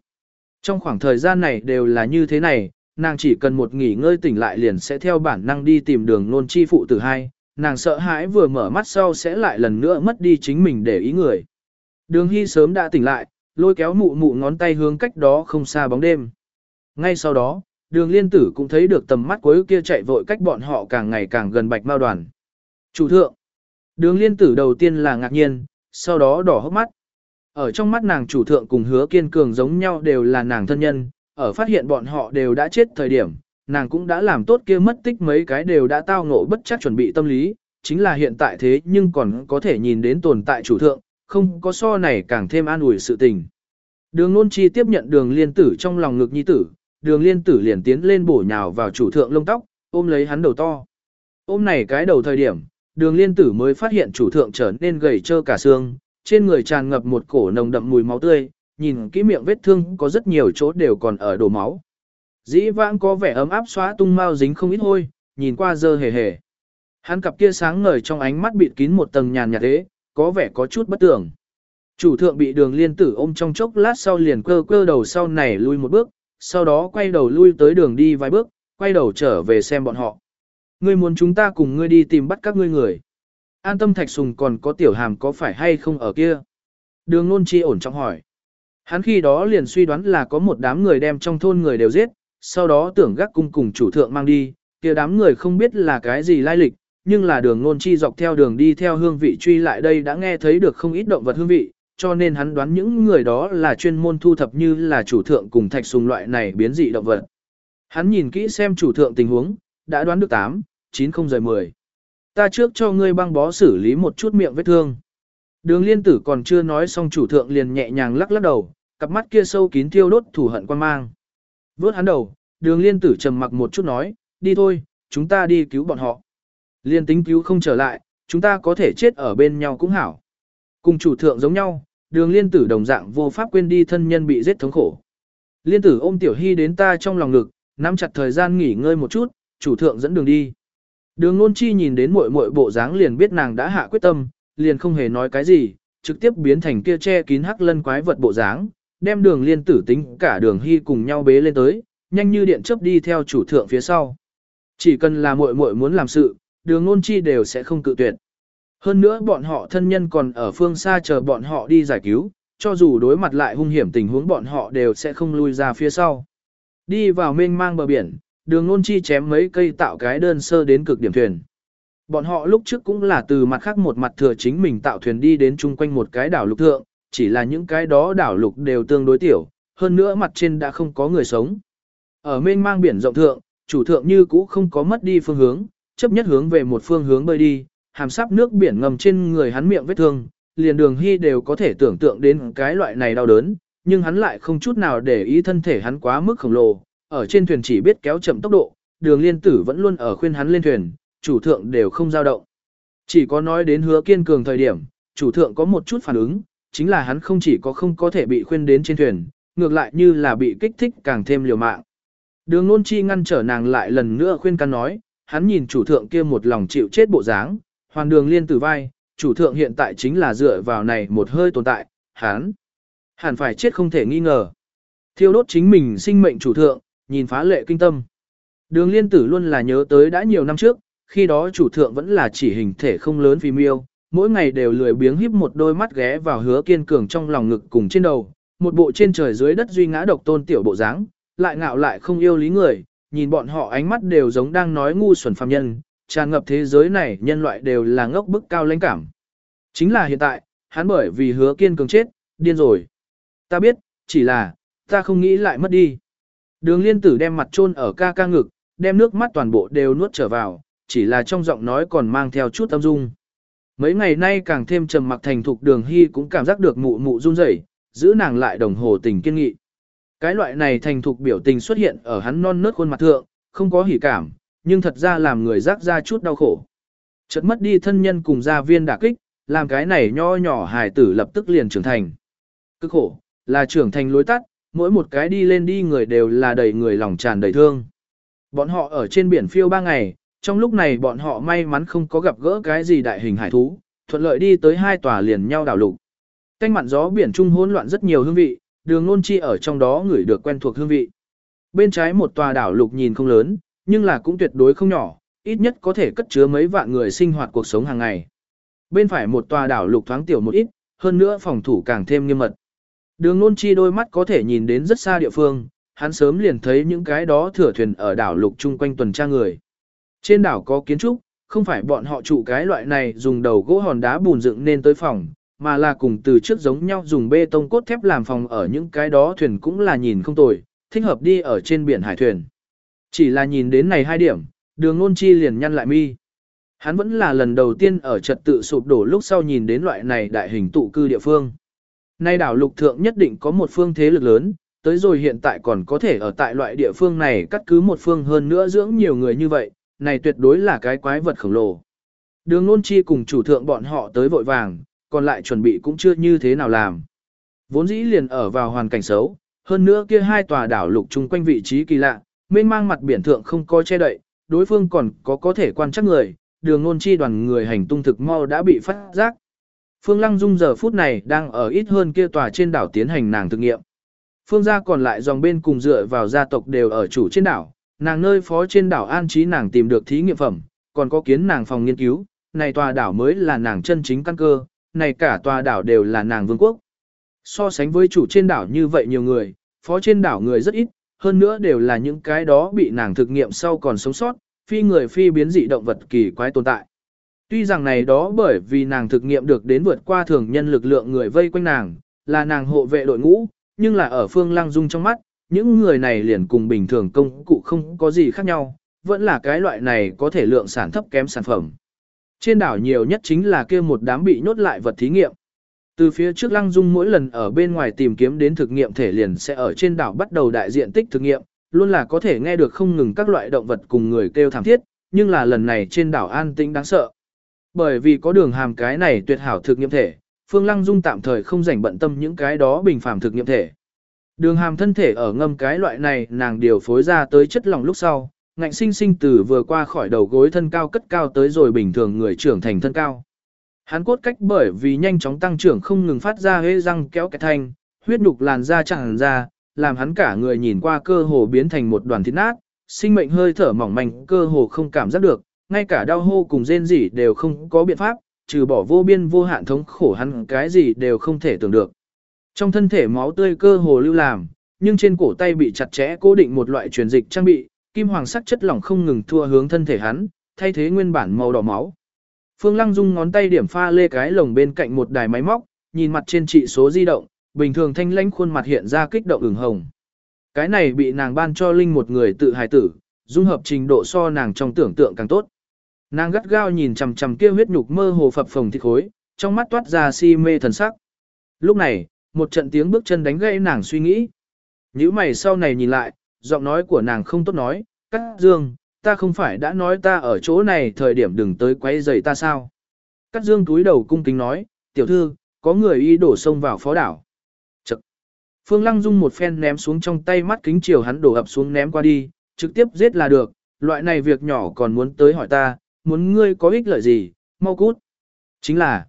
Trong khoảng thời gian này đều là như thế này, nàng chỉ cần một nghỉ ngơi tỉnh lại liền sẽ theo bản năng đi tìm đường nôn chi phụ tử hai, nàng sợ hãi vừa mở mắt sau sẽ lại lần nữa mất đi chính mình để ý người. Đường Hy sớm đã tỉnh lại, lôi kéo mụ mụ ngón tay hướng cách đó không xa bóng đêm. Ngay sau đó, đường liên tử cũng thấy được tầm mắt cuối kia chạy vội cách bọn họ càng ngày càng gần bạch mao đoàn. Chủ thượng, đường liên tử đầu tiên là ngạc nhiên, sau đó đỏ hốc mắt. Ở trong mắt nàng chủ thượng cùng hứa kiên cường giống nhau đều là nàng thân nhân, ở phát hiện bọn họ đều đã chết thời điểm, nàng cũng đã làm tốt kia mất tích mấy cái đều đã tao ngộ bất chắc chuẩn bị tâm lý, chính là hiện tại thế nhưng còn có thể nhìn đến tồn tại chủ thượng, không có so này càng thêm an ủi sự tình. Đường nôn chi tiếp nhận đường liên tử trong lòng ngực nhi tử, đường liên tử liền tiến lên bổ nhào vào chủ thượng lông tóc, ôm lấy hắn đầu to. Ôm này cái đầu thời điểm, đường liên tử mới phát hiện chủ thượng trở nên gầy trơ cả xương, trên người tràn ngập một cổ nồng đậm mùi máu tươi, nhìn kỹ miệng vết thương có rất nhiều chỗ đều còn ở đổ máu. Dĩ vãng có vẻ ấm áp xóa tung mau dính không ít hôi, nhìn qua dơ hề hề. Hắn cặp kia sáng ngời trong ánh mắt bịt kín một tầng nhàn nhạt thế, có vẻ có chút bất tưởng. Chủ thượng bị đường liên tử ôm trong chốc lát sau liền cơ cơ đầu sau này lui một bước, sau đó quay đầu lui tới đường đi vài bước, quay đầu trở về xem bọn họ. Ngươi muốn chúng ta cùng ngươi đi tìm bắt các ngươi người. An tâm thạch sùng còn có tiểu hàm có phải hay không ở kia. Đường nôn chi ổn trọng hỏi. Hắn khi đó liền suy đoán là có một đám người đem trong thôn người đều giết, sau đó tưởng gác cung cùng chủ thượng mang đi, kia đám người không biết là cái gì lai lịch, nhưng là đường nôn chi dọc theo đường đi theo hương vị truy lại đây đã nghe thấy được không ít động vật hương vị, cho nên hắn đoán những người đó là chuyên môn thu thập như là chủ thượng cùng thạch sùng loại này biến dị động vật. Hắn nhìn kỹ xem chủ thượng tình huống, đã đoán được 8, 9 không rời 10. Ta trước cho ngươi băng bó xử lý một chút miệng vết thương. Đường liên tử còn chưa nói xong chủ thượng liền nhẹ nhàng lắc lắc đầu, cặp mắt kia sâu kín thiêu đốt thủ hận quan mang. Vớt hắn đầu, đường liên tử trầm mặc một chút nói, đi thôi, chúng ta đi cứu bọn họ. Liên tính cứu không trở lại, chúng ta có thể chết ở bên nhau cũng hảo. Cùng chủ thượng giống nhau, đường liên tử đồng dạng vô pháp quên đi thân nhân bị giết thống khổ. Liên tử ôm tiểu hy đến ta trong lòng ngực, nắm chặt thời gian nghỉ ngơi một chút, chủ thượng dẫn đường đi. Đường nôn chi nhìn đến muội muội bộ dáng liền biết nàng đã hạ quyết tâm, liền không hề nói cái gì, trực tiếp biến thành kia che kín hắc lân quái vật bộ dáng, đem đường liên tử tính cả đường hy cùng nhau bế lên tới, nhanh như điện chớp đi theo chủ thượng phía sau. Chỉ cần là muội muội muốn làm sự, đường nôn chi đều sẽ không cự tuyệt. Hơn nữa bọn họ thân nhân còn ở phương xa chờ bọn họ đi giải cứu, cho dù đối mặt lại hung hiểm tình huống bọn họ đều sẽ không lui ra phía sau. Đi vào mênh mang bờ biển, đường nôn chi chém mấy cây tạo cái đơn sơ đến cực điểm thuyền. Bọn họ lúc trước cũng là từ mặt khác một mặt thừa chính mình tạo thuyền đi đến chung quanh một cái đảo lục thượng, chỉ là những cái đó đảo lục đều tương đối tiểu, hơn nữa mặt trên đã không có người sống. Ở mênh mang biển rộng thượng, chủ thượng như cũ không có mất đi phương hướng, chấp nhất hướng về một phương hướng bơi đi, hàm sắp nước biển ngầm trên người hắn miệng vết thương, liền đường hy đều có thể tưởng tượng đến cái loại này đau đớn, nhưng hắn lại không chút nào để ý thân thể hắn quá mức khổng lồ, ở trên thuyền chỉ biết kéo chậm tốc độ, đường liên tử vẫn luôn ở khuyên hắn lên thuyền, chủ thượng đều không dao động. Chỉ có nói đến hứa kiên cường thời điểm, chủ thượng có một chút phản ứng, chính là hắn không chỉ có không có thể bị khuyên đến trên thuyền, ngược lại như là bị kích thích càng thêm liều mạng. Đường nôn chi ngăn trở nàng lại lần nữa khuyên can nói, hắn nhìn chủ thượng kia một lòng chịu chết bộ dáng, hoàn đường liên tử vai, chủ thượng hiện tại chính là dựa vào này một hơi tồn tại, hắn hẳn phải chết không thể nghi ngờ. Thiêu đốt chính mình sinh mệnh chủ thượng, nhìn phá lệ kinh tâm. Đường liên tử luôn là nhớ tới đã nhiều năm trước, khi đó chủ thượng vẫn là chỉ hình thể không lớn vì miêu, mỗi ngày đều lười biếng híp một đôi mắt ghé vào hứa kiên cường trong lòng ngực cùng trên đầu, một bộ trên trời dưới đất duy ngã độc tôn tiểu bộ dáng, lại ngạo lại không yêu lý người, nhìn bọn họ ánh mắt đều giống đang nói ngu xuẩn phàm nhân, tràn ngập thế giới này nhân loại đều là ngốc bức cao lãnh cảm. Chính là hiện tại, hắn bởi vì hứa kiên cường chết, điên rồi. Ta biết, chỉ là, ta không nghĩ lại mất đi. Đường liên tử đem mặt chôn ở ca ca ngực, đem nước mắt toàn bộ đều nuốt trở vào, chỉ là trong giọng nói còn mang theo chút âm dung. Mấy ngày nay càng thêm trầm mặc thành thục đường hy cũng cảm giác được mụ mụ run rẩy, giữ nàng lại đồng hồ tình kiên nghị. Cái loại này thành thục biểu tình xuất hiện ở hắn non nớt khuôn mặt thượng, không có hỉ cảm, nhưng thật ra làm người rác ra chút đau khổ. Chợt mất đi thân nhân cùng gia viên đả kích, làm cái này nho nhỏ hài tử lập tức liền trưởng thành. Cực khổ, là trưởng thành lối tắt, mỗi một cái đi lên đi người đều là đầy người lòng tràn đầy thương. Bọn họ ở trên biển phiêu ba ngày, trong lúc này bọn họ may mắn không có gặp gỡ cái gì đại hình hải thú, thuận lợi đi tới hai tòa liền nhau đảo lục. Canh mặn gió biển trung hỗn loạn rất nhiều hương vị, đường nôn chi ở trong đó ngửi được quen thuộc hương vị. Bên trái một tòa đảo lục nhìn không lớn, nhưng là cũng tuyệt đối không nhỏ, ít nhất có thể cất chứa mấy vạn người sinh hoạt cuộc sống hàng ngày. Bên phải một tòa đảo lục thoáng tiểu một ít, hơn nữa phòng thủ càng thêm nghiêm mật. Đường nôn chi đôi mắt có thể nhìn đến rất xa địa phương, hắn sớm liền thấy những cái đó thừa thuyền ở đảo lục chung quanh tuần tra người. Trên đảo có kiến trúc, không phải bọn họ trụ cái loại này dùng đầu gỗ hòn đá bùn dựng nên tới phòng, mà là cùng từ trước giống nhau dùng bê tông cốt thép làm phòng ở những cái đó thuyền cũng là nhìn không tồi, thích hợp đi ở trên biển hải thuyền. Chỉ là nhìn đến này hai điểm, đường ngôn chi liền nhăn lại mi. Hắn vẫn là lần đầu tiên ở trật tự sụp đổ lúc sau nhìn đến loại này đại hình tụ cư địa phương. Nay đảo lục thượng nhất định có một phương thế lực lớn, tới rồi hiện tại còn có thể ở tại loại địa phương này cắt cứ một phương hơn nữa dưỡng nhiều người như vậy, này tuyệt đối là cái quái vật khổng lồ. Đường nôn chi cùng chủ thượng bọn họ tới vội vàng, còn lại chuẩn bị cũng chưa như thế nào làm. Vốn dĩ liền ở vào hoàn cảnh xấu, hơn nữa kia hai tòa đảo lục chung quanh vị trí kỳ lạ, mênh mang mặt biển thượng không có che đậy, đối phương còn có có thể quan chắc người, đường nôn chi đoàn người hành tung thực mau đã bị phát giác. Phương Lăng Dung giờ phút này đang ở ít hơn kia tòa trên đảo tiến hành nàng thực nghiệm. Phương gia còn lại dòng bên cùng dựa vào gia tộc đều ở chủ trên đảo, nàng nơi phó trên đảo an trí nàng tìm được thí nghiệm phẩm, còn có kiến nàng phòng nghiên cứu, này tòa đảo mới là nàng chân chính căn cơ, này cả tòa đảo đều là nàng vương quốc. So sánh với chủ trên đảo như vậy nhiều người, phó trên đảo người rất ít, hơn nữa đều là những cái đó bị nàng thực nghiệm sau còn sống sót, phi người phi biến dị động vật kỳ quái tồn tại. Tuy rằng này đó bởi vì nàng thực nghiệm được đến vượt qua thường nhân lực lượng người vây quanh nàng, là nàng hộ vệ đội ngũ, nhưng là ở phương lăng dung trong mắt, những người này liền cùng bình thường công cụ không có gì khác nhau, vẫn là cái loại này có thể lượng sản thấp kém sản phẩm. Trên đảo nhiều nhất chính là kia một đám bị nhốt lại vật thí nghiệm. Từ phía trước Lăng Dung mỗi lần ở bên ngoài tìm kiếm đến thực nghiệm thể liền sẽ ở trên đảo bắt đầu đại diện tích thực nghiệm, luôn là có thể nghe được không ngừng các loại động vật cùng người kêu thảm thiết, nhưng là lần này trên đảo an tĩnh đáng sợ. Bởi vì có đường hàm cái này tuyệt hảo thực nghiệm thể, Phương Lăng Dung tạm thời không rảnh bận tâm những cái đó bình phàm thực nghiệm thể. Đường hàm thân thể ở ngâm cái loại này nàng điều phối ra tới chất lỏng lúc sau, ngạnh sinh sinh từ vừa qua khỏi đầu gối thân cao cất cao tới rồi bình thường người trưởng thành thân cao. Hắn cốt cách bởi vì nhanh chóng tăng trưởng không ngừng phát ra hế răng kéo cái thanh, huyết nhục làn da chẳng ra, làm hắn cả người nhìn qua cơ hồ biến thành một đoàn thịt nát, sinh mệnh hơi thở mỏng manh cơ hồ không cảm giác được, ngay cả đau hô cùng rên rỉ đều không có biện pháp, trừ bỏ vô biên vô hạn thống khổ hắn cái gì đều không thể tưởng được. Trong thân thể máu tươi cơ hồ lưu làm, nhưng trên cổ tay bị chặt chẽ cố định một loại truyền dịch trang bị, kim hoàng sắc chất lỏng không ngừng thua hướng thân thể hắn, thay thế nguyên bản màu đỏ máu. Phương Lăng Dung ngón tay điểm pha lê cái lồng bên cạnh một đài máy móc, nhìn mặt trên trị số di động, bình thường thanh lãnh khuôn mặt hiện ra kích động ửng hồng. Cái này bị nàng ban cho Linh một người tự hài tử, dung hợp trình độ so nàng trong tưởng tượng càng tốt. Nàng gắt gao nhìn chằm chằm kia huyết nhục mơ hồ phập phồng thịt khối, trong mắt toát ra si mê thần sắc. Lúc này, một trận tiếng bước chân đánh gãy nàng suy nghĩ. Nhíu mày sau này nhìn lại, giọng nói của nàng không tốt nói, Cát Dương, ta không phải đã nói ta ở chỗ này thời điểm đừng tới quấy rầy ta sao. Cát Dương túi đầu cung kính nói, tiểu thư, có người y đổ sông vào phó đảo. Chật. Phương Lăng Dung một phen ném xuống trong tay mắt kính chiều hắn đổ ập xuống ném qua đi, trực tiếp giết là được, loại này việc nhỏ còn muốn tới hỏi ta, muốn ngươi có ích lợi gì, mau cút. Chính là,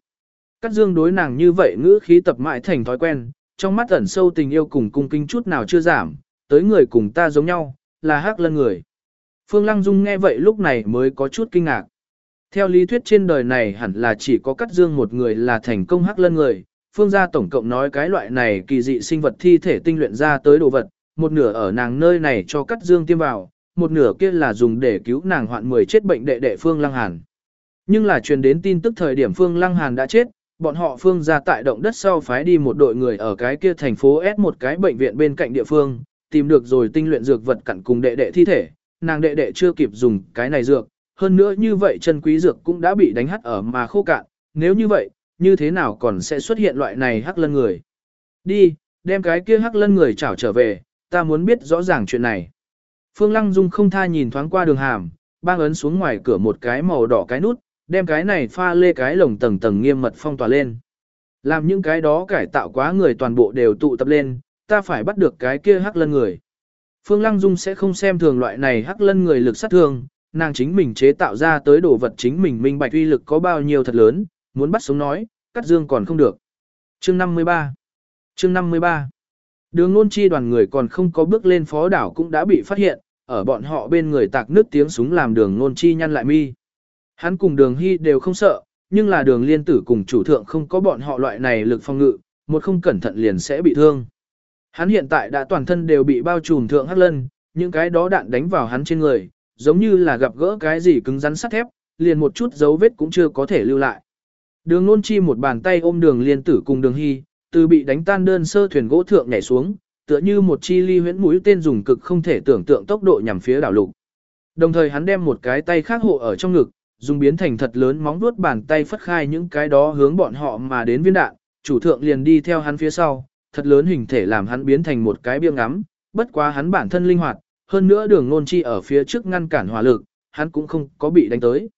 Cát Dương đối nàng như vậy ngữ khí tập mãi thành thói quen, trong mắt ẩn sâu tình yêu cùng cung kinh chút nào chưa giảm, tới người cùng ta giống nhau, là hắc lân người. Phương Lăng Dung nghe vậy lúc này mới có chút kinh ngạc. Theo lý thuyết trên đời này hẳn là chỉ có Cát Dương một người là thành công hắc lân người, Phương gia tổng cộng nói cái loại này kỳ dị sinh vật thi thể tinh luyện ra tới đồ vật, một nửa ở nàng nơi này cho Cát Dương tiêm vào, một nửa kia là dùng để cứu nàng hoạn mười chết bệnh đệ đệ Phương Lăng Hàn. Nhưng là truyền đến tin tức thời điểm Phương Lăng Hàn đã chết, bọn họ Phương ra tại động đất sau phái đi một đội người ở cái kia thành phố S một cái bệnh viện bên cạnh địa phương, tìm được rồi tinh luyện dược vật cặn cùng đệ đệ thi thể, nàng đệ đệ chưa kịp dùng cái này dược, hơn nữa như vậy chân quý dược cũng đã bị đánh hắt ở mà khô cạn, nếu như vậy, như thế nào còn sẽ xuất hiện loại này hắc lân người. Đi, đem cái kia hắc lân người chảo trở về, ta muốn biết rõ ràng chuyện này. Phương Lăng Dung không tha nhìn thoáng qua đường hàm, bang ấn xuống ngoài cửa một cái màu đỏ cái nút, đem cái này pha lê cái lồng tầng tầng nghiêm mật phong tỏa lên. Làm những cái đó cải tạo quá người toàn bộ đều tụ tập lên, ta phải bắt được cái kia hắc lân người. Phương Lăng Dung sẽ không xem thường loại này hắc lân người lực sát thương, nàng chính mình chế tạo ra tới đồ vật chính mình minh bạch uy lực có bao nhiêu thật lớn, muốn bắt sống nói, cắt dương còn không được. Chương 53 Chương 53 Đường ngôn chi đoàn người còn không có bước lên phó đảo cũng đã bị phát hiện, ở bọn họ bên người tạc nước tiếng súng làm đường ngôn chi nhăn lại mi. Hắn cùng đường hy đều không sợ, nhưng là đường liên tử cùng chủ thượng không có bọn họ loại này lực phong ngự, một không cẩn thận liền sẽ bị thương. Hắn hiện tại đã toàn thân đều bị bao trùm thượng hắc lân, những cái đó đạn đánh vào hắn trên người, giống như là gặp gỡ cái gì cứng rắn sắt thép, liền một chút dấu vết cũng chưa có thể lưu lại. Đường nôn chi một bàn tay ôm đường liên tử cùng đường hy, từ bị đánh tan đơn sơ thuyền gỗ thượng nhảy xuống, tựa như một chi ly huyễn mũi tên dùng cực không thể tưởng tượng tốc độ nhằm phía đảo lục. Đồng thời hắn đem một cái tay khác hộ ở trong ngực, dùng biến thành thật lớn móng vuốt bàn tay phất khai những cái đó hướng bọn họ mà đến viên đạn, chủ thượng liền đi theo hắn phía sau, thật lớn hình thể làm hắn biến thành một cái biếng ngắm, bất quá hắn bản thân linh hoạt, hơn nữa đường nôn chi ở phía trước ngăn cản hỏa lực, hắn cũng không có bị đánh tới.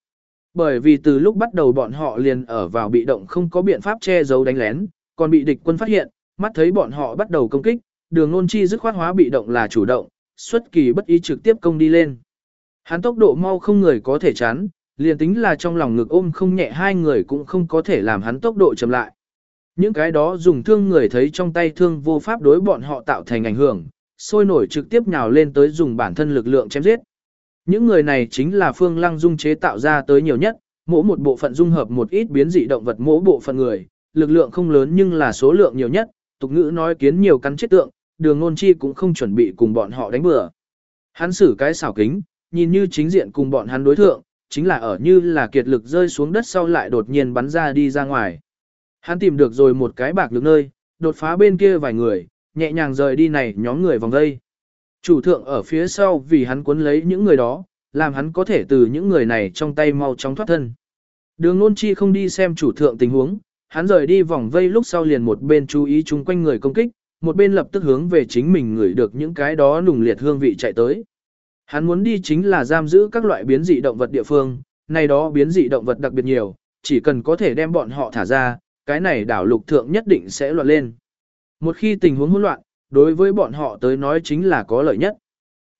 Bởi vì từ lúc bắt đầu bọn họ liền ở vào bị động không có biện pháp che giấu đánh lén, còn bị địch quân phát hiện, mắt thấy bọn họ bắt đầu công kích, đường nôn chi dứt khoát hóa bị động là chủ động, xuất kỳ bất ý trực tiếp công đi lên. Hắn tốc độ mau không người có thể chán liền tính là trong lòng ngực ôm không nhẹ hai người cũng không có thể làm hắn tốc độ chậm lại. Những cái đó dùng thương người thấy trong tay thương vô pháp đối bọn họ tạo thành ảnh hưởng, sôi nổi trực tiếp nhào lên tới dùng bản thân lực lượng chém giết. Những người này chính là phương lăng dung chế tạo ra tới nhiều nhất, mỗi một bộ phận dung hợp một ít biến dị động vật mỗi bộ phận người, lực lượng không lớn nhưng là số lượng nhiều nhất, tục ngữ nói kiến nhiều cắn chết tượng, đường ngôn chi cũng không chuẩn bị cùng bọn họ đánh bừa. Hắn xử cái xảo kính, nhìn như chính diện cùng bọn hắn đối thượng, chính là ở như là kiệt lực rơi xuống đất sau lại đột nhiên bắn ra đi ra ngoài. Hắn tìm được rồi một cái bạc lực nơi, đột phá bên kia vài người, nhẹ nhàng rời đi này nhóm người vòng đây. Chủ thượng ở phía sau vì hắn cuốn lấy những người đó, làm hắn có thể từ những người này trong tay mau chóng thoát thân. Đường nôn chi không đi xem chủ thượng tình huống, hắn rời đi vòng vây lúc sau liền một bên chú ý chung quanh người công kích, một bên lập tức hướng về chính mình ngửi được những cái đó nùng liệt hương vị chạy tới. Hắn muốn đi chính là giam giữ các loại biến dị động vật địa phương, này đó biến dị động vật đặc biệt nhiều, chỉ cần có thể đem bọn họ thả ra, cái này đảo lục thượng nhất định sẽ loạn lên. Một khi tình huống hỗn loạn, đối với bọn họ tới nói chính là có lợi nhất.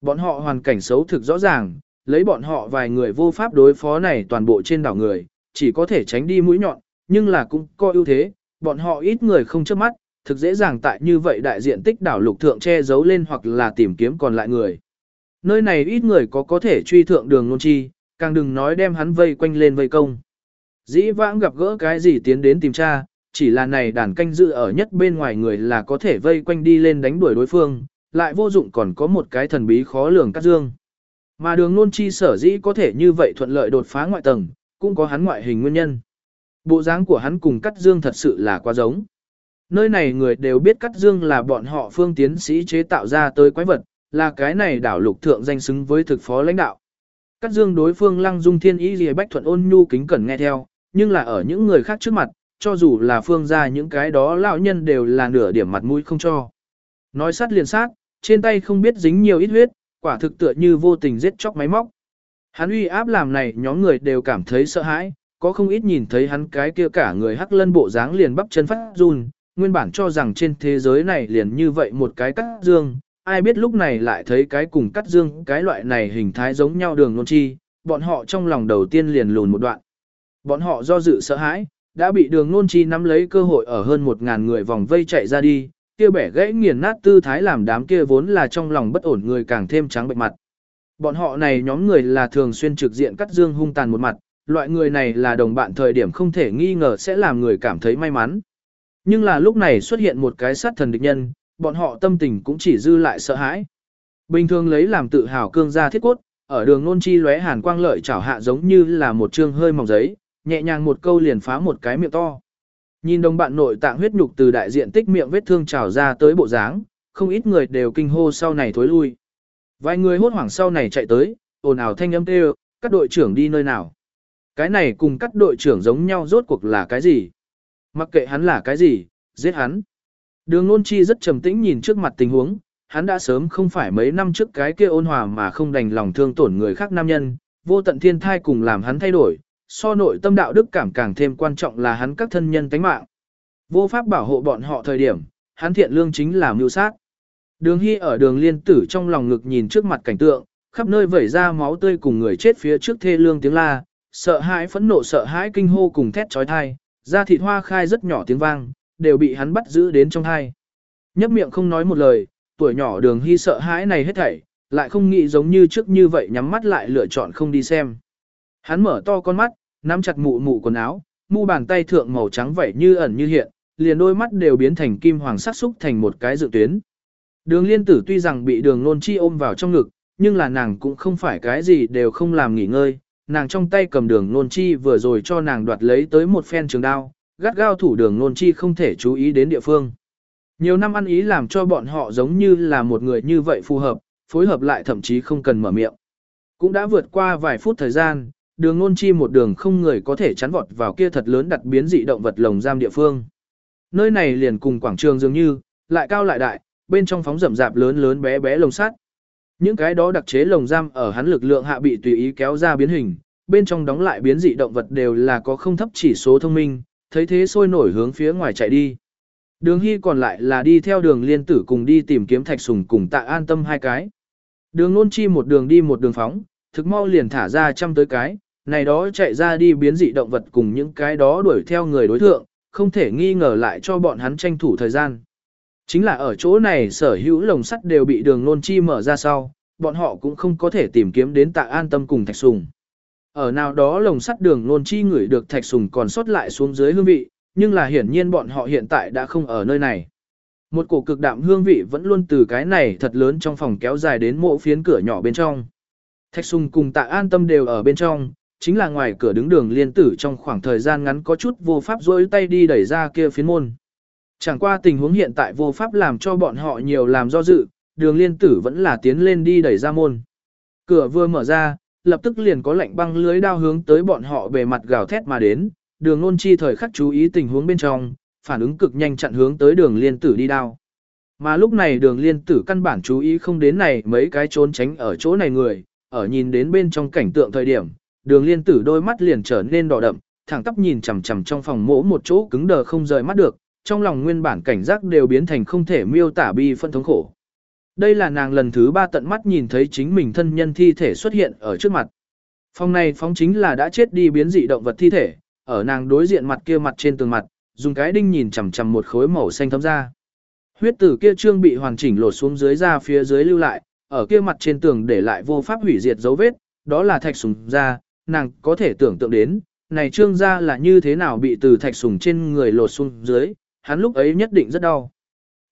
Bọn họ hoàn cảnh xấu thực rõ ràng, lấy bọn họ vài người vô pháp đối phó này toàn bộ trên đảo người, chỉ có thể tránh đi mũi nhọn, nhưng là cũng có ưu thế, bọn họ ít người không chớp mắt, thực dễ dàng tại như vậy đại diện tích đảo lục thượng che giấu lên hoặc là tìm kiếm còn lại người. Nơi này ít người có có thể truy thượng đường nôn chi, càng đừng nói đem hắn vây quanh lên vây công. Dĩ vãng gặp gỡ cái gì tiến đến tìm tra, chỉ là này đàn canh dự ở nhất bên ngoài người là có thể vây quanh đi lên đánh đuổi đối phương, lại vô dụng còn có một cái thần bí khó lường cắt dương. Mà đường nôn chi sở dĩ có thể như vậy thuận lợi đột phá ngoại tầng, cũng có hắn ngoại hình nguyên nhân. Bộ dáng của hắn cùng cắt dương thật sự là quá giống. Nơi này người đều biết cắt dương là bọn họ phương tiến sĩ chế tạo ra tới quái vật, là cái này đảo lục thượng danh xứng với thực phó lãnh đạo. Cắt dương đối phương lăng dung thiên ý gì bách thuận ôn nhu kính cẩn nghe theo, nhưng là ở những người khác trước mặt, cho dù là phương ra những cái đó lão nhân đều là nửa điểm mặt mũi không cho. Nói sát liền sát, trên tay không biết dính nhiều ít huyết, quả thực tựa như vô tình giết chóc máy móc. Hắn uy áp làm này nhóm người đều cảm thấy sợ hãi, có không ít nhìn thấy hắn cái kia cả người hắc lân bộ dáng liền bắp chân phát run, nguyên bản cho rằng trên thế giới này liền như vậy một cái cắt dương, ai biết lúc này lại thấy cái cùng cắt dương cái loại này hình thái giống nhau đường nôn chi, bọn họ trong lòng đầu tiên liền lùn một đoạn. Bọn họ do dự sợ hãi, đã bị đường nôn chi nắm lấy cơ hội ở hơn một ngàn người vòng vây chạy ra đi, kia bẻ gãy nghiền nát tư thái làm đám kia vốn là trong lòng bất ổn người càng thêm trắng bệnh mặt. Bọn họ này nhóm người là thường xuyên trực diện cắt dương hung tàn một mặt, loại người này là đồng bạn thời điểm không thể nghi ngờ sẽ làm người cảm thấy may mắn. Nhưng là lúc này xuất hiện một cái sát thần địch nhân, bọn họ tâm tình cũng chỉ dư lại sợ hãi. Bình thường lấy làm tự hào cương gia thiết cốt, ở đường nôn chi lóe hàn quang lợi chảo hạ giống như là một chương hơi mỏng giấy, nhẹ nhàng một câu liền phá một cái miệng to. Nhìn đồng bạn nội tạng huyết nhục từ đại diện tích miệng vết thương trào ra tới bộ dáng, không ít người đều kinh hô sau này thối lui. Vài người hốt hoảng sau này chạy tới, ồn ào thanh âm kêu, các đội trưởng đi nơi nào. Cái này cùng các đội trưởng giống nhau rốt cuộc là cái gì? Mặc kệ hắn là cái gì, giết hắn. Đường Nôn Chi rất trầm tĩnh nhìn trước mặt tình huống, hắn đã sớm không phải mấy năm trước cái kia ôn hòa mà không đành lòng thương tổn người khác nam nhân, vô tận thiên thai cùng làm hắn thay đổi, so nội tâm đạo đức cảm càng thêm quan trọng là hắn các thân nhân tánh mạng. Vô pháp bảo hộ bọn họ thời điểm, hắn thiện lương chính là mưu sát. Đường Hy ở đường liên tử trong lòng ngực nhìn trước mặt cảnh tượng, khắp nơi vẩy ra máu tươi cùng người chết phía trước thê lương tiếng la, sợ hãi phẫn nộ sợ hãi kinh hô cùng thét trói thai, da thịt hoa khai rất nhỏ tiếng vang, đều bị hắn bắt giữ đến trong hai. Nhấp miệng không nói một lời, tuổi nhỏ đường hy sợ hãi này hết thảy, lại không nghĩ giống như trước như vậy nhắm mắt lại lựa chọn không đi xem. Hắn mở to con mắt, nắm chặt mụ mụ quần áo, mu bàn tay thượng màu trắng vậy như ẩn như hiện, liền đôi mắt đều biến thành kim hoàng sắc xúc thành một cái dự tuyến. Đường liên tử tuy rằng bị đường nôn chi ôm vào trong ngực, nhưng là nàng cũng không phải cái gì đều không làm nghỉ ngơi, nàng trong tay cầm đường nôn chi vừa rồi cho nàng đoạt lấy tới một phen trường đao, gắt gao thủ đường nôn chi không thể chú ý đến địa phương. Nhiều năm ăn ý làm cho bọn họ giống như là một người như vậy phù hợp, phối hợp lại thậm chí không cần mở miệng. Cũng đã vượt qua vài phút thời gian, đường nôn chi một đường không người có thể chắn vọt vào kia thật lớn đặt biến dị động vật lồng giam địa phương. Nơi này liền cùng quảng trường dường như, lại cao lại đại, bên trong phóng rậm rạp lớn lớn bé bé lồng sắt. Những cái đó đặc chế lồng giam ở hắn lực lượng hạ bị tùy ý kéo ra biến hình, bên trong đóng lại biến dị động vật đều là có không thấp chỉ số thông minh, thấy thế sôi nổi hướng phía ngoài chạy đi. Đường Hy còn lại là đi theo đường liên tử cùng đi tìm kiếm thạch sùng cùng tạ an tâm hai cái. Đường nôn chi một đường đi một đường phóng, thực mau liền thả ra trăm tới cái, này đó chạy ra đi biến dị động vật cùng những cái đó đuổi theo người đối thượng, không thể nghi ngờ lại cho bọn hắn tranh thủ thời gian. Chính là ở chỗ này sở hữu lồng sắt đều bị đường nôn chi mở ra sau, bọn họ cũng không có thể tìm kiếm đến tạ an tâm cùng thạch sùng. Ở nào đó lồng sắt đường nôn chi ngửi được thạch sùng còn sót lại xuống dưới hương vị, nhưng là hiển nhiên bọn họ hiện tại đã không ở nơi này. Một cổ cực đạm hương vị vẫn luôn từ cái này thật lớn trong phòng kéo dài đến mộ phiến cửa nhỏ bên trong. Thạch Sùng cùng Tạ An Tâm đều ở bên trong, chính là ngoài cửa đứng đường liên tử trong khoảng thời gian ngắn có chút vô pháp dối tay đi đẩy ra kia phiến môn. Chẳng qua tình huống hiện tại vô pháp làm cho bọn họ nhiều làm do dự, đường liên tử vẫn là tiến lên đi đẩy ra môn. Cửa vừa mở ra, lập tức liền có lạnh băng lưới đao hướng tới bọn họ bề mặt gào thét mà đến, đường nôn chi thời khắc chú ý tình huống bên trong, phản ứng cực nhanh chặn hướng tới đường liên tử đi đao. Mà lúc này đường liên tử căn bản chú ý không đến này mấy cái trốn tránh ở chỗ này người, ở nhìn đến bên trong cảnh tượng thời điểm, đường liên tử đôi mắt liền trở nên đỏ đậm, thẳng tắp nhìn chằm chằm trong phòng mỗ một chỗ cứng đờ không rời mắt được, trong lòng nguyên bản cảnh giác đều biến thành không thể miêu tả bi phân thống khổ. Đây là nàng lần thứ ba tận mắt nhìn thấy chính mình thân nhân thi thể xuất hiện ở trước mặt. Phòng này phóng chính là đã chết đi biến dị động vật thi thể, ở nàng đối diện mặt kia mặt trên tường mặt, dùng cái đinh nhìn chằm chằm một khối màu xanh thấm ra. Huyết tử kia trương bị hoàn chỉnh lột xuống dưới ra phía dưới lưu lại, ở kia mặt trên tường để lại vô pháp hủy diệt dấu vết, đó là thạch sùng ra, nàng có thể tưởng tượng đến, này trương ra là như thế nào bị từ thạch sùng trên người lột xuống dưới, hắn lúc ấy nhất định rất đau.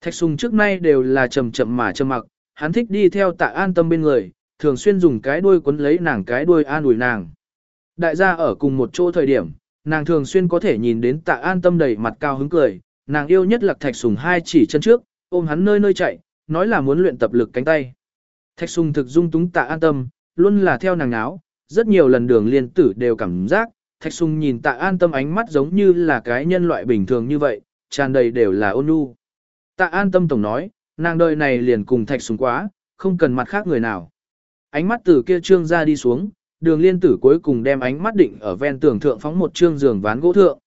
Thạch sùng trước nay đều là chậm chậm mà chậm mặc, hắn thích đi theo tạ an tâm bên người, thường xuyên dùng cái đuôi quấn lấy nàng cái đuôi an ủi nàng. Đại gia ở cùng một chỗ thời điểm, nàng thường xuyên có thể nhìn đến tạ an tâm đầy mặt cao hứng cười, nàng yêu nhất là thạch sùng hai chỉ chân trước, ôm hắn nơi nơi chạy, nói là muốn luyện tập lực cánh tay. Thạch sùng thực dung túng tạ an tâm, luôn là theo nàng áo, rất nhiều lần đường liên tử đều cảm giác, thạch sùng nhìn tạ an tâm ánh mắt giống như là cái nhân loại bình thường như vậy, tràn đầy đều là ôn nhu. Tạ an tâm tổng nói, nàng đời này liền cùng thạch xuống quá, không cần mặt khác người nào. Ánh mắt từ kia trương ra đi xuống, đường liên tử cuối cùng đem ánh mắt định ở ven tường thượng phóng một trương giường ván gỗ thượng.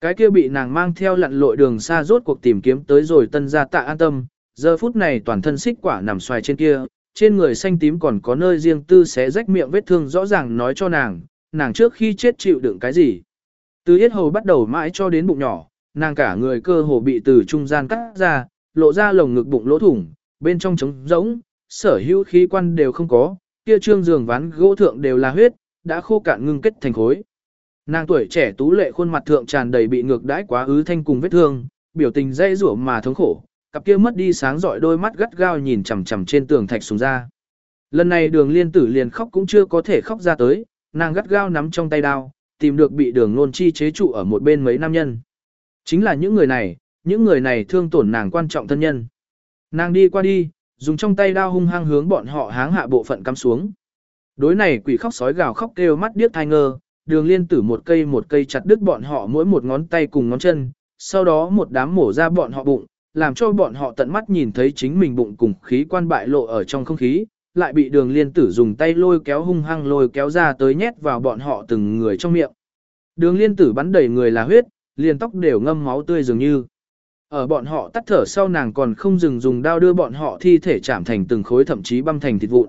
Cái kia bị nàng mang theo lặn lội đường xa rốt cuộc tìm kiếm tới rồi tân ra tạ an tâm, giờ phút này toàn thân xích quả nằm xoài trên kia, trên người xanh tím còn có nơi riêng tư xé rách miệng vết thương rõ ràng nói cho nàng, nàng trước khi chết chịu đựng cái gì. Từ yết hầu bắt đầu mãi cho đến bụng nhỏ, nàng cả người cơ hồ bị từ trung gian cắt ra, lộ ra lồng ngực bụng lỗ thủng, bên trong trống rỗng, sở hữu khí quan đều không có, kia trương giường ván gỗ thượng đều là huyết, đã khô cạn ngưng kết thành khối. Nàng tuổi trẻ tú lệ khuôn mặt thượng tràn đầy bị ngược đãi quá ứ thanh cùng vết thương, biểu tình dây rủa mà thống khổ, cặp kia mất đi sáng rọi đôi mắt gắt gao nhìn chằm chằm trên tường thạch xuống ra. Lần này đường liên tử liền khóc cũng chưa có thể khóc ra tới, nàng gắt gao nắm trong tay đao, tìm được bị đường nôn chi chế trụ ở một bên mấy nam nhân. Chính là những người này, những người này thương tổn nàng quan trọng thân nhân. Nàng đi qua đi, dùng trong tay đao hung hăng hướng bọn họ háng hạ bộ phận cắm xuống. Đối này quỷ khóc sói gào khóc kêu mắt điếc thai ngơ, đường liên tử một cây một cây chặt đứt bọn họ mỗi một ngón tay cùng ngón chân, sau đó một đám mổ ra bọn họ bụng, làm cho bọn họ tận mắt nhìn thấy chính mình bụng cùng khí quan bại lộ ở trong không khí, lại bị đường liên tử dùng tay lôi kéo hung hăng lôi kéo ra tới nhét vào bọn họ từng người trong miệng. Đường liên tử bắn đầy người là huyết, liền tóc đều ngâm máu tươi dường như. Ở bọn họ tắt thở sau nàng còn không dừng dùng đao đưa bọn họ thi thể chạm thành từng khối thậm chí băm thành thịt vụn.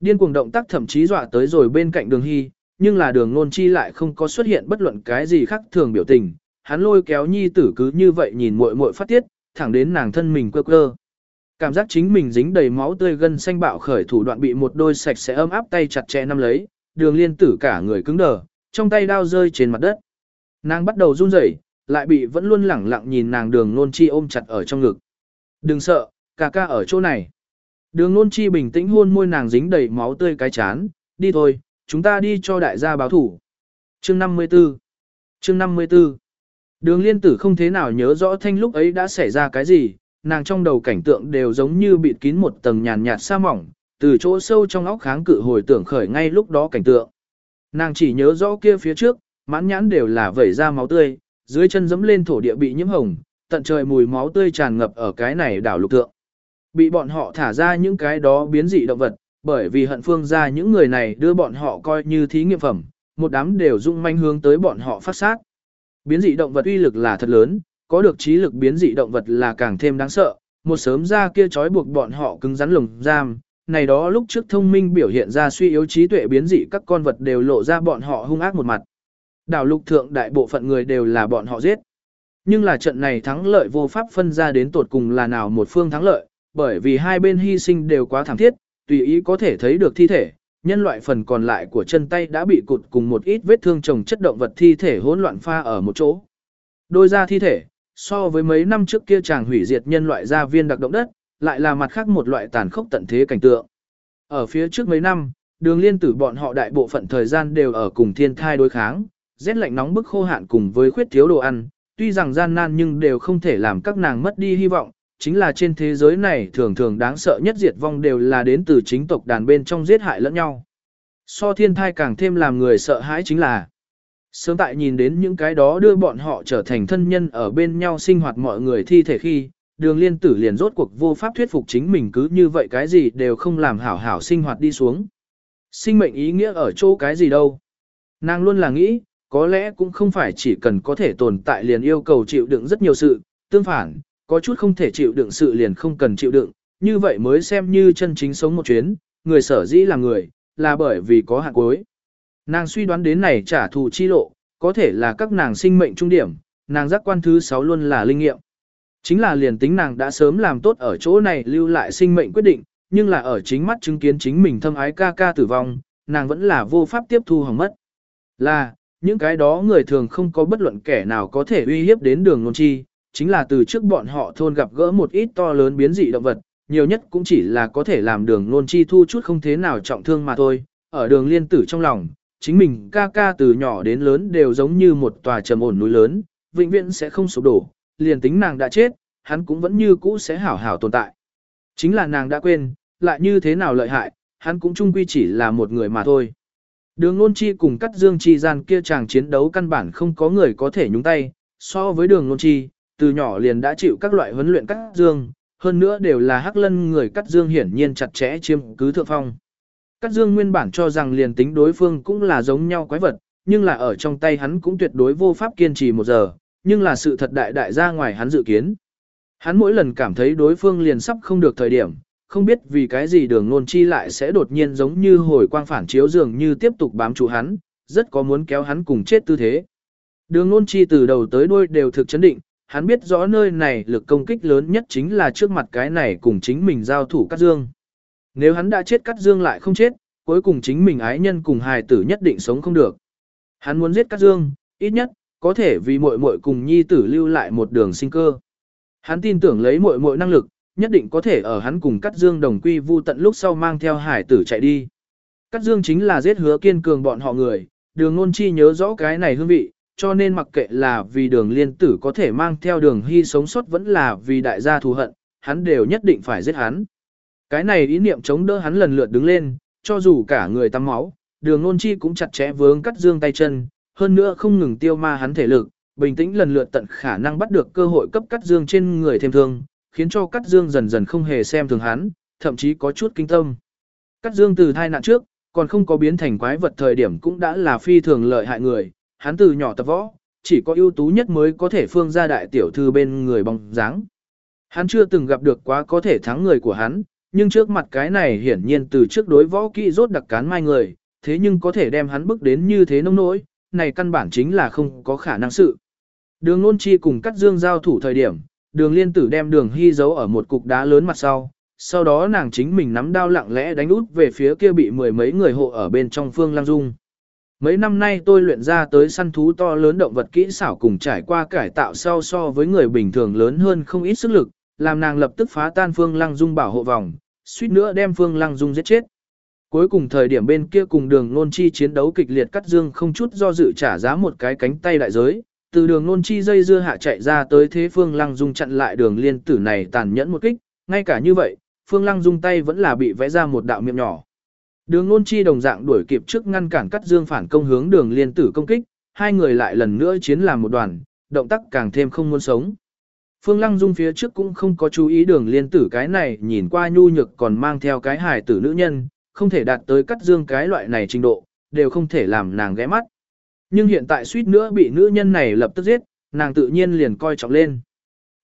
Điên cuồng động tác thậm chí dọa tới rồi bên cạnh đường hy, nhưng là đường nôn chi lại không có xuất hiện bất luận cái gì khác thường biểu tình. Hắn lôi kéo nhi tử cứ như vậy nhìn muội muội phát tiết, thẳng đến nàng thân mình quơ quơ. Cảm giác chính mình dính đầy máu tươi gân xanh bạo khởi thủ đoạn bị một đôi sạch sẽ ấm áp tay chặt chẽ nắm lấy, đường liên tử cả người cứng đờ, trong tay đao rơi trên mặt đất. Nàng bắt đầu run rẩy, lại bị vẫn luôn lẳng lặng nhìn nàng đường nôn chi ôm chặt ở trong ngực. Đừng sợ, ca ca ở chỗ này. Đường nôn chi bình tĩnh hôn môi nàng dính đầy máu tươi cái chán, đi thôi, chúng ta đi cho đại gia báo thủ. Chương 54 Chương 54 Đường liên tử không thế nào nhớ rõ thanh lúc ấy đã xảy ra cái gì, nàng trong đầu cảnh tượng đều giống như bịt kín một tầng nhàn nhạt sa mỏng, từ chỗ sâu trong óc kháng cự hồi tưởng khởi ngay lúc đó cảnh tượng. Nàng chỉ nhớ rõ kia phía trước, mãn nhãn đều là vẩy ra máu tươi, dưới chân dẫm lên thổ địa bị nhiễm hồng, tận trời mùi máu tươi tràn ngập ở cái này đảo lục tượng. Bị bọn họ thả ra những cái đó biến dị động vật, bởi vì hận phương ra những người này đưa bọn họ coi như thí nghiệm phẩm, một đám đều dung manh hướng tới bọn họ phát sát. Biến dị động vật uy lực là thật lớn, có được trí lực biến dị động vật là càng thêm đáng sợ, một sớm ra kia trói buộc bọn họ cứng rắn lồng giam, này đó lúc trước thông minh biểu hiện ra suy yếu trí tuệ biến dị các con vật đều lộ ra bọn họ hung ác một mặt. Đảo lục thượng đại bộ phận người đều là bọn họ giết. Nhưng là trận này thắng lợi vô pháp phân ra đến tột cùng là nào một phương thắng lợi, bởi vì hai bên hy sinh đều quá thảm thiết, tùy ý có thể thấy được thi thể, nhân loại phần còn lại của chân tay đã bị cụt cùng một ít vết thương trồng chất động vật thi thể hỗn loạn pha ở một chỗ. Đôi ra thi thể, so với mấy năm trước kia chàng hủy diệt nhân loại gia viên đặc động đất, lại là mặt khác một loại tàn khốc tận thế cảnh tượng. Ở phía trước mấy năm, đường liên tử bọn họ đại bộ phận thời gian đều ở cùng thiên thai đối kháng, rét lạnh nóng bức khô hạn cùng với khuyết thiếu đồ ăn, tuy rằng gian nan nhưng đều không thể làm các nàng mất đi hy vọng, chính là trên thế giới này thường thường đáng sợ nhất diệt vong đều là đến từ chính tộc đàn bên trong giết hại lẫn nhau. So thiên thai càng thêm làm người sợ hãi chính là Sớm tại nhìn đến những cái đó đưa bọn họ trở thành thân nhân ở bên nhau sinh hoạt mọi người thi thể khi, đường liên tử liền rốt cuộc vô pháp thuyết phục chính mình cứ như vậy cái gì đều không làm hảo hảo sinh hoạt đi xuống. Sinh mệnh ý nghĩa ở chỗ cái gì đâu. Nàng luôn là nghĩ, có lẽ cũng không phải chỉ cần có thể tồn tại liền yêu cầu chịu đựng rất nhiều sự, tương phản, có chút không thể chịu đựng sự liền không cần chịu đựng, như vậy mới xem như chân chính sống một chuyến, người sở dĩ là người, là bởi vì có hạn cuối. Nàng suy đoán đến này trả thù chi lộ, có thể là các nàng sinh mệnh trung điểm, nàng giác quan thứ 6 luôn là linh nghiệm. Chính là liền tính nàng đã sớm làm tốt ở chỗ này lưu lại sinh mệnh quyết định, nhưng là ở chính mắt chứng kiến chính mình thâm ái ca ca tử vong, nàng vẫn là vô pháp tiếp thu hỏng mất. Là, những cái đó người thường không có bất luận kẻ nào có thể uy hiếp đến đường nôn chi, chính là từ trước bọn họ thôn gặp gỡ một ít to lớn biến dị động vật, nhiều nhất cũng chỉ là có thể làm đường nôn chi thu chút không thế nào trọng thương mà thôi, ở đường liên tử trong lòng, chính mình ca ca từ nhỏ đến lớn đều giống như một tòa trầm ổn núi lớn, vĩnh viễn sẽ không sụp đổ, liền tính nàng đã chết, hắn cũng vẫn như cũ sẽ hảo hảo tồn tại. Chính là nàng đã quên, lại như thế nào lợi hại, hắn cũng chung quy chỉ là một người mà thôi. Đường Nôn Chi cùng Cắt Dương Chi gian kia chàng chiến đấu căn bản không có người có thể nhúng tay, so với đường Nôn Chi, từ nhỏ liền đã chịu các loại huấn luyện Cắt Dương, hơn nữa đều là hắc lân người Cắt Dương hiển nhiên chặt chẽ chiếm cứ thượng phong. Cát Dương nguyên bản cho rằng liền tính đối phương cũng là giống nhau quái vật, nhưng là ở trong tay hắn cũng tuyệt đối vô pháp kiên trì một giờ, nhưng là sự thật đại đại ra ngoài hắn dự kiến. Hắn mỗi lần cảm thấy đối phương liền sắp không được thời điểm, không biết vì cái gì đường nôn chi lại sẽ đột nhiên giống như hồi quang phản chiếu dường như tiếp tục bám trụ hắn, rất có muốn kéo hắn cùng chết tư thế. Đường nôn chi từ đầu tới đuôi đều thực chấn định, hắn biết rõ nơi này lực công kích lớn nhất chính là trước mặt cái này cùng chính mình giao thủ cắt dương. Nếu hắn đã chết cắt dương lại không chết, cuối cùng chính mình ái nhân cùng hài tử nhất định sống không được. Hắn muốn giết cắt dương, ít nhất, có thể vì muội muội cùng nhi tử lưu lại một đường sinh cơ. Hắn tin tưởng lấy muội muội năng lực, nhất định có thể ở hắn cùng Cát dương đồng quy vu tận lúc sau mang theo hải tử chạy đi. Cát dương chính là giết hứa kiên cường bọn họ người, đường ngôn chi nhớ rõ cái này hương vị, cho nên mặc kệ là vì đường liên tử có thể mang theo đường hy sống sót vẫn là vì đại gia thù hận, hắn đều nhất định phải giết hắn. Cái này ý niệm chống đỡ hắn lần lượt đứng lên, cho dù cả người tắm máu, đường nôn chi cũng chặt chẽ vướng Cát dương tay chân, hơn nữa không ngừng tiêu ma hắn thể lực, bình tĩnh lần lượt tận khả năng bắt được cơ hội cấp cắt dương trên người thêm thương, khiến cho Cát dương dần dần không hề xem thường hắn, thậm chí có chút kinh tâm. Cát dương từ thai nạn trước, còn không có biến thành quái vật thời điểm cũng đã là phi thường lợi hại người, hắn từ nhỏ tập võ, chỉ có ưu tú nhất mới có thể phương ra đại tiểu thư bên người bóng dáng. Hắn chưa từng gặp được quá có thể thắng người của hắn, nhưng trước mặt cái này hiển nhiên từ trước đối võ kỹ rốt đặc cán mai người, thế nhưng có thể đem hắn bước đến như thế nông nỗi, này căn bản chính là không có khả năng sự. Đường nôn chi cùng Cát dương giao thủ thời điểm, đường liên tử đem đường hy giấu ở một cục đá lớn mặt sau, sau đó nàng chính mình nắm đao lặng lẽ đánh út về phía kia bị mười mấy người hộ ở bên trong phương lang dung. Mấy năm nay tôi luyện ra tới săn thú to lớn động vật kỹ xảo cùng trải qua cải tạo sau so với người bình thường lớn hơn không ít sức lực, làm nàng lập tức phá tan phương lăng dung bảo hộ vòng, suýt nữa đem Phương Lăng Dung giết chết. Cuối cùng thời điểm bên kia cùng đường nôn chi chiến đấu kịch liệt cắt dương không chút do dự trả giá một cái cánh tay đại giới, từ đường nôn chi dây dưa hạ chạy ra tới thế Phương Lăng Dung chặn lại đường liên tử này tàn nhẫn một kích, ngay cả như vậy, Phương Lăng Dung tay vẫn là bị vẽ ra một đạo miệng nhỏ. Đường nôn chi đồng dạng đuổi kịp trước ngăn cản cắt dương phản công hướng đường liên tử công kích, hai người lại lần nữa chiến làm một đoàn, động tác càng thêm không muốn sống. Phương Lăng Dung phía trước cũng không có chú ý đường liên tử cái này nhìn qua nhu nhược còn mang theo cái hài tử nữ nhân, không thể đạt tới cắt dương cái loại này trình độ, đều không thể làm nàng ghé mắt. Nhưng hiện tại suýt nữa bị nữ nhân này lập tức giết, nàng tự nhiên liền coi trọng lên.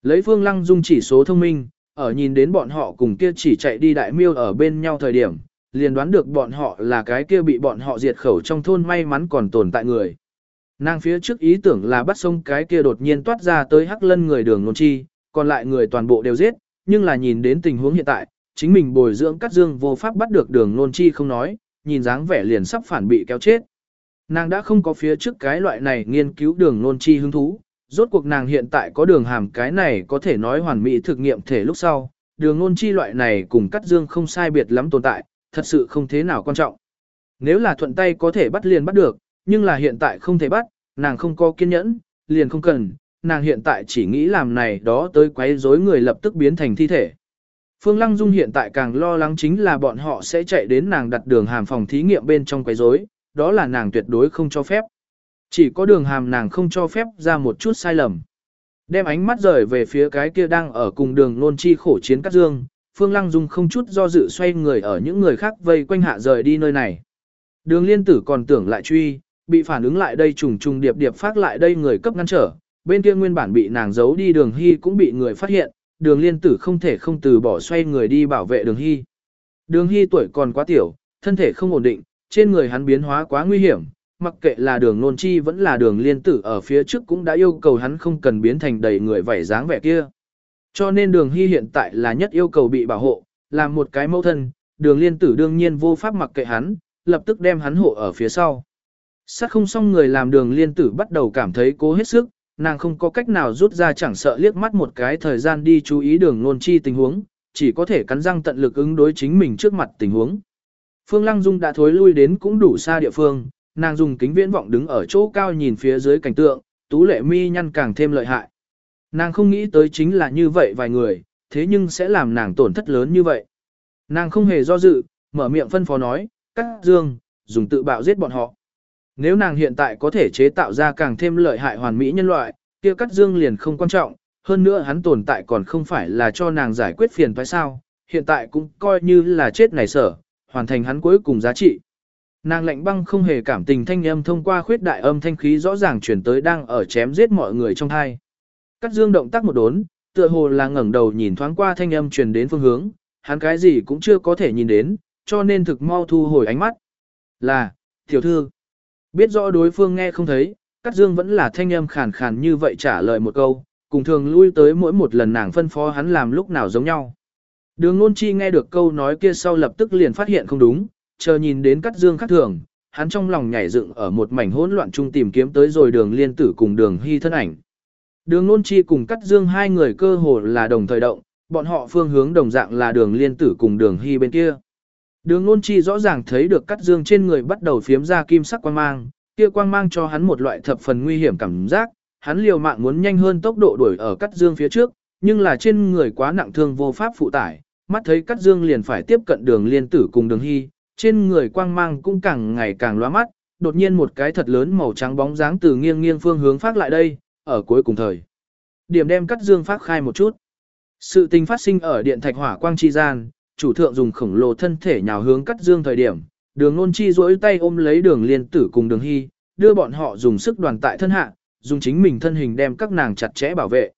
Lấy Phương Lăng Dung chỉ số thông minh, ở nhìn đến bọn họ cùng kia chỉ chạy đi đại miêu ở bên nhau thời điểm, liền đoán được bọn họ là cái kia bị bọn họ diệt khẩu trong thôn may mắn còn tồn tại người. Nàng phía trước ý tưởng là bắt sông cái kia đột nhiên toát ra tới hắc lân người đường nôn chi, còn lại người toàn bộ đều giết, nhưng là nhìn đến tình huống hiện tại, chính mình bồi dưỡng cắt dương vô pháp bắt được đường nôn chi không nói, nhìn dáng vẻ liền sắp phản bị kéo chết. Nàng đã không có phía trước cái loại này nghiên cứu đường nôn chi hứng thú, Rốt cuộc nàng hiện tại có đường hàm cái này có thể nói hoàn mỹ thực nghiệm thể lúc sau, đường nôn chi loại này cùng cắt dương không sai biệt lắm tồn tại, thật sự không thế nào quan trọng. Nếu là thuận tay có thể bắt liền bắt được, nhưng là hiện tại không thể bắt, nàng không có kiên nhẫn, liền không cần, nàng hiện tại chỉ nghĩ làm này đó tới quấy rối người lập tức biến thành thi thể. Phương Lăng Dung hiện tại càng lo lắng chính là bọn họ sẽ chạy đến nàng đặt đường hàm phòng thí nghiệm bên trong quấy rối, đó là nàng tuyệt đối không cho phép. Chỉ có đường hàm nàng không cho phép ra một chút sai lầm. Đem ánh mắt rời về phía cái kia đang ở cùng đường nôn chi khổ chiến cắt dương, Phương Lăng Dung không chút do dự xoay người ở những người khác vây quanh hạ rời đi nơi này. Đường liên tử còn tưởng lại truy, bị phản ứng lại đây trùng trùng điệp điệp phát lại đây người cấp ngăn trở, bên kia nguyên bản bị nàng giấu đi đường hy cũng bị người phát hiện, đường liên tử không thể không từ bỏ xoay người đi bảo vệ đường hy. Đường hy tuổi còn quá tiểu, thân thể không ổn định, trên người hắn biến hóa quá nguy hiểm, mặc kệ là đường nôn chi vẫn là đường liên tử ở phía trước cũng đã yêu cầu hắn không cần biến thành đầy người vảy dáng vẻ kia. Cho nên đường hy hiện tại là nhất yêu cầu bị bảo hộ, làm một cái mẫu thân, đường liên tử đương nhiên vô pháp mặc kệ hắn, lập tức đem hắn hộ ở phía sau. Sát không xong người làm đường liên tử bắt đầu cảm thấy cố hết sức, nàng không có cách nào rút ra chẳng sợ liếc mắt một cái thời gian đi chú ý đường nôn chi tình huống, chỉ có thể cắn răng tận lực ứng đối chính mình trước mặt tình huống. Phương Lăng Dung đã thối lui đến cũng đủ xa địa phương, nàng dùng kính viễn vọng đứng ở chỗ cao nhìn phía dưới cảnh tượng, tú lệ mi nhăn càng thêm lợi hại. Nàng không nghĩ tới chính là như vậy vài người, thế nhưng sẽ làm nàng tổn thất lớn như vậy. Nàng không hề do dự, mở miệng phân phó nói, các dương, dùng tự bạo giết bọn họ. Nếu nàng hiện tại có thể chế tạo ra càng thêm lợi hại hoàn mỹ nhân loại, kia cắt dương liền không quan trọng, hơn nữa hắn tồn tại còn không phải là cho nàng giải quyết phiền phải sao, hiện tại cũng coi như là chết này sở, hoàn thành hắn cuối cùng giá trị. Nàng lạnh băng không hề cảm tình thanh âm thông qua khuyết đại âm thanh khí rõ ràng chuyển tới đang ở chém giết mọi người trong hai. Cắt dương động tác một đốn, tựa hồ là ngẩng đầu nhìn thoáng qua thanh âm truyền đến phương hướng, hắn cái gì cũng chưa có thể nhìn đến, cho nên thực mau thu hồi ánh mắt. Là, tiểu thư. Biết rõ đối phương nghe không thấy, Cát Dương vẫn là thanh âm khàn khàn như vậy trả lời một câu, cùng thường lui tới mỗi một lần nàng phân phó hắn làm lúc nào giống nhau. Đường Nôn Chi nghe được câu nói kia sau lập tức liền phát hiện không đúng, chờ nhìn đến Cát Dương khác thường, hắn trong lòng nhảy dựng ở một mảnh hỗn loạn chung tìm kiếm tới rồi đường liên tử cùng đường hy thân ảnh. Đường Nôn Chi cùng Cát Dương hai người cơ hồ là đồng thời động, bọn họ phương hướng đồng dạng là đường liên tử cùng đường hy bên kia. Đường Nôn Chi rõ ràng thấy được Cát Dương trên người bắt đầu phiếm ra kim sắc quang mang, kia quang mang cho hắn một loại thập phần nguy hiểm cảm giác, hắn liều mạng muốn nhanh hơn tốc độ đuổi ở Cát Dương phía trước, nhưng là trên người quá nặng thương vô pháp phụ tải, mắt thấy Cát Dương liền phải tiếp cận đường liên tử cùng đường hy, trên người quang mang cũng càng ngày càng loa mắt, đột nhiên một cái thật lớn màu trắng bóng dáng từ nghiêng nghiêng phương hướng phát lại đây, ở cuối cùng thời. Điểm đem Cát Dương phát khai một chút. Sự tình phát sinh ở điện thạch hỏa quang chi gian, chủ thượng dùng khổng lồ thân thể nhào hướng Cát Dương thời điểm, đường nôn chi duỗi tay ôm lấy đường liên tử cùng đường hy, đưa bọn họ dùng sức đoàn tại thân hạ, dùng chính mình thân hình đem các nàng chặt chẽ bảo vệ.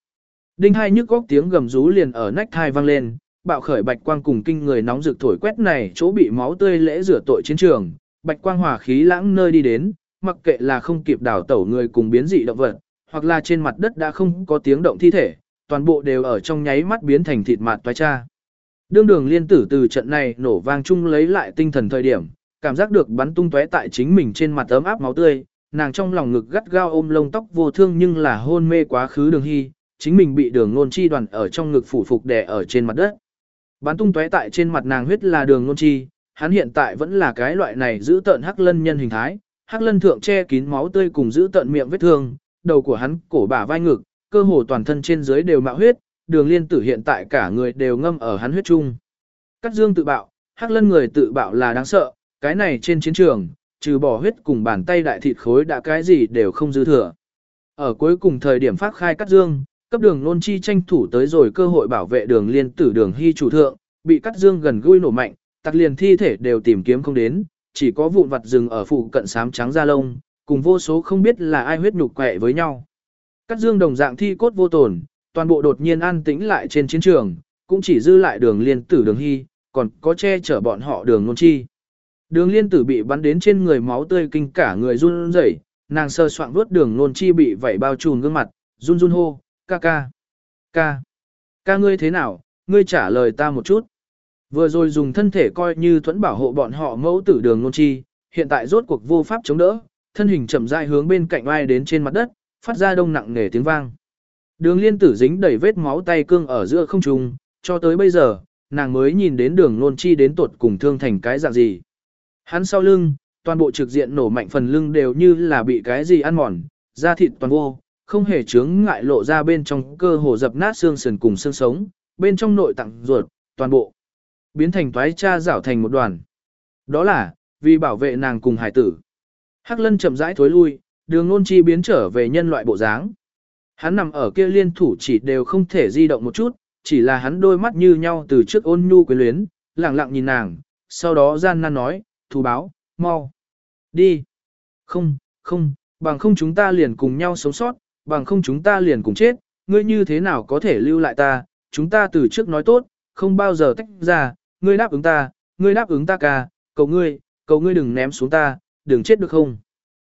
Đinh hai nhức góc tiếng gầm rú liền ở nách thai vang lên, bạo khởi bạch quang cùng kinh người nóng rực thổi quét này chỗ bị máu tươi lễ rửa tội chiến trường, bạch quang hỏa khí lãng nơi đi đến, mặc kệ là không kịp đảo tẩu người cùng biến dị động vật, hoặc là trên mặt đất đã không có tiếng động thi thể, toàn bộ đều ở trong nháy mắt biến thành thịt mạt toái cha. Đương đường liên tử từ trận này nổ vang chung lấy lại tinh thần thời điểm, cảm giác được bắn tung tóe tại chính mình trên mặt ấm áp máu tươi, nàng trong lòng ngực gắt gao ôm lông tóc vô thương nhưng là hôn mê quá khứ đường hy, chính mình bị đường nôn chi đoàn ở trong ngực phủ phục đè ở trên mặt đất. Bắn tung tóe tại trên mặt nàng huyết là đường nôn chi, hắn hiện tại vẫn là cái loại này giữ tận hắc lân nhân hình thái, hắc lân thượng che kín máu tươi cùng giữ tận miệng vết thương, đầu của hắn, cổ bả vai ngực, cơ hồ toàn thân trên dưới đều mạo huyết, đường liên tử hiện tại cả người đều ngâm ở hắn huyết chung. Cắt dương tự bạo, hắc lân người tự bạo là đáng sợ, cái này trên chiến trường, trừ bỏ huyết cùng bàn tay đại thịt khối đã cái gì đều không dư thừa. Ở cuối cùng thời điểm phát khai cắt dương, cấp đường nôn chi tranh thủ tới rồi cơ hội bảo vệ đường liên tử đường hy chủ thượng, bị cắt dương gần gũi nổ mạnh, tặc liền thi thể đều tìm kiếm không đến, chỉ có vụn vặt rừng ở phụ cận sám trắng da lông, cùng vô số không biết là ai huyết nhục quẹ với nhau. Cắt dương đồng dạng thi cốt vô tổn, toàn bộ đột nhiên an tĩnh lại trên chiến trường, cũng chỉ dư lại đường liên tử đường hy, còn có che chở bọn họ đường nôn chi. Đường liên tử bị bắn đến trên người máu tươi kinh cả người run rẩy, nàng sơ soạn vuốt đường nôn chi bị vảy bao trùm gương mặt, run run hô, ca ca, ca, ca ngươi thế nào, ngươi trả lời ta một chút. Vừa rồi dùng thân thể coi như thuẫn bảo hộ bọn họ mẫu tử đường nôn chi, hiện tại rốt cuộc vô pháp chống đỡ, thân hình chậm rãi hướng bên cạnh ai đến trên mặt đất, phát ra đông nặng nề tiếng vang. Đường liên tử dính đầy vết máu tay cương ở giữa không trung, cho tới bây giờ, nàng mới nhìn đến đường nôn chi đến tột cùng thương thành cái dạng gì. Hắn sau lưng, toàn bộ trực diện nổ mạnh phần lưng đều như là bị cái gì ăn mòn, da thịt toàn vô, không hề chướng ngại lộ ra bên trong cơ hồ dập nát xương sườn cùng xương sống, bên trong nội tạng ruột, toàn bộ biến thành toái cha rảo thành một đoàn. Đó là, vì bảo vệ nàng cùng hải tử. Hắc lân chậm rãi thối lui, đường nôn chi biến trở về nhân loại bộ dáng. Hắn nằm ở kia liên thủ chỉ đều không thể di động một chút, chỉ là hắn đôi mắt như nhau từ trước ôn nhu quyến luyến, lặng lặng nhìn nàng, sau đó gian nan nói, thù báo, mau, đi. Không, không, bằng không chúng ta liền cùng nhau sống sót, bằng không chúng ta liền cùng chết, ngươi như thế nào có thể lưu lại ta, chúng ta từ trước nói tốt, không bao giờ tách ra, ngươi đáp ứng ta, ngươi đáp ứng ta ca, cầu ngươi, cầu ngươi đừng ném xuống ta, đừng chết được không.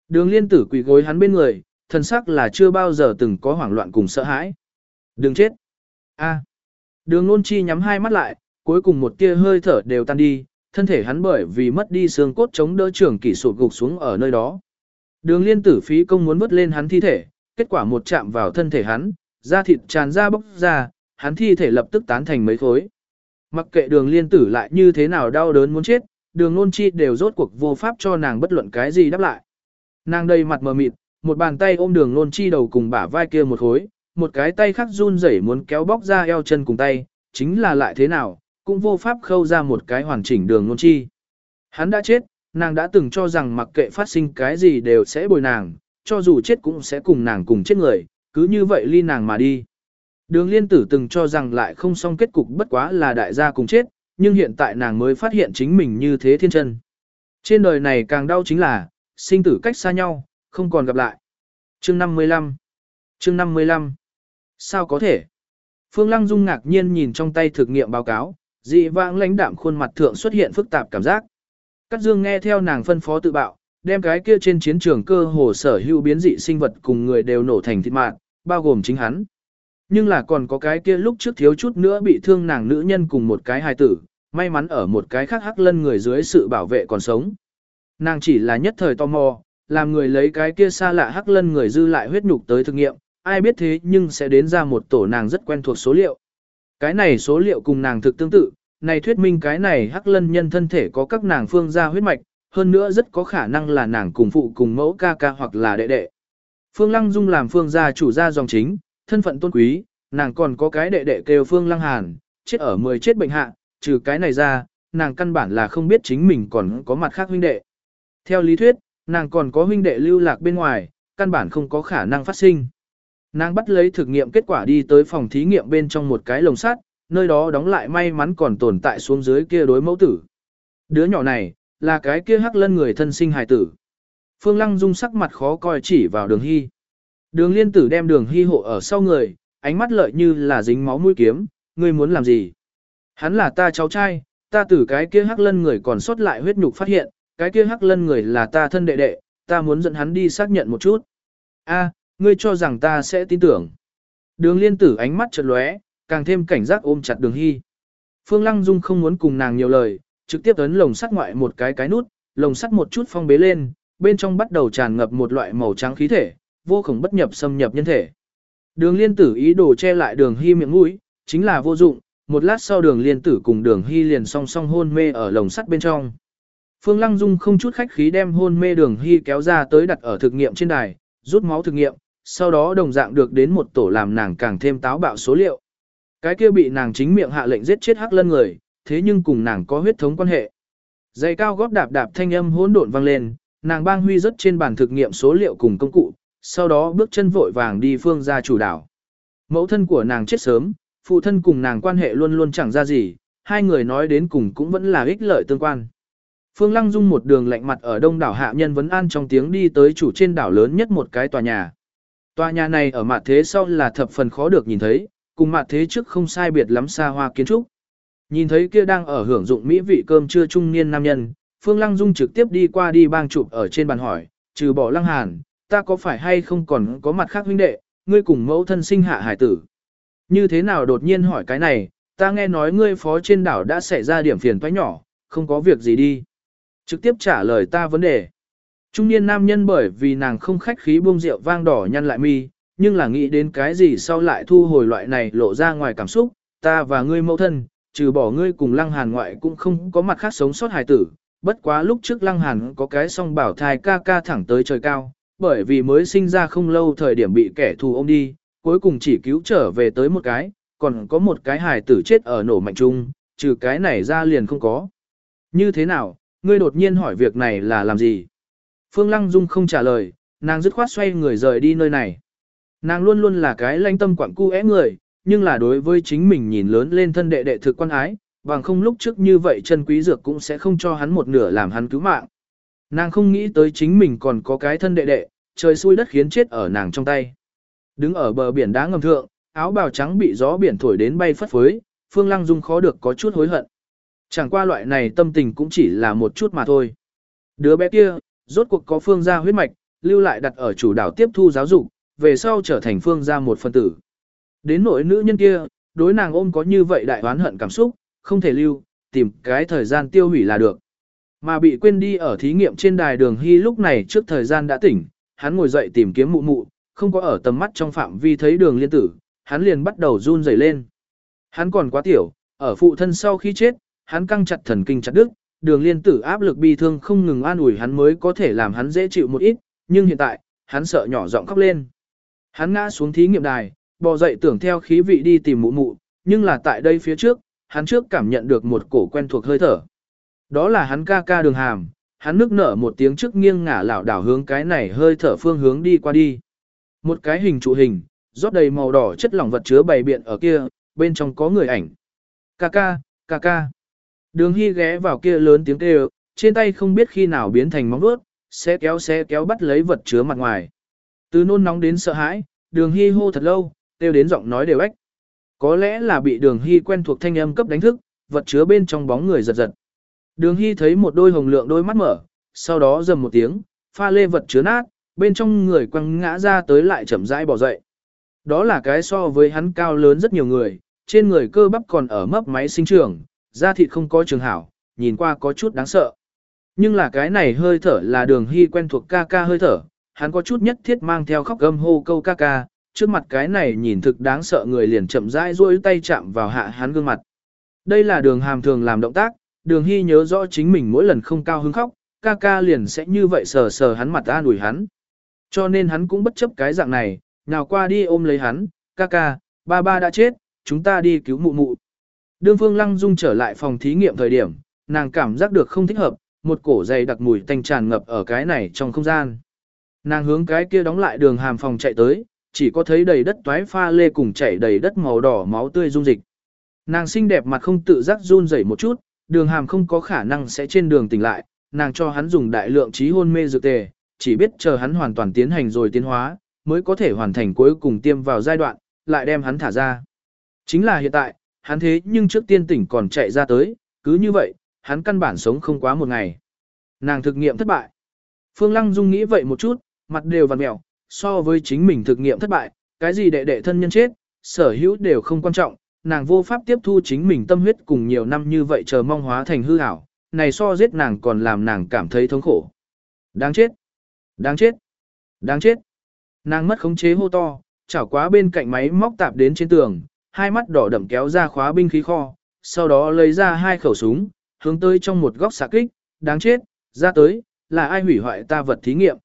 Đường liên tử quỳ gối hắn bên người, thần sắc là chưa bao giờ từng có hoảng loạn cùng sợ hãi. Đừng chết. A. Đường nôn chi nhắm hai mắt lại, cuối cùng một tia hơi thở đều tan đi, thân thể hắn bởi vì mất đi xương cốt chống đỡ trưởng kỷ sụt gục xuống ở nơi đó. Đường liên tử phí công muốn vớt lên hắn thi thể, kết quả một chạm vào thân thể hắn, da thịt tràn ra bốc ra, hắn thi thể lập tức tán thành mấy khối. Mặc kệ đường liên tử lại như thế nào đau đớn muốn chết, đường nôn chi đều rốt cuộc vô pháp cho nàng bất luận cái gì đáp lại. Nàng đầy mặt mờ mịt, một bàn tay ôm đường nôn chi đầu cùng bả vai kia một khối, một cái tay khác run rẩy muốn kéo bóc ra eo chân cùng tay, chính là lại thế nào, cũng vô pháp khâu ra một cái hoàn chỉnh đường nôn chi. Hắn đã chết, nàng đã từng cho rằng mặc kệ phát sinh cái gì đều sẽ bồi nàng, cho dù chết cũng sẽ cùng nàng cùng chết người, cứ như vậy ly nàng mà đi. Đường liên tử từng cho rằng lại không xong kết cục bất quá là đại gia cùng chết, nhưng hiện tại nàng mới phát hiện chính mình như thế thiên chân. Trên đời này càng đau chính là, sinh tử cách xa nhau, không còn gặp lại. Chương 55 Chương 55 Sao có thể? Phương Lăng Dung ngạc nhiên nhìn trong tay thực nghiệm báo cáo, dị vãng lãnh đạm khuôn mặt thượng xuất hiện phức tạp cảm giác. Cát Dương nghe theo nàng phân phó tự bạo, đem cái kia trên chiến trường cơ hồ sở hữu biến dị sinh vật cùng người đều nổ thành thịt mạng, bao gồm chính hắn. Nhưng là còn có cái kia lúc trước thiếu chút nữa bị thương nàng nữ nhân cùng một cái hài tử, may mắn ở một cái khác hắc lân người dưới sự bảo vệ còn sống. Nàng chỉ là nhất thời tò mò, làm người lấy cái kia xa lạ hắc lân người dư lại huyết nhục tới thực nghiệm, ai biết thế nhưng sẽ đến ra một tổ nàng rất quen thuộc số liệu. Cái này số liệu cùng nàng thực tương tự, này thuyết minh cái này hắc lân nhân thân thể có các nàng phương gia huyết mạch, hơn nữa rất có khả năng là nàng cùng phụ cùng mẫu ca ca hoặc là đệ đệ. Phương Lăng Dung làm phương gia chủ gia dòng chính, thân phận tôn quý, nàng còn có cái đệ đệ kêu Phương Lăng Hàn, chết ở 10 chết bệnh hạ, trừ cái này ra, nàng căn bản là không biết chính mình còn có mặt khác huynh đệ. Theo lý thuyết, nàng còn có huynh đệ lưu lạc bên ngoài, căn bản không có khả năng phát sinh. Nàng bắt lấy thực nghiệm kết quả đi tới phòng thí nghiệm bên trong một cái lồng sắt, nơi đó đóng lại may mắn còn tồn tại xuống dưới kia đối mẫu tử. Đứa nhỏ này, là cái kia hắc lân người thân sinh hài tử. Phương Lăng Dung sắc mặt khó coi chỉ vào đường hy. Đường liên tử đem đường hy hộ ở sau người, ánh mắt lợi như là dính máu mũi kiếm, ngươi muốn làm gì? Hắn là ta cháu trai, ta từ cái kia hắc lân người còn sót lại huyết nhục phát hiện, cái kia hắc lân người là ta thân đệ đệ, ta muốn dẫn hắn đi xác nhận một chút. A, ngươi cho rằng ta sẽ tin tưởng. Đường liên tử ánh mắt chợt lóe, càng thêm cảnh giác ôm chặt đường hy. Phương Lăng Dung không muốn cùng nàng nhiều lời, trực tiếp ấn lồng sắt ngoại một cái cái nút, lồng sắt một chút phong bế lên, bên trong bắt đầu tràn ngập một loại màu trắng khí thể, vô cùng bất nhập xâm nhập nhân thể. Đường liên tử ý đồ che lại đường hy miệng mũi, chính là vô dụng, một lát sau đường liên tử cùng đường hy liền song song hôn mê ở lồng sắt bên trong. Phương Lăng Dung không chút khách khí đem hôn mê đường hy kéo ra tới đặt ở thực nghiệm trên đài, rút máu thực nghiệm, sau đó đồng dạng được đến một tổ làm nàng càng thêm táo bạo số liệu. Cái kia bị nàng chính miệng hạ lệnh giết chết hắc lân người, thế nhưng cùng nàng có huyết thống quan hệ. Giày cao góp đạp đạp thanh âm hỗn độn vang lên, nàng bang huy rất trên bàn thực nghiệm số liệu cùng công cụ, sau đó bước chân vội vàng đi phương ra chủ đảo. Mẫu thân của nàng chết sớm, phụ thân cùng nàng quan hệ luôn luôn chẳng ra gì, hai người nói đến cùng cũng vẫn là ích lợi tương quan. Phương Lăng Dung một đường lạnh mặt ở đông đảo hạ nhân vấn an trong tiếng đi tới chủ trên đảo lớn nhất một cái tòa nhà. Tòa nhà này ở mặt thế sau là thập phần khó được nhìn thấy, cùng mặt thế trước không sai biệt lắm xa hoa kiến trúc. Nhìn thấy kia đang ở hưởng dụng mỹ vị cơm trưa trung niên nam nhân, Phương Lăng Dung trực tiếp đi qua đi bang chụp ở trên bàn hỏi, trừ bỏ Lăng Hàn, ta có phải hay không còn có mặt khác huynh đệ, ngươi cùng mẫu thân sinh hạ hải tử. Như thế nào đột nhiên hỏi cái này, ta nghe nói ngươi phó trên đảo đã xảy ra điểm phiền toái nhỏ, không có việc gì đi. Trực tiếp trả lời ta vấn đề. Trung niên nam nhân bởi vì nàng không khách khí buông rượu vang đỏ nhăn lại mi, nhưng là nghĩ đến cái gì sau lại thu hồi loại này lộ ra ngoài cảm xúc, ta và ngươi mẫu thân, trừ bỏ ngươi cùng lăng hàn ngoại cũng không có mặt khác sống sót hài tử, bất quá lúc trước lăng hàn có cái song bảo thai ca ca thẳng tới trời cao, bởi vì mới sinh ra không lâu thời điểm bị kẻ thù ôm đi, cuối cùng chỉ cứu trở về tới một cái, còn có một cái hài tử chết ở nổ mạnh chung, trừ cái này ra liền không có. Như thế nào, ngươi đột nhiên hỏi việc này là làm gì? Phương Lăng Dung không trả lời, nàng dứt khoát xoay người rời đi nơi này. Nàng luôn luôn là cái lanh tâm quảng cu é người, nhưng là đối với chính mình nhìn lớn lên thân đệ đệ thực quan ái, bằng không lúc trước như vậy chân quý dược cũng sẽ không cho hắn một nửa làm hắn cứu mạng. Nàng không nghĩ tới chính mình còn có cái thân đệ đệ, trời xui đất khiến chết ở nàng trong tay. Đứng ở bờ biển đá ngầm thượng, áo bào trắng bị gió biển thổi đến bay phất phới, Phương Lăng Dung khó được có chút hối hận. Chẳng qua loại này tâm tình cũng chỉ là một chút mà thôi. Đứa bé kia, rốt cuộc có phương gia huyết mạch, lưu lại đặt ở chủ đảo tiếp thu giáo dục, về sau trở thành phương gia một phân tử. Đến nỗi nữ nhân kia, đối nàng ôm có như vậy đại oán hận cảm xúc, không thể lưu, tìm cái thời gian tiêu hủy là được. Mà bị quên đi ở thí nghiệm trên đài đường hy lúc này trước thời gian đã tỉnh, hắn ngồi dậy tìm kiếm mụ mụ, không có ở tầm mắt trong phạm vi thấy đường liên tử, hắn liền bắt đầu run rẩy lên. Hắn còn quá tiểu, ở phụ thân sau khi chết, hắn căng chặt thần kinh chặt đứt, đường liên tử áp lực bi thương không ngừng an ủi hắn mới có thể làm hắn dễ chịu một ít, nhưng hiện tại, hắn sợ nhỏ giọng khóc lên. Hắn ngã xuống thí nghiệm đài, bò dậy tưởng theo khí vị đi tìm mụ mụ, nhưng là tại đây phía trước, hắn trước cảm nhận được một cổ quen thuộc hơi thở. Đó là hắn ca ca đường hàm, hắn nước nở một tiếng trước nghiêng ngả lảo đảo hướng cái này hơi thở phương hướng đi qua đi. Một cái hình trụ hình, rót đầy màu đỏ chất lỏng vật chứa bày biện ở kia, bên trong có người ảnh. Ca ca, ca ca. Đường Hy ghé vào kia lớn tiếng kêu, trên tay không biết khi nào biến thành móng vuốt, sẽ kéo sẽ kéo bắt lấy vật chứa mặt ngoài. Từ nôn nóng đến sợ hãi, đường Hy hô thật lâu, kêu đến giọng nói đều ếch. Có lẽ là bị đường Hy quen thuộc thanh âm cấp đánh thức, vật chứa bên trong bóng người giật giật. Đường Hy thấy một đôi hồng lượng đôi mắt mở, sau đó dầm một tiếng, pha lê vật chứa nát, bên trong người quăng ngã ra tới lại chậm rãi bỏ dậy. Đó là cái so với hắn cao lớn rất nhiều người, trên người cơ bắp còn ở mấp máy sinh trưởng, da thịt không có trường hảo, nhìn qua có chút đáng sợ. Nhưng là cái này hơi thở là đường hy quen thuộc ca ca hơi thở, hắn có chút nhất thiết mang theo khóc gâm hô câu ca ca, trước mặt cái này nhìn thực đáng sợ người liền chậm rãi duỗi tay chạm vào hạ hắn gương mặt. Đây là đường hàm thường làm động tác, đường hy nhớ rõ chính mình mỗi lần không cao hứng khóc, ca ca liền sẽ như vậy sờ sờ hắn mặt an ủi hắn. Cho nên hắn cũng bất chấp cái dạng này, nào qua đi ôm lấy hắn, ca ca, ba ba đã chết, chúng ta đi cứu mụ mụ. Đương Phương Lăng Dung trở lại phòng thí nghiệm thời điểm, nàng cảm giác được không thích hợp, một cổ dày đặc mùi tanh tràn ngập ở cái này trong không gian. Nàng hướng cái kia đóng lại đường hàm phòng chạy tới, chỉ có thấy đầy đất toái pha lê cùng chảy đầy đất màu đỏ máu tươi dung dịch. Nàng xinh đẹp mặt không tự giác run rẩy một chút, đường hàm không có khả năng sẽ trên đường tỉnh lại, nàng cho hắn dùng đại lượng trí hôn mê dược tề, chỉ biết chờ hắn hoàn toàn tiến hành rồi tiến hóa, mới có thể hoàn thành cuối cùng tiêm vào giai đoạn, lại đem hắn thả ra. Chính là hiện tại, hắn thế nhưng trước tiên tỉnh còn chạy ra tới, cứ như vậy, hắn căn bản sống không quá một ngày. Nàng thực nghiệm thất bại. Phương Lăng Dung nghĩ vậy một chút, mặt đều vằn mẹo, so với chính mình thực nghiệm thất bại, cái gì đệ đệ thân nhân chết, sở hữu đều không quan trọng, nàng vô pháp tiếp thu chính mình tâm huyết cùng nhiều năm như vậy chờ mong hóa thành hư ảo, này so giết nàng còn làm nàng cảm thấy thống khổ. Đáng chết! Đáng chết! Đáng chết! Nàng mất khống chế hô to, chảo quá bên cạnh máy móc tạp đến trên tường, hai mắt đỏ đậm kéo ra khóa binh khí kho, sau đó lấy ra hai khẩu súng, hướng tới trong một góc xạ kích, đáng chết, ra tới, là ai hủy hoại ta vật thí nghiệm.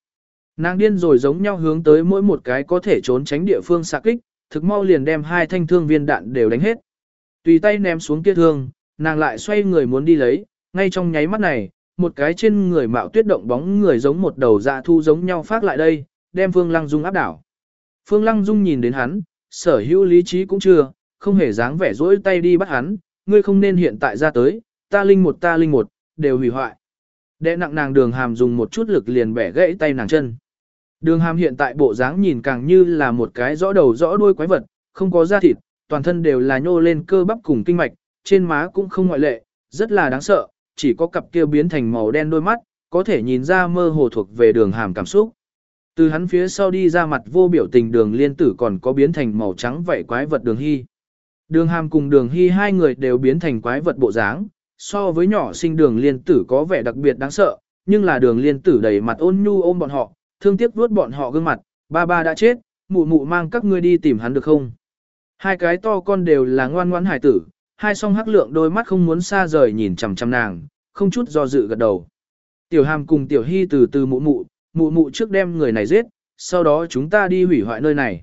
Nàng điên rồi giống nhau hướng tới mỗi một cái có thể trốn tránh địa phương xạ kích, thực mau liền đem hai thanh thương viên đạn đều đánh hết. Tùy tay ném xuống kia thương, nàng lại xoay người muốn đi lấy, ngay trong nháy mắt này, một cái trên người mạo tuyết động bóng người giống một đầu dạ thu giống nhau phát lại đây, đem Phương Lăng Dung áp đảo. Phương Lăng Dung nhìn đến hắn, sở hữu lý trí cũng chưa, không hề dáng vẻ rỗi tay đi bắt hắn, ngươi không nên hiện tại ra tới, ta linh một ta linh một, đều hủy hoại. Đệ nặng nàng đường hàm dùng một chút lực liền bẻ gãy tay nàng chân. Đường hàm hiện tại bộ dáng nhìn càng như là một cái rõ đầu rõ đuôi quái vật, không có da thịt, toàn thân đều là nhô lên cơ bắp cùng kinh mạch, trên má cũng không ngoại lệ, rất là đáng sợ, chỉ có cặp kia biến thành màu đen đôi mắt, có thể nhìn ra mơ hồ thuộc về đường hàm cảm xúc. Từ hắn phía sau đi ra mặt vô biểu tình đường liên tử còn có biến thành màu trắng vậy quái vật đường hy. Đường hàm cùng đường hy hai người đều biến thành quái vật bộ dáng, so với nhỏ sinh đường liên tử có vẻ đặc biệt đáng sợ, nhưng là đường liên tử đầy mặt ôn nhu ôm bọn họ, thương tiếc vuốt bọn họ gương mặt, ba ba đã chết, mụ mụ mang các ngươi đi tìm hắn được không? Hai cái to con đều là ngoan ngoãn hải tử, hai song hắc lượng đôi mắt không muốn xa rời nhìn chằm chằm nàng, không chút do dự gật đầu. Tiểu hàm cùng tiểu hy từ từ mụ mụ, mụ mụ trước đem người này giết, sau đó chúng ta đi hủy hoại nơi này.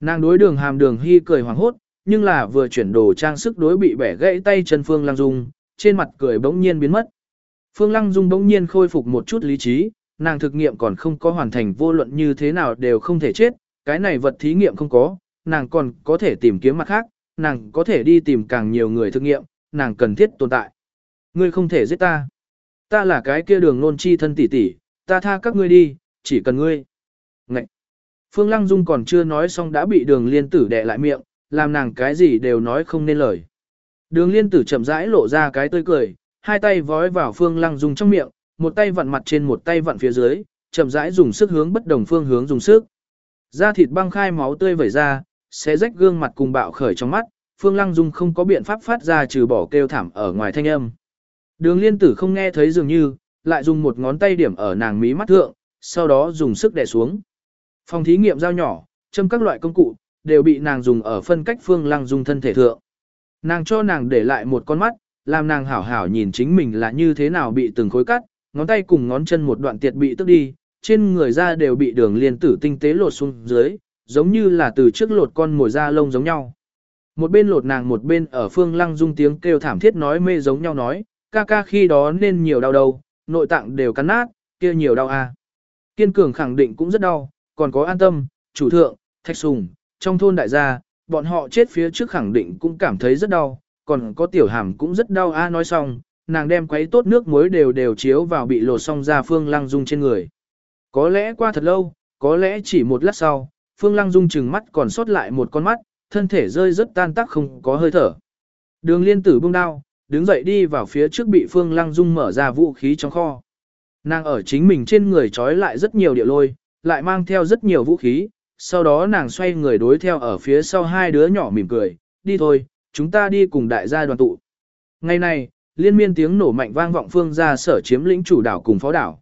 Nàng đối đường hàm đường hy cười hoàng hốt, nhưng là vừa chuyển đồ trang sức đối bị bẻ gãy tay chân Phương lang Dung, trên mặt cười bỗng nhiên biến mất. Phương Lăng Dung bỗng nhiên khôi phục một chút lý trí, nàng thực nghiệm còn không có hoàn thành vô luận như thế nào đều không thể chết, cái này vật thí nghiệm không có, nàng còn có thể tìm kiếm mặt khác, nàng có thể đi tìm càng nhiều người thực nghiệm, nàng cần thiết tồn tại. Ngươi không thể giết ta. Ta là cái kia đường nôn chi thân tỷ tỷ, ta tha các ngươi đi, chỉ cần ngươi. Ngậy! Phương Lăng Dung còn chưa nói xong đã bị đường liên tử đè lại miệng, làm nàng cái gì đều nói không nên lời. Đường liên tử chậm rãi lộ ra cái tươi cười, hai tay vói vào Phương Lăng Dung trong miệng, một tay vặn mặt trên một tay vặn phía dưới, chậm rãi dùng sức hướng bất đồng phương hướng dùng sức. Da thịt băng khai máu tươi vẩy ra, xé rách gương mặt cùng bạo khởi trong mắt, Phương Lăng Dung không có biện pháp phát ra trừ bỏ kêu thảm ở ngoài thanh âm. Đường liên tử không nghe thấy dường như, lại dùng một ngón tay điểm ở nàng mí mắt thượng, sau đó dùng sức đè xuống. Phòng thí nghiệm dao nhỏ, châm các loại công cụ, đều bị nàng dùng ở phân cách Phương Lăng Dung thân thể thượng. Nàng cho nàng để lại một con mắt, làm nàng hảo hảo nhìn chính mình là như thế nào bị từng khối cắt, ngón tay cùng ngón chân một đoạn tiệt bị tức đi, trên người da đều bị đường liên tử tinh tế lột xuống dưới, giống như là từ trước lột con mồi da lông giống nhau. Một bên lột nàng một bên ở phương lăng dung tiếng kêu thảm thiết nói mê giống nhau nói, ca ca khi đó nên nhiều đau đầu, nội tạng đều cắn nát, kia nhiều đau à. Kiên cường khẳng định cũng rất đau, còn có an tâm, chủ thượng, thạch sùng, trong thôn đại gia, bọn họ chết phía trước khẳng định cũng cảm thấy rất đau, còn có tiểu hàm cũng rất đau a nói xong, nàng đem quấy tốt nước muối đều đều chiếu vào bị lột xong ra phương lăng dung trên người. Có lẽ qua thật lâu, có lẽ chỉ một lát sau, phương lăng dung chừng mắt còn sót lại một con mắt, thân thể rơi rất tan tác không có hơi thở. Đường liên tử bung đao, đứng dậy đi vào phía trước bị phương lăng dung mở ra vũ khí trong kho. Nàng ở chính mình trên người trói lại rất nhiều địa lôi, lại mang theo rất nhiều vũ khí, sau đó nàng xoay người đối theo ở phía sau hai đứa nhỏ mỉm cười, đi thôi, chúng ta đi cùng đại gia đoàn tụ. Ngày này, liên miên tiếng nổ mạnh vang vọng phương ra sở chiếm lĩnh chủ đảo cùng phó đảo.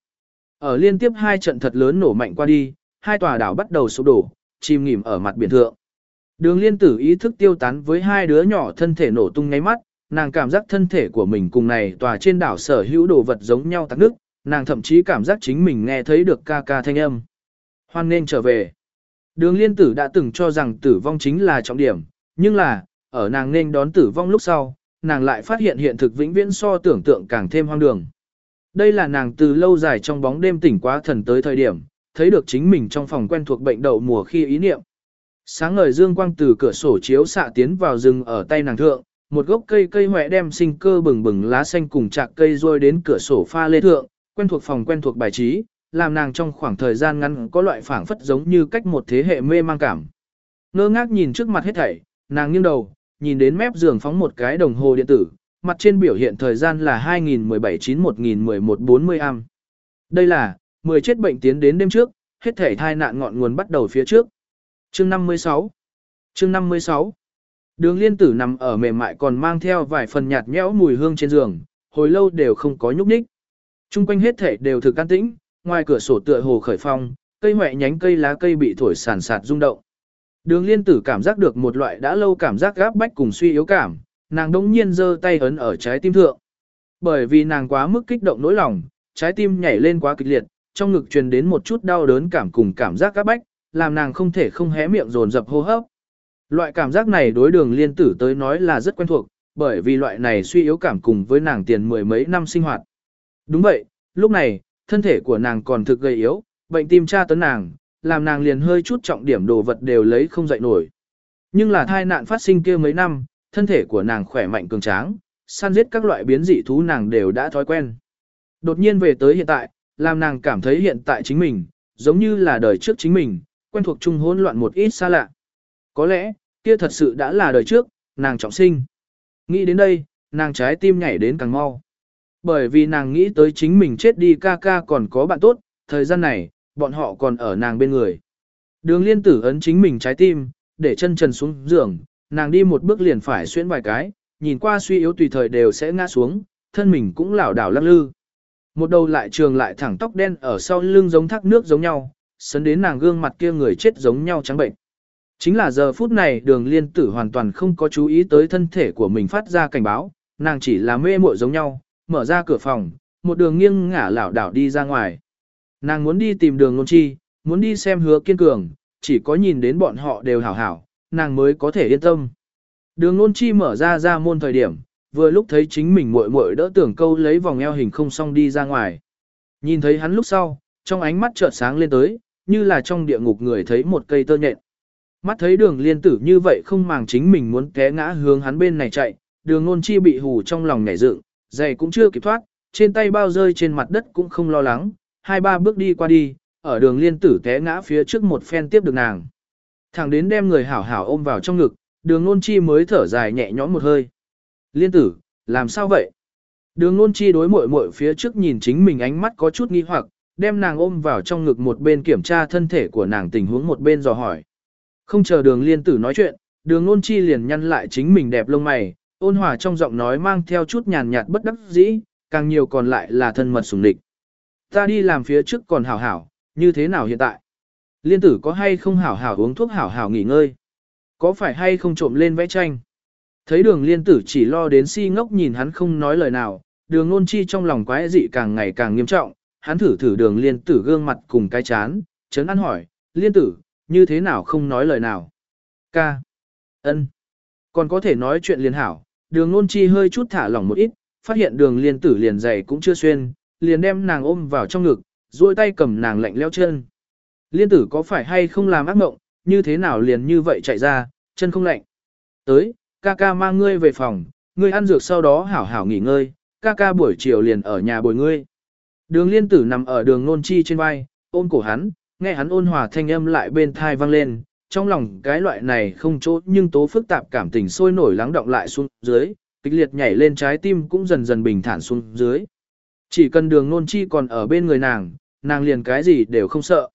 Ở liên tiếp hai trận thật lớn nổ mạnh qua đi, hai tòa đảo bắt đầu sụp đổ, chìm nghỉm ở mặt biển thượng. Đường liên tử ý thức tiêu tán với hai đứa nhỏ thân thể nổ tung ngáy mắt, nàng cảm giác thân thể của mình cùng này tòa trên đảo sở hữu đồ vật giống nhau tắc nước, nàng thậm chí cảm giác chính mình nghe thấy được ca ca thanh âm. Hoan nên trở về. Đường liên tử đã từng cho rằng tử vong chính là trọng điểm, nhưng là, ở nàng nên đón tử vong lúc sau, nàng lại phát hiện hiện thực vĩnh viễn so tưởng tượng càng thêm hoang đường. Đây là nàng từ lâu dài trong bóng đêm tỉnh quá thần tới thời điểm, thấy được chính mình trong phòng quen thuộc bệnh đậu mùa khi ý niệm. Sáng ngời dương quang từ cửa sổ chiếu xạ tiến vào rừng ở tay nàng thượng, một gốc cây cây hoẹ đem sinh cơ bừng bừng lá xanh cùng chạc cây rôi đến cửa sổ pha lê thượng, quen thuộc phòng quen thuộc bài trí, làm nàng trong khoảng thời gian ngắn có loại phảng phất giống như cách một thế hệ mê mang cảm. Ngơ ngác nhìn trước mặt hết thảy, nàng nghiêng đầu, nhìn đến mép giường phóng một cái đồng hồ điện tử, mặt trên biểu hiện thời gian là 2017-9-1011-40 am. Đây là, 10 chết bệnh tiến đến đêm trước, hết thể thai nạn ngọn nguồn bắt đầu phía trước. Chương 56 Chương 56 Đường liên tử nằm ở mềm mại còn mang theo vài phần nhạt nhẽo mùi hương trên giường, hồi lâu đều không có nhúc nhích. Trung quanh hết thể đều thực an tĩnh, ngoài cửa sổ tựa hồ khởi phong, cây hoẹ nhánh cây lá cây bị thổi sàn sạt rung động. Đường liên tử cảm giác được một loại đã lâu cảm giác gáp bách cùng suy yếu cảm, nàng đống nhiên giơ tay ấn ở trái tim thượng. Bởi vì nàng quá mức kích động nỗi lòng, trái tim nhảy lên quá kịch liệt, trong ngực truyền đến một chút đau đớn cảm cùng cảm giác gáp bách, làm nàng không thể không hé miệng dồn dập hô hấp. Loại cảm giác này đối đường liên tử tới nói là rất quen thuộc, bởi vì loại này suy yếu cảm cùng với nàng tiền mười mấy năm sinh hoạt. Đúng vậy, lúc này, thân thể của nàng còn thực gầy yếu, bệnh tim tra tấn nàng, làm nàng liền hơi chút trọng điểm đồ vật đều lấy không dậy nổi. Nhưng là thai nạn phát sinh kia mấy năm, thân thể của nàng khỏe mạnh cường tráng, săn giết các loại biến dị thú nàng đều đã thói quen. Đột nhiên về tới hiện tại, làm nàng cảm thấy hiện tại chính mình, giống như là đời trước chính mình, quen thuộc chung hỗn loạn một ít xa lạ. Có lẽ, kia thật sự đã là đời trước, nàng trọng sinh. Nghĩ đến đây, nàng trái tim nhảy đến càng mau. Bởi vì nàng nghĩ tới chính mình chết đi ca ca còn có bạn tốt, thời gian này, bọn họ còn ở nàng bên người. Đường liên tử ấn chính mình trái tim, để chân trần xuống giường, nàng đi một bước liền phải xuyên vài cái, nhìn qua suy yếu tùy thời đều sẽ ngã xuống, thân mình cũng lảo đảo lắc lư. Một đầu lại trường lại thẳng tóc đen ở sau lưng giống thác nước giống nhau, sấn đến nàng gương mặt kia người chết giống nhau trắng bệnh. Chính là giờ phút này đường liên tử hoàn toàn không có chú ý tới thân thể của mình phát ra cảnh báo, nàng chỉ là mê muội giống nhau, mở ra cửa phòng, một đường nghiêng ngả lảo đảo đi ra ngoài. Nàng muốn đi tìm đường nôn chi, muốn đi xem hứa kiên cường, chỉ có nhìn đến bọn họ đều hảo hảo, nàng mới có thể yên tâm. Đường nôn chi mở ra ra môn thời điểm, vừa lúc thấy chính mình muội muội đỡ tưởng câu lấy vòng eo hình không xong đi ra ngoài. Nhìn thấy hắn lúc sau, trong ánh mắt chợt sáng lên tới, như là trong địa ngục người thấy một cây tơ nhện. Mắt thấy đường liên tử như vậy không màng chính mình muốn té ngã hướng hắn bên này chạy, đường nôn chi bị hù trong lòng nhảy dựng, giày cũng chưa kịp thoát, trên tay bao rơi trên mặt đất cũng không lo lắng, hai ba bước đi qua đi, ở đường liên tử té ngã phía trước một phen tiếp được nàng. Thẳng đến đem người hảo hảo ôm vào trong ngực, đường nôn chi mới thở dài nhẹ nhõm một hơi. Liên tử, làm sao vậy? Đường nôn chi đối mội mội phía trước nhìn chính mình ánh mắt có chút nghi hoặc, đem nàng ôm vào trong ngực một bên kiểm tra thân thể của nàng tình huống một bên dò hỏi. Không chờ đường liên tử nói chuyện, đường nôn chi liền nhăn lại chính mình đẹp lông mày, ôn hòa trong giọng nói mang theo chút nhàn nhạt bất đắc dĩ, càng nhiều còn lại là thân mật sủng địch. Ta đi làm phía trước còn hảo hảo, như thế nào hiện tại? Liên tử có hay không hảo hảo uống thuốc hảo hảo nghỉ ngơi? Có phải hay không trộm lên vẽ tranh? Thấy đường liên tử chỉ lo đến si ngốc nhìn hắn không nói lời nào, đường nôn chi trong lòng quái dị càng ngày càng nghiêm trọng, hắn thử thử đường liên tử gương mặt cùng cái chán, chấn ăn hỏi, liên tử, như thế nào không nói lời nào? Ca. ân, Còn có thể nói chuyện liền hảo, đường nôn chi hơi chút thả lỏng một ít, phát hiện đường liên tử liền dày cũng chưa xuyên, liền đem nàng ôm vào trong ngực, duỗi tay cầm nàng lạnh leo chân. Liên tử có phải hay không làm ác mộng, như thế nào liền như vậy chạy ra, chân không lạnh. Tới, ca ca mang ngươi về phòng, ngươi ăn dược sau đó hảo hảo nghỉ ngơi, ca ca buổi chiều liền ở nhà bồi ngươi. Đường liên tử nằm ở đường nôn chi trên vai, ôm cổ hắn, nghe hắn ôn hòa thanh âm lại bên thai vang lên, trong lòng cái loại này không chỗ nhưng tố phức tạp cảm tình sôi nổi lắng động lại xuống dưới, kịch liệt nhảy lên trái tim cũng dần dần bình thản xuống dưới. Chỉ cần đường nôn chi còn ở bên người nàng, nàng liền cái gì đều không sợ.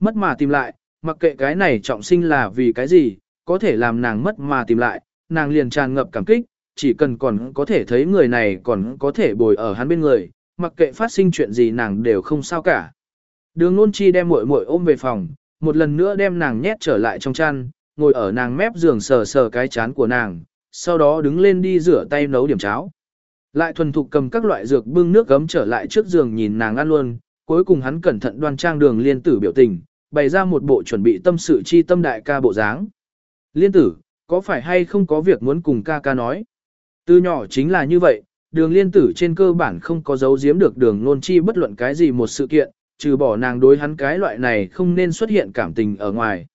Mất mà tìm lại, mặc kệ cái này trọng sinh là vì cái gì, có thể làm nàng mất mà tìm lại, nàng liền tràn ngập cảm kích, chỉ cần còn có thể thấy người này còn có thể bồi ở hắn bên người, mặc kệ phát sinh chuyện gì nàng đều không sao cả. Đường nôn chi đem muội muội ôm về phòng, một lần nữa đem nàng nhét trở lại trong chăn, ngồi ở nàng mép giường sờ sờ cái chán của nàng, sau đó đứng lên đi rửa tay nấu điểm cháo. Lại thuần thục cầm các loại dược bưng nước gấm trở lại trước giường nhìn nàng ăn luôn, cuối cùng hắn cẩn thận đoan trang đường liên tử biểu tình, bày ra một bộ chuẩn bị tâm sự chi tâm đại ca bộ dáng. Liên tử, có phải hay không có việc muốn cùng ca ca nói? Từ nhỏ chính là như vậy, đường liên tử trên cơ bản không có dấu giếm được đường nôn chi bất luận cái gì một sự kiện, trừ bỏ nàng đối hắn cái loại này không nên xuất hiện cảm tình ở ngoài.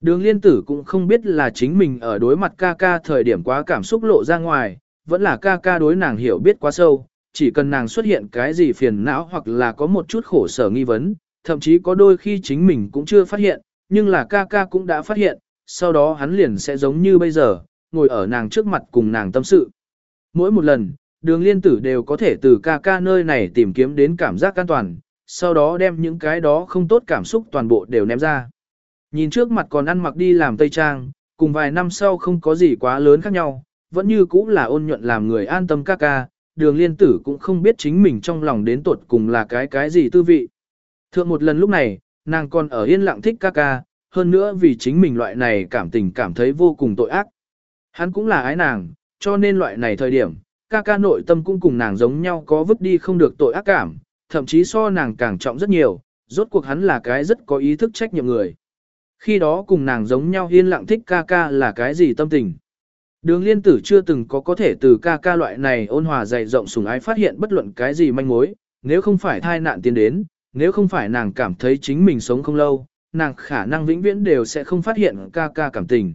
Đường liên tử cũng không biết là chính mình ở đối mặt ca ca thời điểm quá cảm xúc lộ ra ngoài, vẫn là ca ca đối nàng hiểu biết quá sâu, chỉ cần nàng xuất hiện cái gì phiền não hoặc là có một chút khổ sở nghi vấn, thậm chí có đôi khi chính mình cũng chưa phát hiện, nhưng là ca ca cũng đã phát hiện, sau đó hắn liền sẽ giống như bây giờ, ngồi ở nàng trước mặt cùng nàng tâm sự. Mỗi một lần, đường liên tử đều có thể từ ca ca nơi này tìm kiếm đến cảm giác an toàn, sau đó đem những cái đó không tốt cảm xúc toàn bộ đều ném ra. Nhìn trước mặt còn ăn mặc đi làm tây trang, cùng vài năm sau không có gì quá lớn khác nhau, vẫn như cũ là ôn nhuận làm người an tâm ca ca, đường liên tử cũng không biết chính mình trong lòng đến tuột cùng là cái cái gì tư vị. Thượng một lần lúc này, nàng còn ở yên lặng thích ca ca, hơn nữa vì chính mình loại này cảm tình cảm thấy vô cùng tội ác. Hắn cũng là ái nàng, cho nên loại này thời điểm, ca ca nội tâm cũng cùng nàng giống nhau có vứt đi không được tội ác cảm, thậm chí so nàng càng trọng rất nhiều, rốt cuộc hắn là cái rất có ý thức trách nhiệm người. Khi đó cùng nàng giống nhau yên lặng thích ca ca là cái gì tâm tình. Đường liên tử chưa từng có có thể từ ca ca loại này ôn hòa dày rộng sùng ái phát hiện bất luận cái gì manh mối, nếu không phải thai nạn tiến đến, nếu không phải nàng cảm thấy chính mình sống không lâu, nàng khả năng vĩnh viễn đều sẽ không phát hiện ca ca cảm tình.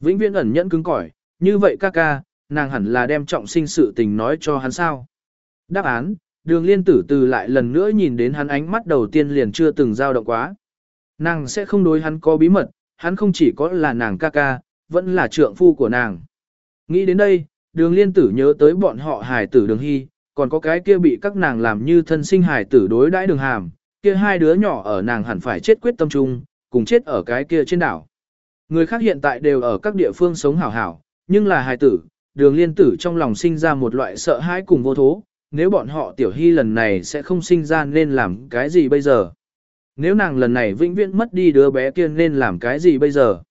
Vĩnh viễn ẩn nhẫn cứng cỏi, như vậy ca ca, nàng hẳn là đem trọng sinh sự tình nói cho hắn sao. Đáp án, đường liên tử từ lại lần nữa nhìn đến hắn ánh mắt đầu tiên liền chưa từng dao động quá. Nàng sẽ không đối hắn có bí mật, hắn không chỉ có là nàng ca ca, vẫn là trượng phu của nàng. Nghĩ đến đây, đường liên tử nhớ tới bọn họ Hải tử đường hy, còn có cái kia bị các nàng làm như thân sinh Hải tử đối đãi đường hàm, kia hai đứa nhỏ ở nàng hẳn phải chết quyết tâm chung, cùng chết ở cái kia trên đảo. Người khác hiện tại đều ở các địa phương sống hảo hảo, nhưng là Hải tử, đường liên tử trong lòng sinh ra một loại sợ hãi cùng vô thố, nếu bọn họ tiểu hy lần này sẽ không sinh ra nên làm cái gì bây giờ? Nếu nàng lần này vĩnh viễn mất đi đứa bé kia nên làm cái gì bây giờ?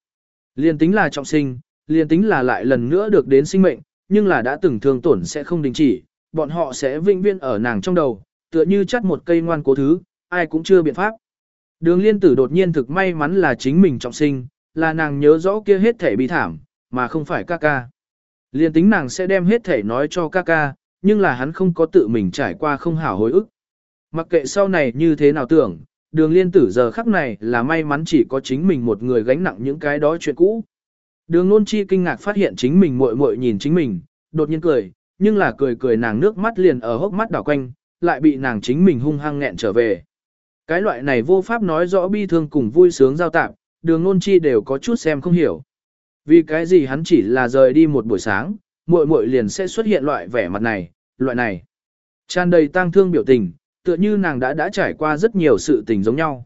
Liên tính là trọng sinh, liên tính là lại lần nữa được đến sinh mệnh, nhưng là đã từng thương tổn sẽ không đình chỉ, bọn họ sẽ vĩnh viễn ở nàng trong đầu, tựa như chắt một cây ngoan cố thứ, ai cũng chưa biện pháp. Đường liên tử đột nhiên thực may mắn là chính mình trọng sinh, là nàng nhớ rõ kia hết thể bị thảm, mà không phải ca ca. Liên tính nàng sẽ đem hết thể nói cho ca ca, nhưng là hắn không có tự mình trải qua không hảo hối ức. Mặc kệ sau này như thế nào tưởng, đường liên tử giờ khắc này là may mắn chỉ có chính mình một người gánh nặng những cái đó chuyện cũ. Đường nôn chi kinh ngạc phát hiện chính mình muội muội nhìn chính mình, đột nhiên cười, nhưng là cười cười nàng nước mắt liền ở hốc mắt đảo quanh, lại bị nàng chính mình hung hăng nghẹn trở về. Cái loại này vô pháp nói rõ bi thương cùng vui sướng giao tạp, đường nôn chi đều có chút xem không hiểu. Vì cái gì hắn chỉ là rời đi một buổi sáng, muội muội liền sẽ xuất hiện loại vẻ mặt này, loại này. Tràn đầy tang thương biểu tình, tựa như nàng đã đã trải qua rất nhiều sự tình giống nhau.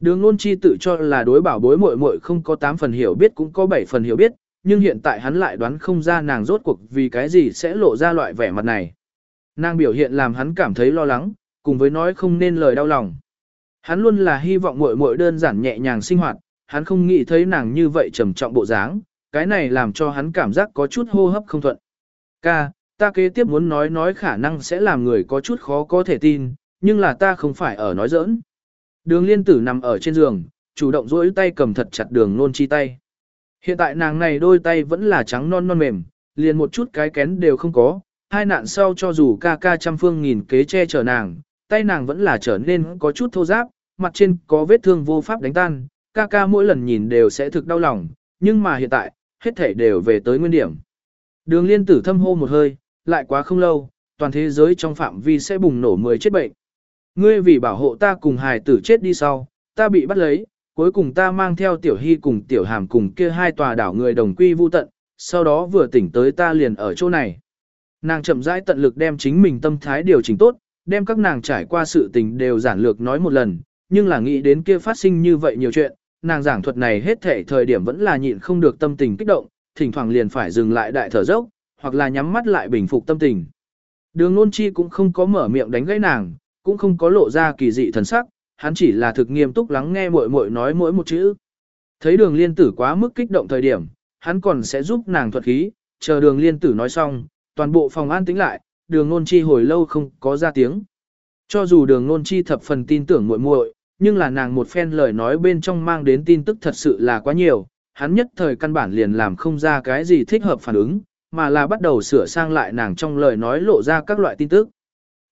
Đường Luân chi tự cho là đối bảo bối muội muội không có 8 phần hiểu biết cũng có 7 phần hiểu biết, nhưng hiện tại hắn lại đoán không ra nàng rốt cuộc vì cái gì sẽ lộ ra loại vẻ mặt này. Nàng biểu hiện làm hắn cảm thấy lo lắng, cùng với nói không nên lời đau lòng. Hắn luôn là hy vọng muội muội đơn giản nhẹ nhàng sinh hoạt, hắn không nghĩ thấy nàng như vậy trầm trọng bộ dáng, cái này làm cho hắn cảm giác có chút hô hấp không thuận. Ca, ta kế tiếp muốn nói nói khả năng sẽ làm người có chút khó có thể tin, nhưng là ta không phải ở nói giỡn. Đường liên tử nằm ở trên giường, chủ động duỗi tay cầm thật chặt đường nôn chi tay. Hiện tại nàng này đôi tay vẫn là trắng non non mềm, liền một chút cái kén đều không có, hai nạn sau cho dù ca ca trăm phương nghìn kế che chở nàng, tay nàng vẫn là trở nên có chút thô giáp, mặt trên có vết thương vô pháp đánh tan, ca ca mỗi lần nhìn đều sẽ thực đau lòng, nhưng mà hiện tại, hết thể đều về tới nguyên điểm. Đường liên tử thâm hô một hơi, lại quá không lâu, toàn thế giới trong phạm vi sẽ bùng nổ 10 chết bệnh. Ngươi vì bảo hộ ta cùng hài tử chết đi sau, ta bị bắt lấy, cuối cùng ta mang theo tiểu hy cùng tiểu hàm cùng kia hai tòa đảo người đồng quy vu tận, sau đó vừa tỉnh tới ta liền ở chỗ này. Nàng chậm rãi tận lực đem chính mình tâm thái điều chỉnh tốt, đem các nàng trải qua sự tình đều giản lược nói một lần, nhưng là nghĩ đến kia phát sinh như vậy nhiều chuyện, nàng giảng thuật này hết thể thời điểm vẫn là nhịn không được tâm tình kích động, thỉnh thoảng liền phải dừng lại đại thở dốc, hoặc là nhắm mắt lại bình phục tâm tình. Đường nôn chi cũng không có mở miệng đánh gãy nàng, cũng không có lộ ra kỳ dị thần sắc, hắn chỉ là thực nghiêm túc lắng nghe muội muội nói mỗi một chữ. Thấy đường liên tử quá mức kích động thời điểm, hắn còn sẽ giúp nàng thuật khí, chờ đường liên tử nói xong, toàn bộ phòng an tĩnh lại, đường nôn chi hồi lâu không có ra tiếng. Cho dù đường nôn chi thập phần tin tưởng muội muội, nhưng là nàng một phen lời nói bên trong mang đến tin tức thật sự là quá nhiều, hắn nhất thời căn bản liền làm không ra cái gì thích hợp phản ứng, mà là bắt đầu sửa sang lại nàng trong lời nói lộ ra các loại tin tức.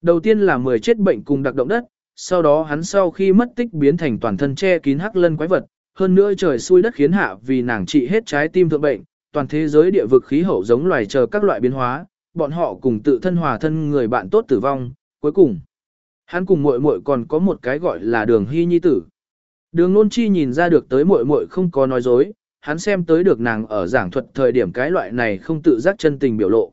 Đầu tiên là 10 chết bệnh cùng đặc động đất, sau đó hắn sau khi mất tích biến thành toàn thân che kín hắc lân quái vật, hơn nữa trời xui đất khiến hạ vì nàng trị hết trái tim thượng bệnh, toàn thế giới địa vực khí hậu giống loài chờ các loại biến hóa, bọn họ cùng tự thân hòa thân người bạn tốt tử vong, cuối cùng hắn cùng muội muội còn có một cái gọi là Đường Hy nhi tử. Đường Nôn Chi nhìn ra được tới muội muội không có nói dối, hắn xem tới được nàng ở giảng thuật thời điểm cái loại này không tự giác chân tình biểu lộ.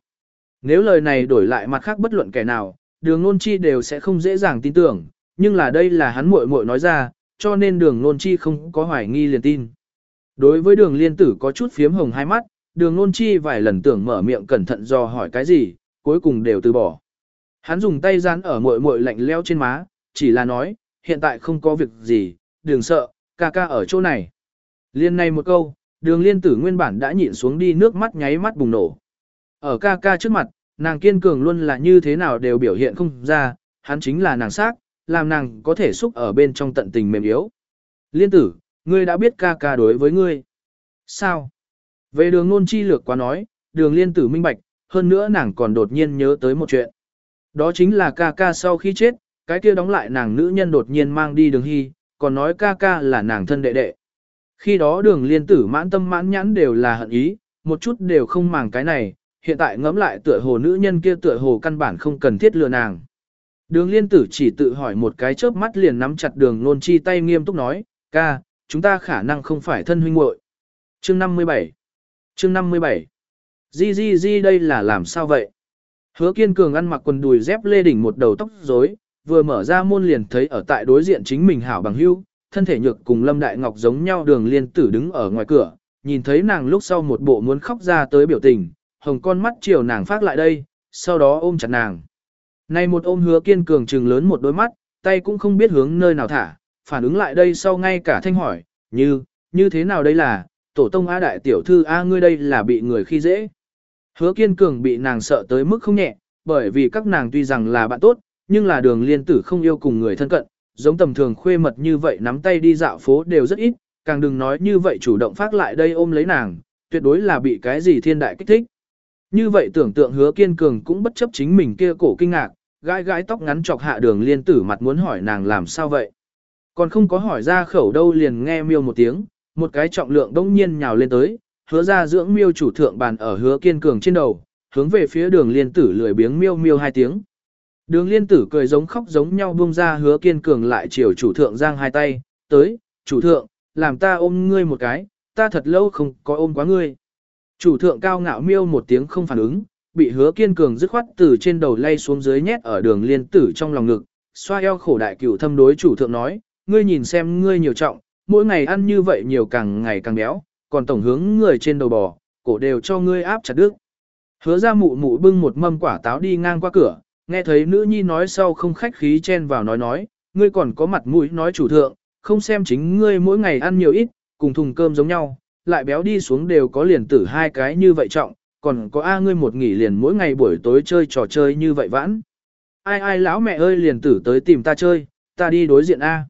Nếu lời này đổi lại mặt khác bất luận kẻ nào, Đường Nôn Chi đều sẽ không dễ dàng tin tưởng, nhưng là đây là hắn muội muội nói ra, cho nên Đường Nôn Chi không có hoài nghi liền tin. Đối với Đường Liên Tử có chút phiếm hồng hai mắt, Đường Nôn Chi vài lần tưởng mở miệng cẩn thận do hỏi cái gì, cuối cùng đều từ bỏ. Hắn dùng tay dán ở muội muội lạnh leo trên má, chỉ là nói, hiện tại không có việc gì, đừng sợ, ca ca ở chỗ này. Liên này một câu, đường liên tử nguyên bản đã nhịn xuống đi nước mắt nháy mắt bùng nổ. Ở ca ca trước mặt, nàng kiên cường luôn là như thế nào đều biểu hiện không ra, hắn chính là nàng xác, làm nàng có thể xúc ở bên trong tận tình mềm yếu. Liên tử, ngươi đã biết ca ca đối với ngươi. Sao? Về đường ngôn chi lược quá nói, đường liên tử minh bạch, hơn nữa nàng còn đột nhiên nhớ tới một chuyện. Đó chính là ca ca sau khi chết, cái kia đóng lại nàng nữ nhân đột nhiên mang đi đường hy, còn nói ca ca là nàng thân đệ đệ. Khi đó đường liên tử mãn tâm mãn nhãn đều là hận ý, một chút đều không màng cái này, hiện tại ngẫm lại tựa hồ nữ nhân kia tựa hồ căn bản không cần thiết lừa nàng. Đường liên tử chỉ tự hỏi một cái chớp mắt liền nắm chặt đường nôn chi tay nghiêm túc nói, ca, chúng ta khả năng không phải thân huynh muội. Chương 57 Chương 57 Di di di đây là làm sao vậy? Hứa kiên cường ăn mặc quần đùi dép lê đỉnh một đầu tóc rối, vừa mở ra môn liền thấy ở tại đối diện chính mình hảo bằng Hưu, thân thể nhược cùng Lâm Đại Ngọc giống nhau đường liên tử đứng ở ngoài cửa, nhìn thấy nàng lúc sau một bộ muốn khóc ra tới biểu tình, hồng con mắt chiều nàng phát lại đây, sau đó ôm chặt nàng. Này một ôm hứa kiên cường trừng lớn một đôi mắt, tay cũng không biết hướng nơi nào thả, phản ứng lại đây sau ngay cả thanh hỏi, như, như thế nào đây là, tổ tông A đại tiểu thư A ngươi đây là bị người khi dễ. Hứa kiên cường bị nàng sợ tới mức không nhẹ, bởi vì các nàng tuy rằng là bạn tốt, nhưng là đường liên tử không yêu cùng người thân cận, giống tầm thường khuê mật như vậy nắm tay đi dạo phố đều rất ít, càng đừng nói như vậy chủ động phát lại đây ôm lấy nàng, tuyệt đối là bị cái gì thiên đại kích thích. Như vậy tưởng tượng hứa kiên cường cũng bất chấp chính mình kia cổ kinh ngạc, gãi gãi tóc ngắn chọc hạ đường liên tử mặt muốn hỏi nàng làm sao vậy. Còn không có hỏi ra khẩu đâu liền nghe miêu một tiếng, một cái trọng lượng đông nhiên nhào lên tới, hứa ra dưỡng miêu chủ thượng bàn ở hứa kiên cường trên đầu, hướng về phía đường liên tử lười biếng miêu miêu hai tiếng. Đường liên tử cười giống khóc giống nhau buông ra hứa kiên cường lại chiều chủ thượng giang hai tay, tới, chủ thượng, làm ta ôm ngươi một cái, ta thật lâu không có ôm quá ngươi. Chủ thượng cao ngạo miêu một tiếng không phản ứng, bị hứa kiên cường dứt khoát từ trên đầu lay xuống dưới nhét ở đường liên tử trong lòng ngực, xoa eo khổ đại cửu thâm đối chủ thượng nói, ngươi nhìn xem ngươi nhiều trọng, mỗi ngày ăn như vậy nhiều càng ngày càng béo, còn tổng hướng người trên đầu bò, cổ đều cho ngươi áp chặt đứt. Hứa ra mụ mụ bưng một mâm quả táo đi ngang qua cửa, nghe thấy nữ nhi nói sau không khách khí chen vào nói nói, ngươi còn có mặt mũi nói chủ thượng, không xem chính ngươi mỗi ngày ăn nhiều ít, cùng thùng cơm giống nhau, lại béo đi xuống đều có liền tử hai cái như vậy trọng, còn có A ngươi một nghỉ liền mỗi ngày buổi tối chơi trò chơi như vậy vãn. Ai ai lão mẹ ơi liền tử tới tìm ta chơi, ta đi đối diện A.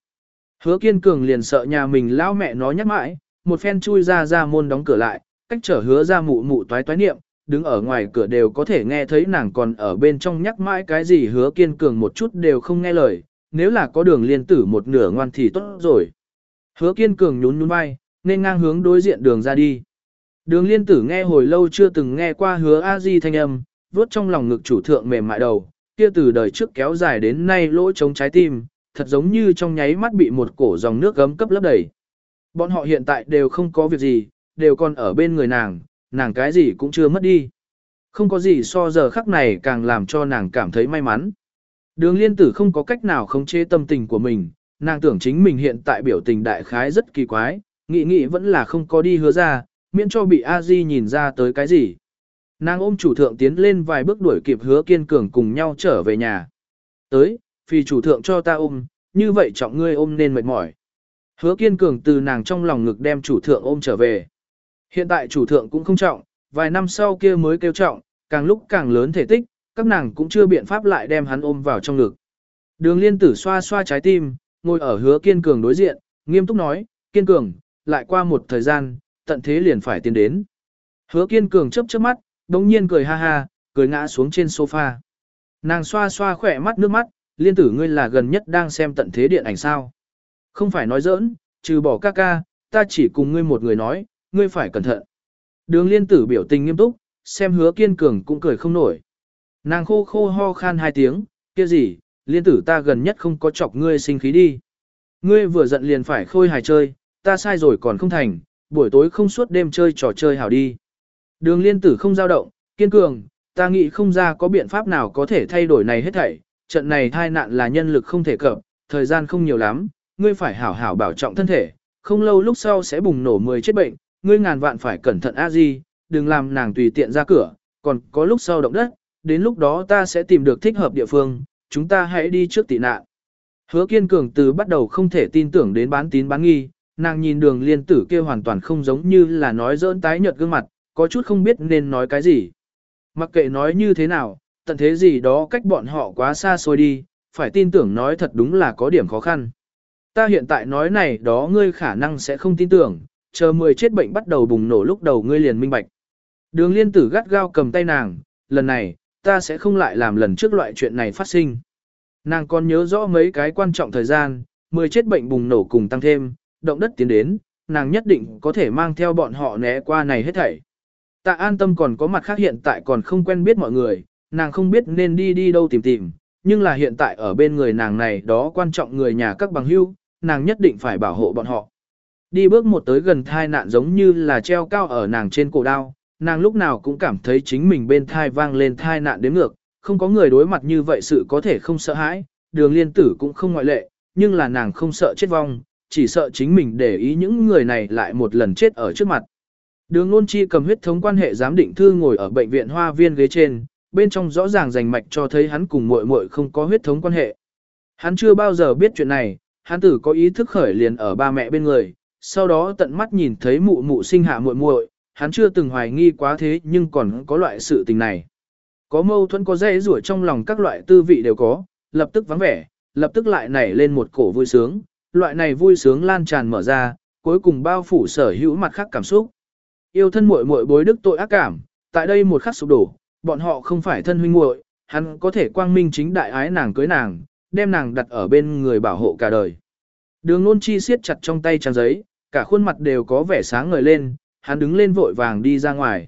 Hứa kiên cường liền sợ nhà mình lão mẹ nó nhắc mãi, một phen chui ra ra môn đóng cửa lại, cách trở hứa ra mụ mụ toái toái niệm, đứng ở ngoài cửa đều có thể nghe thấy nàng còn ở bên trong nhắc mãi cái gì hứa kiên cường một chút đều không nghe lời, nếu là có đường liên tử một nửa ngoan thì tốt rồi. Hứa kiên cường nhún nhún vai, nên ngang hướng đối diện đường ra đi. Đường liên tử nghe hồi lâu chưa từng nghe qua hứa a di thanh âm, vuốt trong lòng ngực chủ thượng mềm mại đầu, kia từ đời trước kéo dài đến nay lỗ trống trái tim, thật giống như trong nháy mắt bị một cổ dòng nước gấm cấp lấp đầy. Bọn họ hiện tại đều không có việc gì, đều còn ở bên người nàng, nàng cái gì cũng chưa mất đi. Không có gì so giờ khắc này càng làm cho nàng cảm thấy may mắn. Đường liên tử không có cách nào khống chế tâm tình của mình, nàng tưởng chính mình hiện tại biểu tình đại khái rất kỳ quái, nghĩ nghĩ vẫn là không có đi hứa ra, miễn cho bị a di nhìn ra tới cái gì. Nàng ôm chủ thượng tiến lên vài bước đuổi kịp hứa kiên cường cùng nhau trở về nhà. Tới, vì chủ thượng cho ta ôm, như vậy trọng ngươi ôm nên mệt mỏi. Hứa kiên cường từ nàng trong lòng ngực đem chủ thượng ôm trở về. Hiện tại chủ thượng cũng không trọng, vài năm sau kia mới kêu trọng, càng lúc càng lớn thể tích, các nàng cũng chưa biện pháp lại đem hắn ôm vào trong ngực. Đường liên tử xoa xoa trái tim, ngồi ở hứa kiên cường đối diện, nghiêm túc nói, kiên cường, lại qua một thời gian, tận thế liền phải tiến đến. Hứa kiên cường chớp chớp mắt, đống nhiên cười ha ha, cười ngã xuống trên sofa. Nàng xoa xoa khỏe mắt nước mắt, liên tử ngươi là gần nhất đang xem tận thế điện ảnh sao. Không phải nói giỡn, trừ bỏ ca ca, ta chỉ cùng ngươi một người nói, ngươi phải cẩn thận. Đường liên tử biểu tình nghiêm túc, xem hứa kiên cường cũng cười không nổi. Nàng khô khô ho khan hai tiếng, kia gì, liên tử ta gần nhất không có chọc ngươi sinh khí đi. Ngươi vừa giận liền phải khôi hài chơi, ta sai rồi còn không thành, buổi tối không suốt đêm chơi trò chơi hảo đi. Đường liên tử không dao động, kiên cường, ta nghĩ không ra có biện pháp nào có thể thay đổi này hết thảy, trận này thai nạn là nhân lực không thể cập, thời gian không nhiều lắm, ngươi phải hảo hảo bảo trọng thân thể, không lâu lúc sau sẽ bùng nổ 10 chết bệnh, ngươi ngàn vạn phải cẩn thận a di, đừng làm nàng tùy tiện ra cửa, còn có lúc sau động đất, đến lúc đó ta sẽ tìm được thích hợp địa phương, chúng ta hãy đi trước tị nạn. Hứa kiên cường từ bắt đầu không thể tin tưởng đến bán tín bán nghi, nàng nhìn đường liên tử kia hoàn toàn không giống như là nói dỡn tái nhợt gương mặt, có chút không biết nên nói cái gì. Mặc kệ nói như thế nào, tận thế gì đó cách bọn họ quá xa xôi đi, phải tin tưởng nói thật đúng là có điểm khó khăn. Ta hiện tại nói này đó ngươi khả năng sẽ không tin tưởng, chờ mười chết bệnh bắt đầu bùng nổ lúc đầu ngươi liền minh bạch. Đường liên tử gắt gao cầm tay nàng, lần này, ta sẽ không lại làm lần trước loại chuyện này phát sinh. Nàng còn nhớ rõ mấy cái quan trọng thời gian, mười chết bệnh bùng nổ cùng tăng thêm, động đất tiến đến, nàng nhất định có thể mang theo bọn họ né qua này hết thảy. Tạ an tâm còn có mặt khác hiện tại còn không quen biết mọi người, nàng không biết nên đi đi đâu tìm tìm, nhưng là hiện tại ở bên người nàng này đó quan trọng người nhà các bằng hữu, nàng nhất định phải bảo hộ bọn họ. Đi bước một tới gần thai nạn giống như là treo cao ở nàng trên cổ đao, nàng lúc nào cũng cảm thấy chính mình bên thai vang lên thai nạn đến ngược, không có người đối mặt như vậy sự có thể không sợ hãi, đường liên tử cũng không ngoại lệ, nhưng là nàng không sợ chết vong, chỉ sợ chính mình để ý những người này lại một lần chết ở trước mặt. Đường Nôn Chi cầm huyết thống quan hệ giám định thư ngồi ở bệnh viện Hoa Viên ghế trên, bên trong rõ ràng rành mạch cho thấy hắn cùng muội muội không có huyết thống quan hệ. Hắn chưa bao giờ biết chuyện này, Hán tử có ý thức khởi liền ở ba mẹ bên người, sau đó tận mắt nhìn thấy mụ mụ sinh hạ muội muội, hắn chưa từng hoài nghi quá thế nhưng còn có loại sự tình này. Có mâu thuẫn có dây rủa trong lòng các loại tư vị đều có, lập tức vắng vẻ, lập tức lại nảy lên một cổ vui sướng, loại này vui sướng lan tràn mở ra, cuối cùng bao phủ sở hữu mặt khác cảm xúc. Yêu thân muội muội bối đức tội ác cảm, tại đây một khắc sụp đổ, bọn họ không phải thân huynh muội, hắn có thể quang minh chính đại ái nàng cưới nàng, đem nàng đặt ở bên người bảo hộ cả đời. Đường nôn chi siết chặt trong tay trang giấy, cả khuôn mặt đều có vẻ sáng ngời lên, hắn đứng lên vội vàng đi ra ngoài.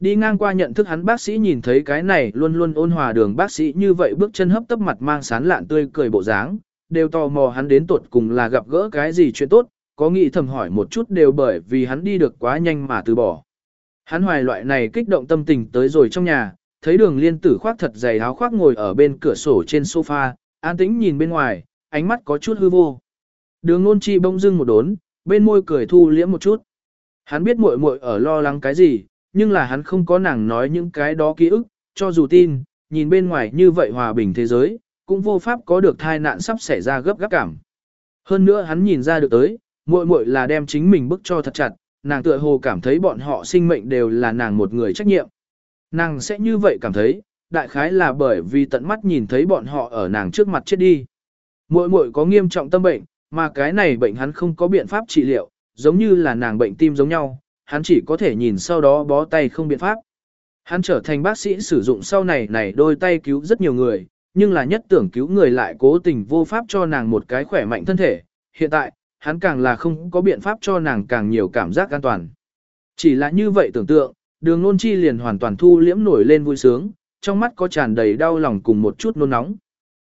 Đi ngang qua nhận thức hắn bác sĩ nhìn thấy cái này luôn luôn ôn hòa đường bác sĩ như vậy bước chân hấp tấp mặt mang sán lạn tươi cười bộ dáng, đều tò mò hắn đến tuột cùng là gặp gỡ cái gì chuyện tốt, có nghĩ thầm hỏi một chút đều bởi vì hắn đi được quá nhanh mà từ bỏ. Hắn hoài loại này kích động tâm tình tới rồi trong nhà, thấy đường liên tử khoác thật dày áo khoác ngồi ở bên cửa sổ trên sofa, an tĩnh nhìn bên ngoài, ánh mắt có chút hư vô. Đường nôn chi bông dưng một đốn, bên môi cười thu liễm một chút. Hắn biết muội muội ở lo lắng cái gì, nhưng là hắn không có nàng nói những cái đó ký ức, cho dù tin, nhìn bên ngoài như vậy hòa bình thế giới, cũng vô pháp có được thai nạn sắp xảy ra gấp gáp cảm. Hơn nữa hắn nhìn ra được tới, muội muội là đem chính mình bức cho thật chặt, nàng tựa hồ cảm thấy bọn họ sinh mệnh đều là nàng một người trách nhiệm. Nàng sẽ như vậy cảm thấy, đại khái là bởi vì tận mắt nhìn thấy bọn họ ở nàng trước mặt chết đi. Muội muội có nghiêm trọng tâm bệnh, mà cái này bệnh hắn không có biện pháp trị liệu, giống như là nàng bệnh tim giống nhau, hắn chỉ có thể nhìn sau đó bó tay không biện pháp. Hắn trở thành bác sĩ sử dụng sau này này đôi tay cứu rất nhiều người, nhưng là nhất tưởng cứu người lại cố tình vô pháp cho nàng một cái khỏe mạnh thân thể. Hiện tại, hắn càng là không có biện pháp cho nàng càng nhiều cảm giác an toàn. Chỉ là như vậy tưởng tượng, đường nôn chi liền hoàn toàn thu liễm nổi lên vui sướng, trong mắt có tràn đầy đau lòng cùng một chút nôn nóng.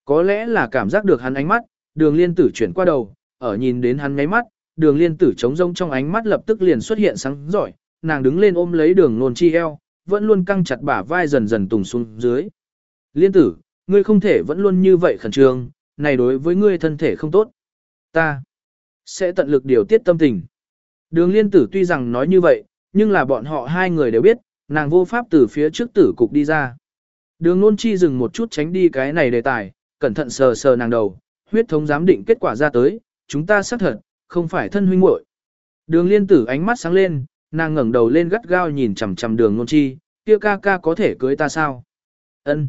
Có lẽ là cảm giác được hắn ánh mắt, đường liên tử chuyển qua đầu, ở nhìn đến hắn ngáy mắt, đường liên tử trống rông trong ánh mắt lập tức liền xuất hiện sáng giỏi, nàng đứng lên ôm lấy đường nôn chi eo, vẫn luôn căng chặt bả vai dần dần tùng xuống dưới. Liên tử, ngươi không thể vẫn luôn như vậy khẩn trương, này đối với ngươi thân thể không tốt. Ta sẽ tận lực điều tiết tâm tình. Đường liên tử tuy rằng nói như vậy, nhưng là bọn họ hai người đều biết, nàng vô pháp từ phía trước tử cục đi ra. Đường nôn chi dừng một chút tránh đi cái này đề tài, cẩn thận sờ sờ nàng đầu, huyết thống giám định kết quả ra tới, chúng ta xác thật, không phải thân huynh muội. Đường liên tử ánh mắt sáng lên, nàng ngẩng đầu lên gắt gao nhìn chằm chằm đường nôn chi, kia ca ca có thể cưới ta sao? Ân.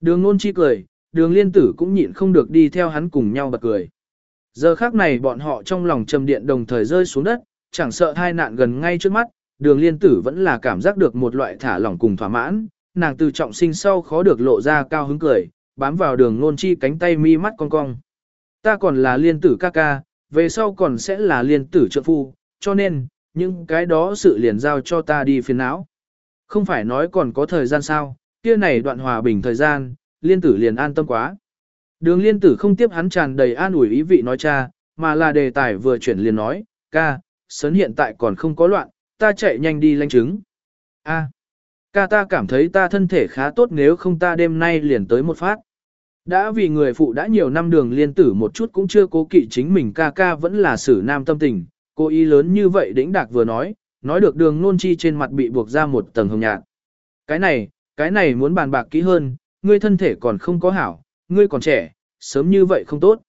Đường nôn chi cười, đường liên tử cũng nhịn không được đi theo hắn cùng nhau bật cười. Giờ khác này bọn họ trong lòng trầm điện đồng thời rơi xuống đất, chẳng sợ hai nạn gần ngay trước mắt, đường liên tử vẫn là cảm giác được một loại thả lỏng cùng thỏa mãn, nàng từ trọng sinh sau khó được lộ ra cao hứng cười, bám vào đường nôn chi cánh tay mi mắt cong cong. Ta còn là liên tử ca ca, về sau còn sẽ là liên tử trợ phu, cho nên, những cái đó sự liền giao cho ta đi phiền não. Không phải nói còn có thời gian sao, kia này đoạn hòa bình thời gian, liên tử liền an tâm quá. Đường liên tử không tiếp hắn tràn đầy an ủi ý vị nói cha, mà là đề tài vừa chuyển liền nói, ca, sớn hiện tại còn không có loạn, ta chạy nhanh đi lanh chứng. A, ca ta cảm thấy ta thân thể khá tốt nếu không ta đêm nay liền tới một phát. Đã vì người phụ đã nhiều năm đường liên tử một chút cũng chưa cố kỵ chính mình ca ca vẫn là xử nam tâm tình, cô ý lớn như vậy đĩnh đạc vừa nói, nói được đường nôn chi trên mặt bị buộc ra một tầng hồng nhạt. Cái này, cái này muốn bàn bạc kỹ hơn, ngươi thân thể còn không có hảo, ngươi còn trẻ, sớm như vậy không tốt.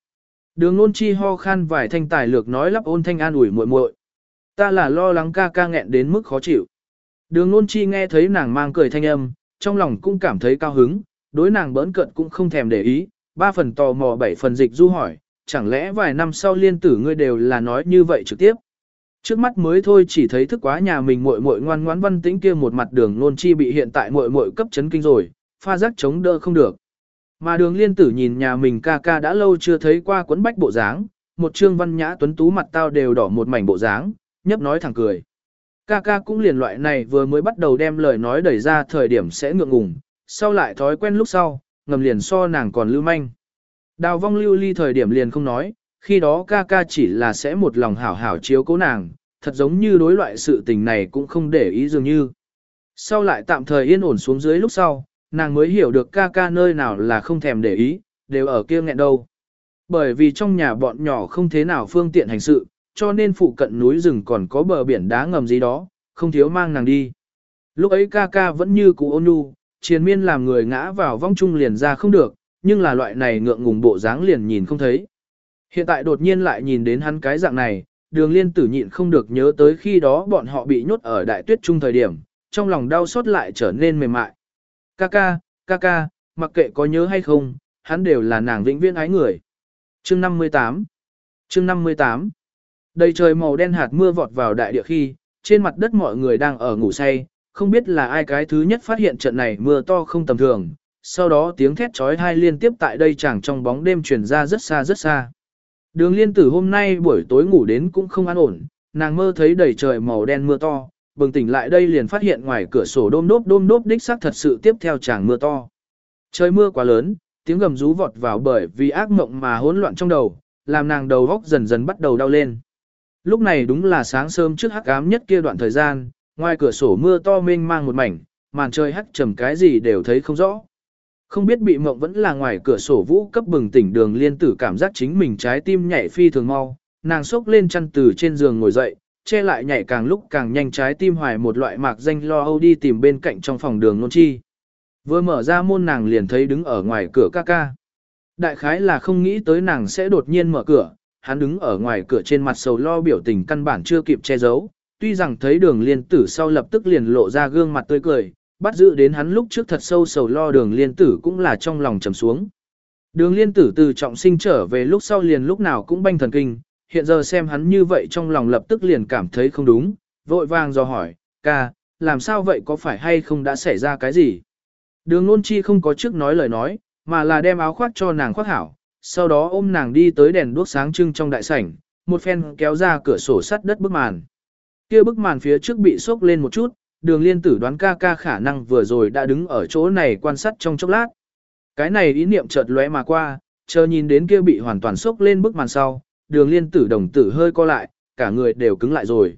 Đường nôn chi ho khan vài thanh tài lược nói lắp ôn thanh an ủi muội muội. Ta là lo lắng ca ca nghẹn đến mức khó chịu. Đường nôn chi nghe thấy nàng mang cười thanh âm, trong lòng cũng cảm thấy cao hứng, đối nàng bỡn cận cũng không thèm để ý, ba phần tò mò bảy phần dịch du hỏi, chẳng lẽ vài năm sau liên tử ngươi đều là nói như vậy trực tiếp. Trước mắt mới thôi chỉ thấy thức quá nhà mình muội muội ngoan ngoãn văn tĩnh kia một mặt đường nôn chi bị hiện tại muội muội cấp chấn kinh rồi, pha giác chống đỡ không được. Mà đường liên tử nhìn nhà mình ca ca đã lâu chưa thấy qua quấn bách bộ dáng, một trương văn nhã tuấn tú mặt tao đều đỏ một mảnh bộ dáng, nhấp nói thẳng cười. Ca ca cũng liền loại này vừa mới bắt đầu đem lời nói đẩy ra thời điểm sẽ ngượng ngùng, sau lại thói quen lúc sau, ngầm liền so nàng còn lưu manh. Đào vong lưu ly thời điểm liền không nói, khi đó ca ca chỉ là sẽ một lòng hảo hảo chiếu cố nàng, thật giống như đối loại sự tình này cũng không để ý dường như. Sau lại tạm thời yên ổn xuống dưới lúc sau, nàng mới hiểu được ca ca nơi nào là không thèm để ý, đều ở kia nghẹn đâu. Bởi vì trong nhà bọn nhỏ không thế nào phương tiện hành sự, cho nên phụ cận núi rừng còn có bờ biển đá ngầm gì đó, không thiếu mang nàng đi. Lúc ấy ca ca vẫn như cũ ôn nhu, triền miên làm người ngã vào vong trung liền ra không được, nhưng là loại này ngượng ngùng bộ dáng liền nhìn không thấy. Hiện tại đột nhiên lại nhìn đến hắn cái dạng này, đường liên tử nhịn không được nhớ tới khi đó bọn họ bị nhốt ở đại tuyết trung thời điểm, trong lòng đau xót lại trở nên mềm mại. Kaka, Kaka, mặc kệ có nhớ hay không, hắn đều là nàng vĩnh viễn ái người. Chương 58 Chương 58 Đầy trời màu đen hạt mưa vọt vào đại địa khi, trên mặt đất mọi người đang ở ngủ say, không biết là ai cái thứ nhất phát hiện trận này mưa to không tầm thường, sau đó tiếng thét trói hai liên tiếp tại đây chẳng trong bóng đêm truyền ra rất xa rất xa. Đường liên tử hôm nay buổi tối ngủ đến cũng không an ổn, nàng mơ thấy đầy trời màu đen mưa to, bừng tỉnh lại đây liền phát hiện ngoài cửa sổ đôm đốp đôm đốp đích xác thật sự tiếp theo chàng mưa to. Trời mưa quá lớn, tiếng gầm rú vọt vào bởi vì ác mộng mà hỗn loạn trong đầu, làm nàng đầu góc dần dần bắt đầu đau lên. Lúc này đúng là sáng sớm trước hắc ám nhất kia đoạn thời gian, ngoài cửa sổ mưa to mênh mang một mảnh, màn trời hắc trầm cái gì đều thấy không rõ. Không biết bị mộng vẫn là ngoài cửa sổ vũ cấp bừng tỉnh đường liên tử cảm giác chính mình trái tim nhảy phi thường mau, nàng sốc lên chăn từ trên giường ngồi dậy, che lại nhảy càng lúc càng nhanh trái tim hoài một loại mạc danh lo âu đi tìm bên cạnh trong phòng đường nôn chi. Vừa mở ra môn nàng liền thấy đứng ở ngoài cửa ca ca. Đại khái là không nghĩ tới nàng sẽ đột nhiên mở cửa, hắn đứng ở ngoài cửa trên mặt sầu lo biểu tình căn bản chưa kịp che giấu, tuy rằng thấy đường liên tử sau lập tức liền lộ ra gương mặt tươi cười, bắt giữ đến hắn lúc trước thật sâu sầu lo đường liên tử cũng là trong lòng trầm xuống. Đường liên tử từ trọng sinh trở về lúc sau liền lúc nào cũng banh thần kinh, hiện giờ xem hắn như vậy trong lòng lập tức liền cảm thấy không đúng, vội vàng do hỏi, ca, làm sao vậy có phải hay không đã xảy ra cái gì? Đường nôn chi không có trước nói lời nói, mà là đem áo khoác cho nàng khoác hảo, sau đó ôm nàng đi tới đèn đuốc sáng trưng trong đại sảnh, một phen kéo ra cửa sổ sắt đất bức màn. Kia bức màn phía trước bị sốc lên một chút, đường liên tử đoán ca ca khả năng vừa rồi đã đứng ở chỗ này quan sát trong chốc lát. Cái này ý niệm chợt lóe mà qua, chờ nhìn đến kia bị hoàn toàn sốc lên bức màn sau, đường liên tử đồng tử hơi co lại, cả người đều cứng lại rồi.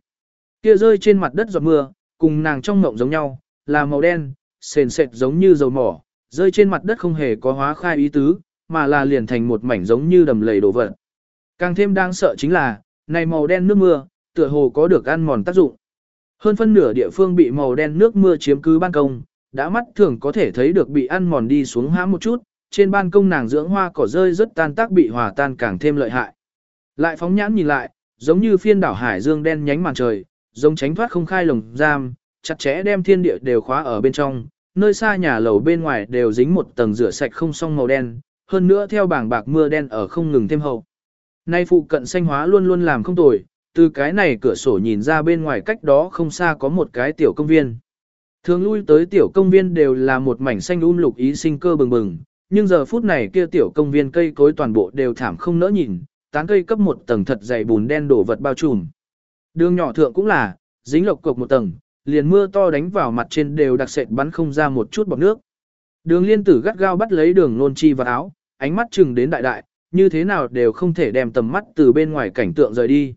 Kia rơi trên mặt đất giọt mưa, cùng nàng trong mộng giống nhau, là màu đen, sền sệt giống như dầu mỏ, rơi trên mặt đất không hề có hóa khai ý tứ, mà là liền thành một mảnh giống như đầm lầy đổ vật. Càng thêm đáng sợ chính là, này màu đen nước mưa, tựa hồ có được ăn mòn tác dụng. Hơn phân nửa địa phương bị màu đen nước mưa chiếm cứ ban công, đã mắt thường có thể thấy được bị ăn mòn đi xuống hãm một chút, trên ban công nàng dưỡng hoa cỏ rơi rất tan tác bị hòa tan càng thêm lợi hại. Lại phóng nhãn nhìn lại, giống như phiên đảo hải dương đen nhánh màn trời, giống tránh thoát không khai lồng giam, chặt chẽ đem thiên địa đều khóa ở bên trong, nơi xa nhà lầu bên ngoài đều dính một tầng rửa sạch không xong màu đen, hơn nữa theo bảng bạc mưa đen ở không ngừng thêm hậu. Nay phụ cận xanh hóa luôn luôn làm không tồi, từ cái này cửa sổ nhìn ra bên ngoài cách đó không xa có một cái tiểu công viên. Thường lui tới tiểu công viên đều là một mảnh xanh um lục ý sinh cơ bừng bừng, nhưng giờ phút này kia tiểu công viên cây cối toàn bộ đều thảm không nỡ nhìn, tán cây cấp một tầng thật dày bùn đen đổ vật bao trùm. Đường nhỏ thượng cũng là, dính lộc cục một tầng, liền mưa to đánh vào mặt trên đều đặc sệt bắn không ra một chút bọt nước. Đường liên tử gắt gao bắt lấy đường nôn chi vào áo, ánh mắt chừng đến đại đại, như thế nào đều không thể đem tầm mắt từ bên ngoài cảnh tượng rời đi.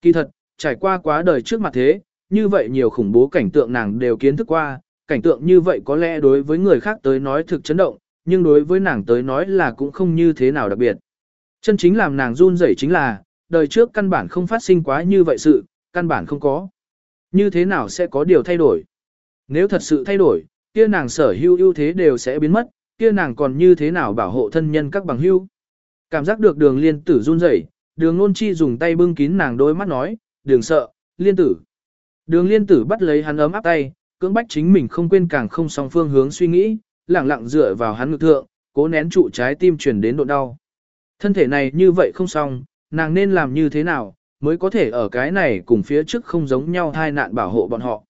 Kỳ thật, trải qua quá đời trước mặt thế, như vậy nhiều khủng bố cảnh tượng nàng đều kiến thức qua, cảnh tượng như vậy có lẽ đối với người khác tới nói thực chấn động, nhưng đối với nàng tới nói là cũng không như thế nào đặc biệt. Chân chính làm nàng run rẩy chính là, đời trước căn bản không phát sinh quá như vậy sự, căn bản không có. Như thế nào sẽ có điều thay đổi? Nếu thật sự thay đổi, kia nàng sở hữu ưu thế đều sẽ biến mất, kia nàng còn như thế nào bảo hộ thân nhân các bằng hữu? Cảm giác được đường liên tử run rẩy, đường nôn chi dùng tay bưng kín nàng đôi mắt nói, đường sợ, liên tử. Đường liên tử bắt lấy hắn ấm áp tay, cưỡng bách chính mình không quên càng không song phương hướng suy nghĩ, lặng lặng dựa vào hắn ngực thượng, cố nén trụ trái tim truyền đến độ đau. Thân thể này như vậy không xong, nàng nên làm như thế nào, mới có thể ở cái này cùng phía trước không giống nhau hai nạn bảo hộ bọn họ.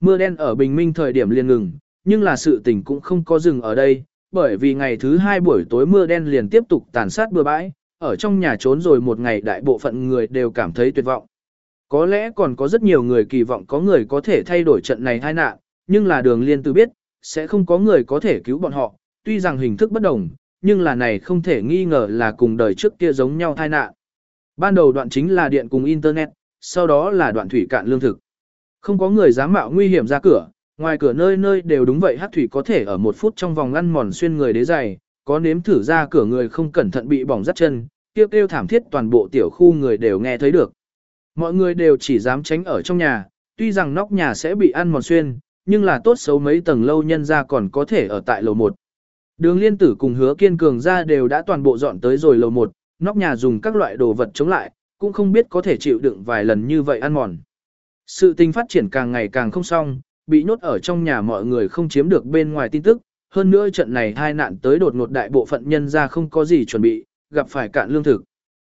Mưa đen ở bình minh thời điểm liền ngừng, nhưng là sự tình cũng không có dừng ở đây, bởi vì ngày thứ hai buổi tối mưa đen liền tiếp tục tàn sát bừa bãi, ở trong nhà trốn rồi một ngày đại bộ phận người đều cảm thấy tuyệt vọng. Có lẽ còn có rất nhiều người kỳ vọng có người có thể thay đổi trận này tai nạn, nhưng là đường liên tự biết, sẽ không có người có thể cứu bọn họ, tuy rằng hình thức bất đồng, nhưng là này không thể nghi ngờ là cùng đời trước kia giống nhau tai nạn. Ban đầu đoạn chính là điện cùng Internet, sau đó là đoạn thủy cạn lương thực. Không có người dám mạo nguy hiểm ra cửa, ngoài cửa nơi nơi đều đúng vậy hát thủy có thể ở một phút trong vòng ngăn mòn xuyên người đế dày, có nếm thử ra cửa người không cẩn thận bị bỏng rắt chân, kêu kêu thảm thiết toàn bộ tiểu khu người đều nghe thấy được. Mọi người đều chỉ dám tránh ở trong nhà, tuy rằng nóc nhà sẽ bị ăn mòn xuyên, nhưng là tốt xấu mấy tầng lâu nhân ra còn có thể ở tại lầu 1. Đường liên tử cùng hứa kiên cường ra đều đã toàn bộ dọn tới rồi lầu 1, nóc nhà dùng các loại đồ vật chống lại, cũng không biết có thể chịu đựng vài lần như vậy ăn mòn. Sự tình phát triển càng ngày càng không xong, bị nhốt ở trong nhà mọi người không chiếm được bên ngoài tin tức, hơn nữa trận này hai nạn tới đột ngột đại bộ phận nhân ra không có gì chuẩn bị, gặp phải cạn lương thực.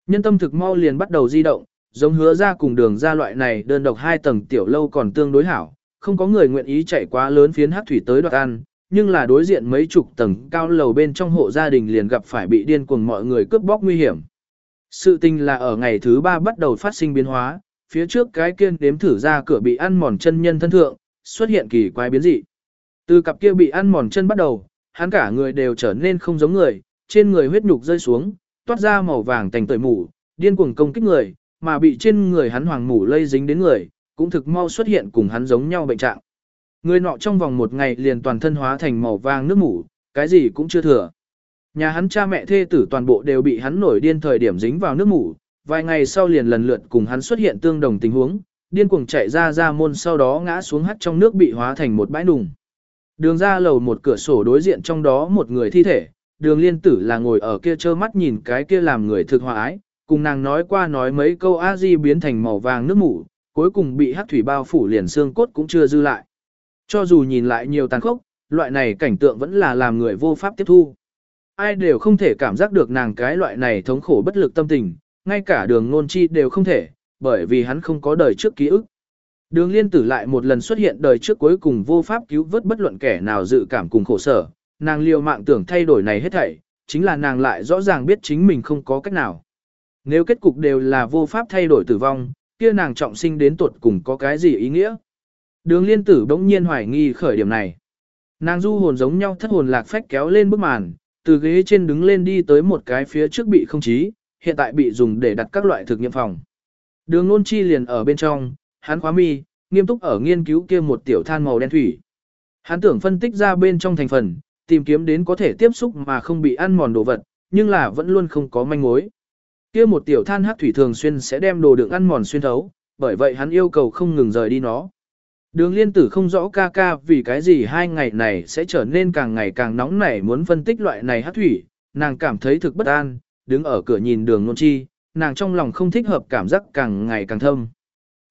Nhân tâm thực mau liền bắt đầu di động, giống hứa ra cùng đường ra loại này đơn độc hai tầng tiểu lâu còn tương đối hảo, không có người nguyện ý chạy quá lớn phiến hát thủy tới đoạt ăn, nhưng là đối diện mấy chục tầng cao lầu bên trong hộ gia đình liền gặp phải bị điên cuồng mọi người cướp bóc nguy hiểm. Sự tình là ở ngày thứ ba bắt đầu phát sinh biến hóa, phía trước cái kiên đếm thử ra cửa bị ăn mòn chân nhân thân thượng, xuất hiện kỳ quái biến dị. Từ cặp kia bị ăn mòn chân bắt đầu, hắn cả người đều trở nên không giống người, trên người huyết nhục rơi xuống, toát ra màu vàng thành tẩy mủ, điên cuồng công kích người, mà bị trên người hắn hoàng mủ lây dính đến người, cũng thực mau xuất hiện cùng hắn giống nhau bệnh trạng. Người nọ trong vòng một ngày liền toàn thân hóa thành màu vàng nước mủ, cái gì cũng chưa thừa. Nhà hắn cha mẹ thê tử toàn bộ đều bị hắn nổi điên thời điểm dính vào nước mủ, vài ngày sau liền lần lượt cùng hắn xuất hiện tương đồng tình huống, điên cuồng chạy ra ra môn sau đó ngã xuống hắt trong nước bị hóa thành một bãi nùng. Đường ra lầu một cửa sổ đối diện trong đó một người thi thể, đường liên tử là ngồi ở kia trơ mắt nhìn cái kia làm người thực hòa ái, cùng nàng nói qua nói mấy câu a di biến thành màu vàng nước mủ, cuối cùng bị hắc thủy bao phủ liền xương cốt cũng chưa dư lại. Cho dù nhìn lại nhiều tàn khốc, loại này cảnh tượng vẫn là làm người vô pháp tiếp thu. Ai đều không thể cảm giác được nàng cái loại này thống khổ bất lực tâm tình, ngay cả đường nôn chi đều không thể, bởi vì hắn không có đời trước ký ức. Đường liên tử lại một lần xuất hiện đời trước cuối cùng vô pháp cứu vớt bất luận kẻ nào dự cảm cùng khổ sở, nàng liều mạng tưởng thay đổi này hết thảy, chính là nàng lại rõ ràng biết chính mình không có cách nào. Nếu kết cục đều là vô pháp thay đổi tử vong, kia nàng trọng sinh đến tuột cùng có cái gì ý nghĩa? Đường liên tử bỗng nhiên hoài nghi khởi điểm này. Nàng du hồn giống nhau thất hồn lạc phách kéo lên bức màn, từ ghế trên đứng lên đi tới một cái phía trước bị không chí, hiện tại bị dùng để đặt các loại thực nghiệm phòng. Đường nôn chi liền ở bên trong, hắn khóa mi, nghiêm túc ở nghiên cứu kia một tiểu than màu đen thủy. Hắn tưởng phân tích ra bên trong thành phần, tìm kiếm đến có thể tiếp xúc mà không bị ăn mòn đồ vật, nhưng là vẫn luôn không có manh mối. Kia một tiểu than hắc thủy thường xuyên sẽ đem đồ đựng ăn mòn xuyên thấu, bởi vậy hắn yêu cầu không ngừng rời đi nó. Đường liên tử không rõ ca ca vì cái gì hai ngày này sẽ trở nên càng ngày càng nóng nảy muốn phân tích loại này hát thủy, nàng cảm thấy thực bất an, đứng ở cửa nhìn đường nôn chi, nàng trong lòng không thích hợp cảm giác càng ngày càng thâm.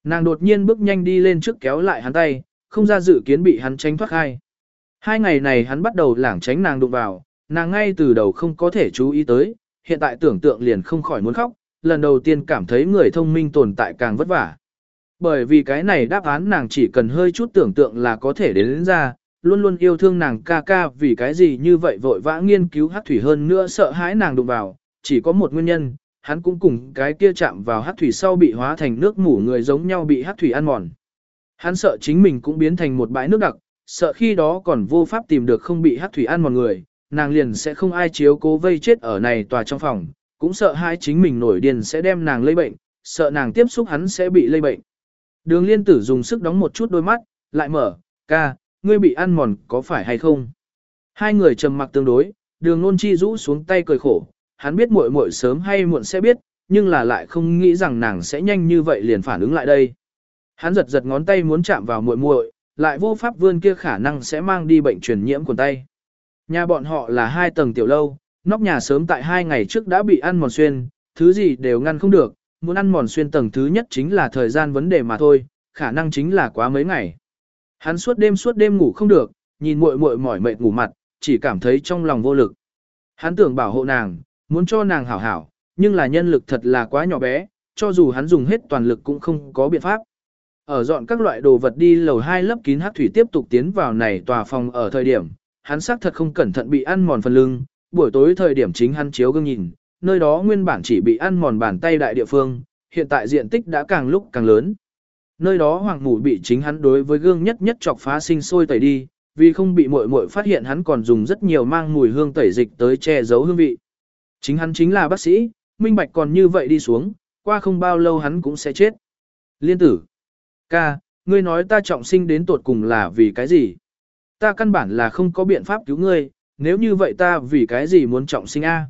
Nàng đột nhiên bước nhanh đi lên trước kéo lại hắn tay, không ra dự kiến bị hắn tránh thoát khai. Hai ngày này hắn bắt đầu lảng tránh nàng đụng vào, nàng ngay từ đầu không có thể chú ý tới, hiện tại tưởng tượng liền không khỏi muốn khóc, lần đầu tiên cảm thấy người thông minh tồn tại càng vất vả. Bởi vì cái này đáp án nàng chỉ cần hơi chút tưởng tượng là có thể đến, đến ra, luôn luôn yêu thương nàng ca ca vì cái gì như vậy vội vã nghiên cứu hát thủy hơn nữa sợ hãi nàng đụng vào, chỉ có một nguyên nhân, hắn cũng cùng cái kia chạm vào hát thủy sau bị hóa thành nước mủ người giống nhau bị hát thủy ăn mòn. Hắn sợ chính mình cũng biến thành một bãi nước đặc, sợ khi đó còn vô pháp tìm được không bị hát thủy ăn mòn người, nàng liền sẽ không ai chiếu cố vây chết ở này tòa trong phòng, cũng sợ hai chính mình nổi điên sẽ đem nàng lây bệnh, sợ nàng tiếp xúc hắn sẽ bị lây bệnh. Đường liên tử dùng sức đóng một chút đôi mắt, lại mở, ca, ngươi bị ăn mòn có phải hay không? Hai người trầm mặc tương đối, đường nôn chi rũ xuống tay cười khổ, hắn biết muội muội sớm hay muộn sẽ biết, nhưng là lại không nghĩ rằng nàng sẽ nhanh như vậy liền phản ứng lại đây. Hắn giật giật ngón tay muốn chạm vào muội muội, lại vô pháp vươn kia khả năng sẽ mang đi bệnh truyền nhiễm quần tay. Nhà bọn họ là hai tầng tiểu lâu, nóc nhà sớm tại hai ngày trước đã bị ăn mòn xuyên, thứ gì đều ngăn không được, muốn ăn mòn xuyên tầng thứ nhất chính là thời gian vấn đề mà thôi, khả năng chính là quá mấy ngày. Hắn suốt đêm suốt đêm ngủ không được, nhìn muội muội mỏi mệt ngủ mặt, chỉ cảm thấy trong lòng vô lực. Hắn tưởng bảo hộ nàng, muốn cho nàng hảo hảo, nhưng là nhân lực thật là quá nhỏ bé, cho dù hắn dùng hết toàn lực cũng không có biện pháp. Ở dọn các loại đồ vật đi lầu hai lớp kín hát thủy tiếp tục tiến vào này tòa phòng ở thời điểm, hắn xác thật không cẩn thận bị ăn mòn phần lưng, buổi tối thời điểm chính hắn chiếu gương nhìn, nơi đó nguyên bản chỉ bị ăn mòn bàn tay đại địa phương, hiện tại diện tích đã càng lúc càng lớn. Nơi đó hoàng mụ bị chính hắn đối với gương nhất nhất chọc phá sinh sôi tẩy đi, vì không bị muội muội phát hiện hắn còn dùng rất nhiều mang mùi hương tẩy dịch tới che giấu hương vị. Chính hắn chính là bác sĩ, minh bạch còn như vậy đi xuống, qua không bao lâu hắn cũng sẽ chết. Liên tử. Ca, ngươi nói ta trọng sinh đến tột cùng là vì cái gì? Ta căn bản là không có biện pháp cứu ngươi, nếu như vậy ta vì cái gì muốn trọng sinh A?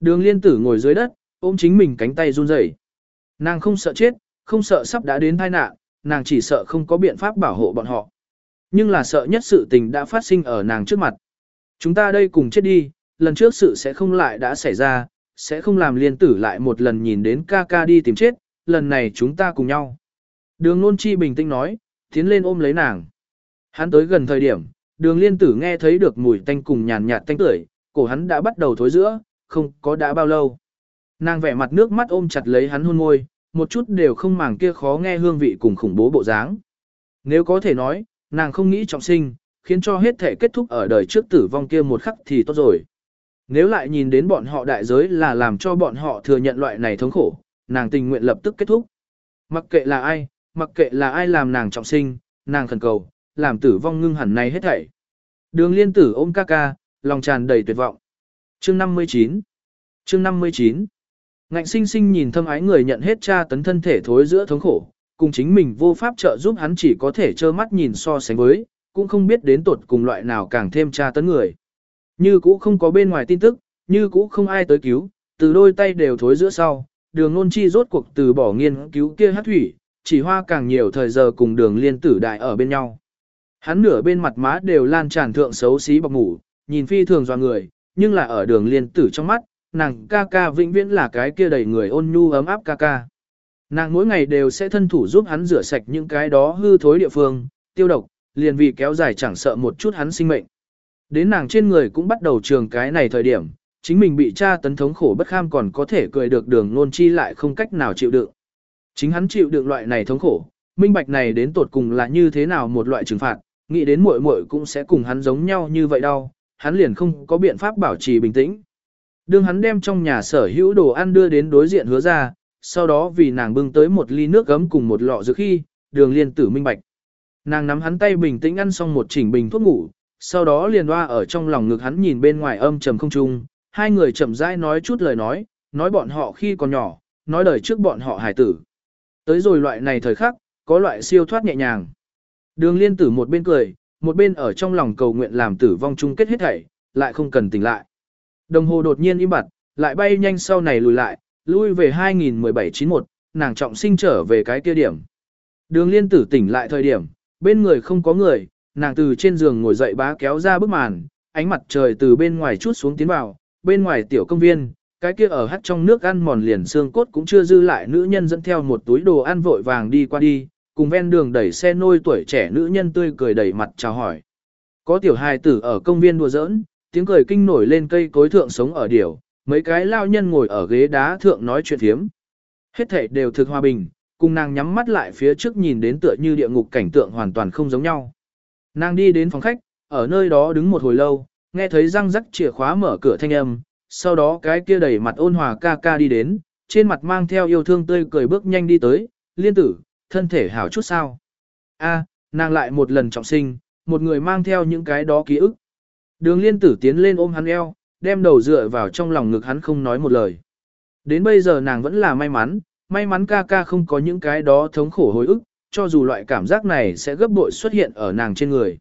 Đường liên tử ngồi dưới đất, ôm chính mình cánh tay run rẩy. Nàng không sợ chết, không sợ sắp đã đến tai nạn, nàng chỉ sợ không có biện pháp bảo hộ bọn họ. Nhưng là sợ nhất sự tình đã phát sinh ở nàng trước mặt. Chúng ta đây cùng chết đi, lần trước sự sẽ không lại đã xảy ra, sẽ không làm liên tử lại một lần nhìn đến ca ca đi tìm chết, lần này chúng ta cùng nhau. Đường nôn chi bình tĩnh nói, tiến lên ôm lấy nàng. Hắn tới gần thời điểm, đường liên tử nghe thấy được mùi tanh cùng nhàn nhạt tanh tưởi, cổ hắn đã bắt đầu thối giữa, không có đã bao lâu. Nàng vẻ mặt nước mắt ôm chặt lấy hắn hôn môi, một chút đều không màng kia khó nghe hương vị cùng khủng bố bộ dáng. Nếu có thể nói, nàng không nghĩ trọng sinh, khiến cho hết thể kết thúc ở đời trước tử vong kia một khắc thì tốt rồi. Nếu lại nhìn đến bọn họ đại giới là làm cho bọn họ thừa nhận loại này thống khổ, nàng tình nguyện lập tức kết thúc. Mặc kệ là ai, mặc kệ là ai làm nàng trọng sinh, nàng khẩn cầu, làm tử vong ngưng hẳn này hết thảy. Đường liên tử ôm ca ca, lòng tràn đầy tuyệt vọng. Chương 59 Chương 59 Ngạnh sinh sinh nhìn thâm ái người nhận hết cha tấn thân thể thối giữa thống khổ, cùng chính mình vô pháp trợ giúp hắn chỉ có thể trơ mắt nhìn so sánh với, cũng không biết đến tột cùng loại nào càng thêm cha tấn người. Như cũ không có bên ngoài tin tức, như cũ không ai tới cứu, từ đôi tay đều thối giữa sau, đường nôn chi rốt cuộc từ bỏ nghiên cứu kia hát thủy, chỉ hoa càng nhiều thời giờ cùng đường liên tử đại ở bên nhau. Hắn nửa bên mặt má đều lan tràn thượng xấu xí bọc ngủ, nhìn phi thường doa người, nhưng là ở đường liên tử trong mắt, nàng ca ca vĩnh viễn là cái kia đầy người ôn nhu ấm áp ca ca. Nàng mỗi ngày đều sẽ thân thủ giúp hắn rửa sạch những cái đó hư thối địa phương, tiêu độc, liền vì kéo dài chẳng sợ một chút hắn sinh mệnh. Đến nàng trên người cũng bắt đầu trường cái này thời điểm, chính mình bị cha tấn thống khổ bất kham còn có thể cười được đường nôn chi lại không cách nào chịu đựng. Chính hắn chịu đựng loại này thống khổ, minh bạch này đến tột cùng là như thế nào một loại trừng phạt, nghĩ đến muội muội cũng sẽ cùng hắn giống nhau như vậy đâu, hắn liền không có biện pháp bảo trì bình tĩnh. Đương hắn đem trong nhà sở hữu đồ ăn đưa đến đối diện hứa ra, sau đó vì nàng bưng tới một ly nước gấm cùng một lọ dược khi, đường liên tử minh bạch. Nàng nắm hắn tay bình tĩnh ăn xong một chỉnh bình thuốc ngủ, sau đó liền hoa ở trong lòng ngực hắn nhìn bên ngoài âm trầm không trung, hai người chậm rãi nói chút lời nói, nói bọn họ khi còn nhỏ, nói đời trước bọn họ hài tử. Tới rồi loại này thời khắc, có loại siêu thoát nhẹ nhàng. Đường liên tử một bên cười, một bên ở trong lòng cầu nguyện làm tử vong chung kết hết thảy, lại không cần tỉnh lại. Đồng hồ đột nhiên im bặt, lại bay nhanh sau này lùi lại, lui về 2017-91, nàng trọng sinh trở về cái kia điểm. Đường liên tử tỉnh lại thời điểm, bên người không có người, nàng từ trên giường ngồi dậy bá kéo ra bức màn, ánh mặt trời từ bên ngoài chút xuống tiến vào, bên ngoài tiểu công viên, cái kia ở hắt trong nước ăn mòn liền xương cốt cũng chưa dư lại nữ nhân dẫn theo một túi đồ ăn vội vàng đi qua đi, cùng ven đường đẩy xe nôi tuổi trẻ nữ nhân tươi cười đầy mặt chào hỏi. Có tiểu hài tử ở công viên đùa giỡn, tiếng cười kinh nổi lên cây cối thượng sống ở điểu, mấy cái lao nhân ngồi ở ghế đá thượng nói chuyện thiếm. Hết thảy đều thực hòa bình, cùng nàng nhắm mắt lại phía trước nhìn đến tựa như địa ngục cảnh tượng hoàn toàn không giống nhau. Nàng đi đến phòng khách, ở nơi đó đứng một hồi lâu, nghe thấy răng rắc chìa khóa mở cửa thanh âm, sau đó cái kia đẩy mặt ôn hòa ca ca đi đến, trên mặt mang theo yêu thương tươi cười bước nhanh đi tới, liên tử, thân thể hảo chút sao. a nàng lại một lần trọng sinh, một người mang theo những cái đó ký ức. Đường liên tử tiến lên ôm hắn eo, đem đầu dựa vào trong lòng ngực hắn không nói một lời. Đến bây giờ nàng vẫn là may mắn, may mắn ca ca không có những cái đó thống khổ hồi ức, cho dù loại cảm giác này sẽ gấp bội xuất hiện ở nàng trên người.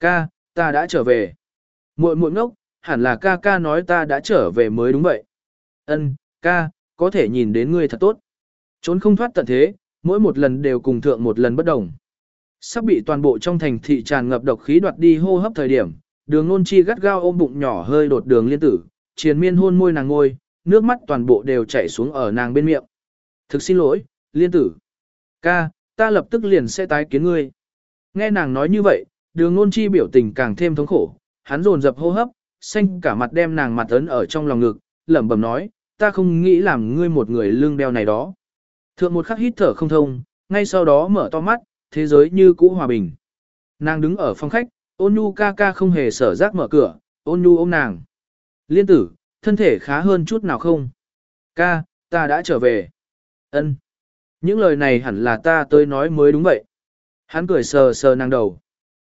Ca, ta đã trở về. Muội muội ngốc, hẳn là ca ca nói ta đã trở về mới đúng vậy. Ân, ca, có thể nhìn đến ngươi thật tốt. Trốn không thoát tận thế, mỗi một lần đều cùng thượng một lần bất đồng. Sắp bị toàn bộ trong thành thị tràn ngập độc khí đoạt đi hô hấp thời điểm, đường nôn chi gắt gao ôm bụng nhỏ hơi đột đường liên tử, triền miên hôn môi nàng ngôi, nước mắt toàn bộ đều chảy xuống ở nàng bên miệng. Thực xin lỗi, liên tử. Ca, ta lập tức liền sẽ tái kiến ngươi. Nghe nàng nói như vậy, đường ngôn chi biểu tình càng thêm thống khổ, hắn dồn dập hô hấp, xanh cả mặt đem nàng mặt ấn ở trong lòng ngực, lẩm bẩm nói, ta không nghĩ làm ngươi một người lương đeo này đó. Thượng một khắc hít thở không thông, ngay sau đó mở to mắt, thế giới như cũ hòa bình. Nàng đứng ở phòng khách, ôn nhu ca ca không hề sở giác mở cửa, ôn nhu ôm nàng. Liên tử, thân thể khá hơn chút nào không? Ca, ta đã trở về. Ân. Những lời này hẳn là ta tới nói mới đúng vậy. Hắn cười sờ sờ nàng đầu.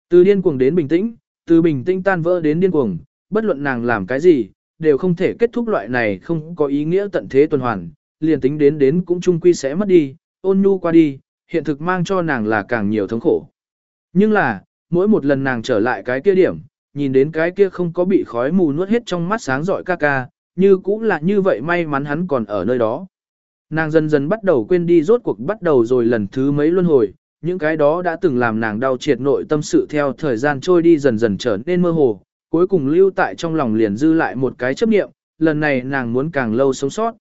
Từ điên cuồng đến bình tĩnh, từ bình tĩnh tan vỡ đến điên cuồng, bất luận nàng làm cái gì, đều không thể kết thúc loại này không có ý nghĩa tận thế tuần hoàn, liền tính đến đến cũng chung quy sẽ mất đi, ôn nhu qua đi, hiện thực mang cho nàng là càng nhiều thống khổ. Nhưng là, mỗi một lần nàng trở lại cái kia điểm, nhìn đến cái kia không có bị khói mù nuốt hết trong mắt sáng rọi ca ca, như cũng là như vậy may mắn hắn còn ở nơi đó. Nàng dần dần bắt đầu quên đi rốt cuộc bắt đầu rồi lần thứ mấy luân hồi, những cái đó đã từng làm nàng đau triệt nội tâm sự theo thời gian trôi đi dần dần trở nên mơ hồ, cuối cùng lưu tại trong lòng liền dư lại một cái chấp niệm, lần này nàng muốn càng lâu sống sót.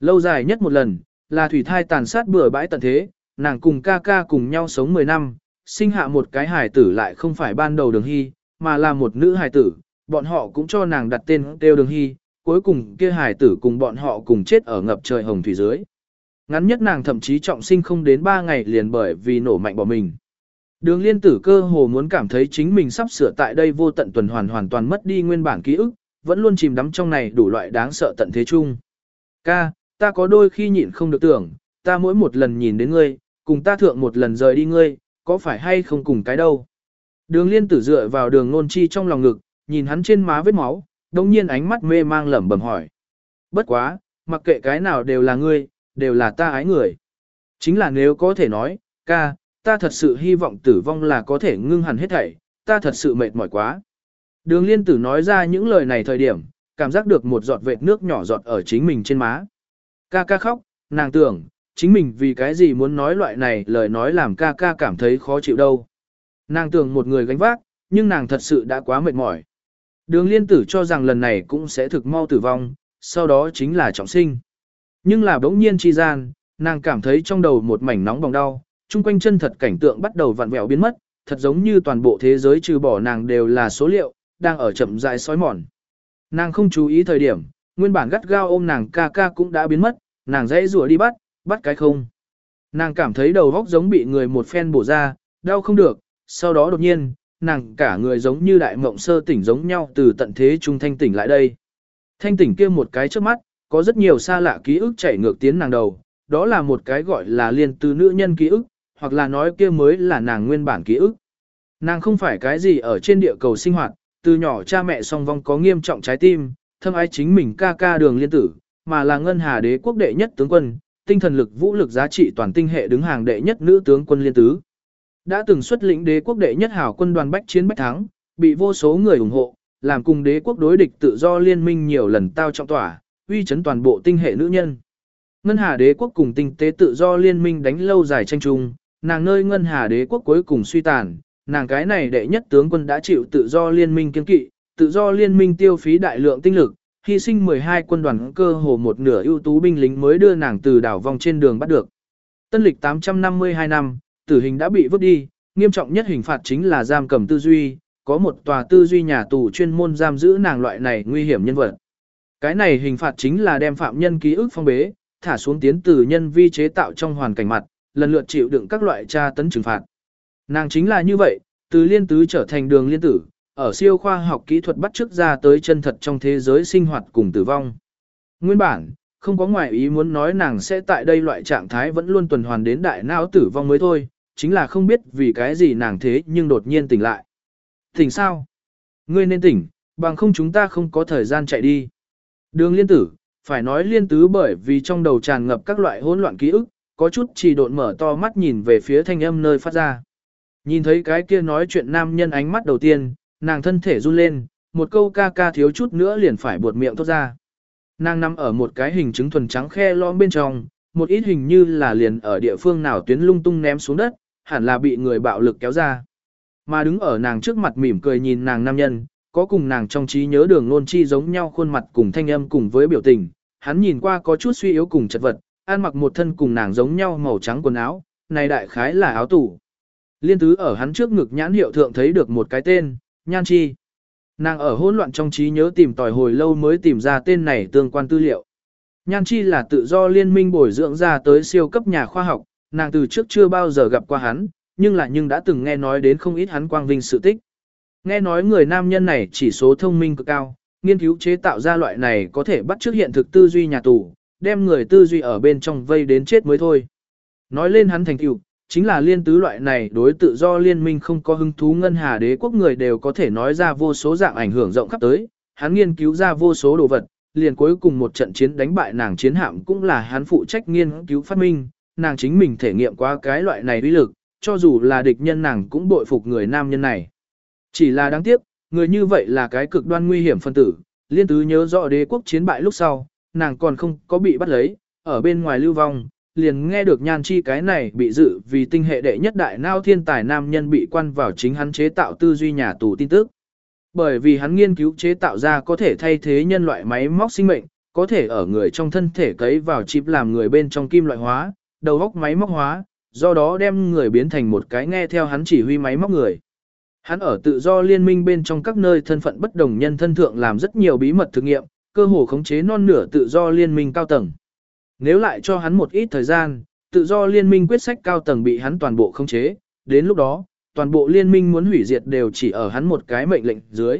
Lâu dài nhất một lần, là thủy thai tàn sát bừa bãi tận thế, nàng cùng ca ca cùng nhau sống 10 năm, sinh hạ một cái hài tử lại không phải ban đầu đường hy, mà là một nữ hài tử, bọn họ cũng cho nàng đặt tên kêu đường hy, cuối cùng kia hài tử cùng bọn họ cùng chết ở ngập trời hồng thủy dưới. Ngắn nhất nàng thậm chí trọng sinh không đến 3 ngày liền bởi vì nổ mạnh bỏ mình. Đường liên tử cơ hồ muốn cảm thấy chính mình sắp sửa tại đây vô tận tuần hoàn hoàn toàn mất đi nguyên bản ký ức, vẫn luôn chìm đắm trong này đủ loại đáng sợ tận thế chung. Ca, ta có đôi khi nhịn không được tưởng, ta mỗi một lần nhìn đến ngươi, cùng ta thượng một lần rời đi ngươi, có phải hay không cùng cái đâu. Đường liên tử dựa vào đường nôn chi trong lòng ngực, nhìn hắn trên má vết máu, đồng nhiên ánh mắt mê mang lẩm bẩm hỏi. Bất quá, mặc kệ cái nào đều là ngươi, đều là ta ái người. Chính là nếu có thể nói, ca, ta thật sự hy vọng tử vong là có thể ngưng hẳn hết thảy, ta thật sự mệt mỏi quá. Đường liên tử nói ra những lời này thời điểm, cảm giác được một giọt vệt nước nhỏ giọt ở chính mình trên má. Ca ca khóc, nàng tưởng, chính mình vì cái gì muốn nói loại này lời nói làm ca ca cảm thấy khó chịu đâu. Nàng tưởng một người gánh vác, nhưng nàng thật sự đã quá mệt mỏi. Đường liên tử cho rằng lần này cũng sẽ thực mau tử vong, sau đó chính là trọng sinh. Nhưng là bỗng nhiên chi gian, nàng cảm thấy trong đầu một mảnh nóng bỏng đau, chung quanh chân thật cảnh tượng bắt đầu vặn vẹo biến mất, thật giống như toàn bộ thế giới trừ bỏ nàng đều là số liệu, đang ở chậm rãi sói mòn. Nàng không chú ý thời điểm, nguyên bản gắt gao ôm nàng ca ca cũng đã biến mất, nàng dãy rủa đi bắt, bắt cái không. Nàng cảm thấy đầu vóc giống bị người một phen bổ ra, đau không được, sau đó đột nhiên, nàng cả người giống như đại mộng sơ tỉnh giống nhau từ tận thế trung thanh tỉnh lại đây. Thanh tỉnh kia một cái trước mắt, có rất nhiều xa lạ ký ức chảy ngược tiến nàng đầu, đó là một cái gọi là liên từ nữ nhân ký ức, hoặc là nói kia mới là nàng nguyên bản ký ức. Nàng không phải cái gì ở trên địa cầu sinh hoạt, từ nhỏ cha mẹ song vong có nghiêm trọng trái tim, thâm ái chính mình ca ca đường liên tử, mà là ngân hà đế quốc đệ nhất tướng quân, tinh thần lực vũ lực giá trị toàn tinh hệ đứng hàng đệ nhất nữ tướng quân liên tứ. Đã từng xuất lĩnh đế quốc đệ nhất hảo quân đoàn bách chiến bách thắng, bị vô số người ủng hộ, làm cùng đế quốc đối địch tự do liên minh nhiều lần tao trọng tỏa, uy chấn toàn bộ tinh hệ nữ nhân. Ngân Hà đế quốc cùng tinh tế tự do liên minh đánh lâu dài tranh chung, nàng nơi Ngân Hà đế quốc cuối cùng suy tàn, nàng cái này đệ nhất tướng quân đã chịu tự do liên minh kiên kỵ, tự do liên minh tiêu phí đại lượng tinh lực, hy sinh 12 quân đoàn cơ hồ một nửa ưu tú binh lính mới đưa nàng từ đảo vòng trên đường bắt được. Tân lịch 852 năm, tử hình đã bị vứt đi, nghiêm trọng nhất hình phạt chính là giam cầm tư duy, có một tòa tư duy nhà tù chuyên môn giam giữ nàng loại này nguy hiểm nhân vật. Cái này hình phạt chính là đem phạm nhân ký ức phong bế, thả xuống tiến từ nhân vi chế tạo trong hoàn cảnh mặt, lần lượt chịu đựng các loại tra tấn trừng phạt. Nàng chính là như vậy, từ liên tứ trở thành đường liên tử, ở siêu khoa học kỹ thuật bắt chước ra tới chân thật trong thế giới sinh hoạt cùng tử vong. Nguyên bản, không có ngoại ý muốn nói nàng sẽ tại đây loại trạng thái vẫn luôn tuần hoàn đến đại não tử vong mới thôi, chính là không biết vì cái gì nàng thế nhưng đột nhiên tỉnh lại. Tỉnh sao? Ngươi nên tỉnh, bằng không chúng ta không có thời gian chạy đi. Đường liên tử, phải nói liên tứ bởi vì trong đầu tràn ngập các loại hỗn loạn ký ức, có chút chỉ độn mở to mắt nhìn về phía thanh âm nơi phát ra. Nhìn thấy cái kia nói chuyện nam nhân ánh mắt đầu tiên, nàng thân thể run lên, một câu ca ca thiếu chút nữa liền phải buột miệng thốt ra. Nàng nằm ở một cái hình chứng thuần trắng khe lõm bên trong, một ít hình như là liền ở địa phương nào tuyến lung tung ném xuống đất, hẳn là bị người bạo lực kéo ra. Mà đứng ở nàng trước mặt mỉm cười nhìn nàng nam nhân, có cùng nàng trong trí nhớ đường nôn chi giống nhau khuôn mặt cùng thanh âm cùng với biểu tình, hắn nhìn qua có chút suy yếu cùng chật vật, ăn mặc một thân cùng nàng giống nhau màu trắng quần áo, này đại khái là áo tủ. Liên tứ ở hắn trước ngực nhãn hiệu thượng thấy được một cái tên, Nhan Chi. Nàng ở hỗn loạn trong trí nhớ tìm tòi hồi lâu mới tìm ra tên này tương quan tư liệu. Nhan Chi là tự do liên minh bồi dưỡng ra tới siêu cấp nhà khoa học, nàng từ trước chưa bao giờ gặp qua hắn, nhưng là nhưng đã từng nghe nói đến không ít hắn quang vinh sự tích. Nghe nói người nam nhân này chỉ số thông minh cực cao, nghiên cứu chế tạo ra loại này có thể bắt chước hiện thực tư duy nhà tù, đem người tư duy ở bên trong vây đến chết mới thôi. Nói lên hắn thành tựu, chính là liên tứ loại này đối tự do liên minh không có hứng thú ngân hà đế quốc người đều có thể nói ra vô số dạng ảnh hưởng rộng khắp tới, hắn nghiên cứu ra vô số đồ vật, liền cuối cùng một trận chiến đánh bại nàng chiến hạm cũng là hắn phụ trách nghiên cứu phát minh, nàng chính mình thể nghiệm qua cái loại này uy lực, cho dù là địch nhân nàng cũng bội phục người nam nhân này. Chỉ là đáng tiếc, người như vậy là cái cực đoan nguy hiểm phân tử, liên tứ nhớ rõ đế quốc chiến bại lúc sau, nàng còn không có bị bắt lấy, ở bên ngoài lưu vong, liền nghe được nhan chi cái này bị dự vì tinh hệ đệ nhất đại nao thiên tài nam nhân bị quan vào chính hắn chế tạo tư duy nhà tù tin tức. Bởi vì hắn nghiên cứu chế tạo ra có thể thay thế nhân loại máy móc sinh mệnh, có thể ở người trong thân thể cấy vào chip làm người bên trong kim loại hóa, đầu góc máy móc hóa, do đó đem người biến thành một cái nghe theo hắn chỉ huy máy móc người. Hắn ở tự do liên minh bên trong các nơi thân phận bất đồng nhân thân thượng làm rất nhiều bí mật thử nghiệm, cơ hồ khống chế non nửa tự do liên minh cao tầng. Nếu lại cho hắn một ít thời gian, tự do liên minh quyết sách cao tầng bị hắn toàn bộ khống chế, đến lúc đó, toàn bộ liên minh muốn hủy diệt đều chỉ ở hắn một cái mệnh lệnh dưới.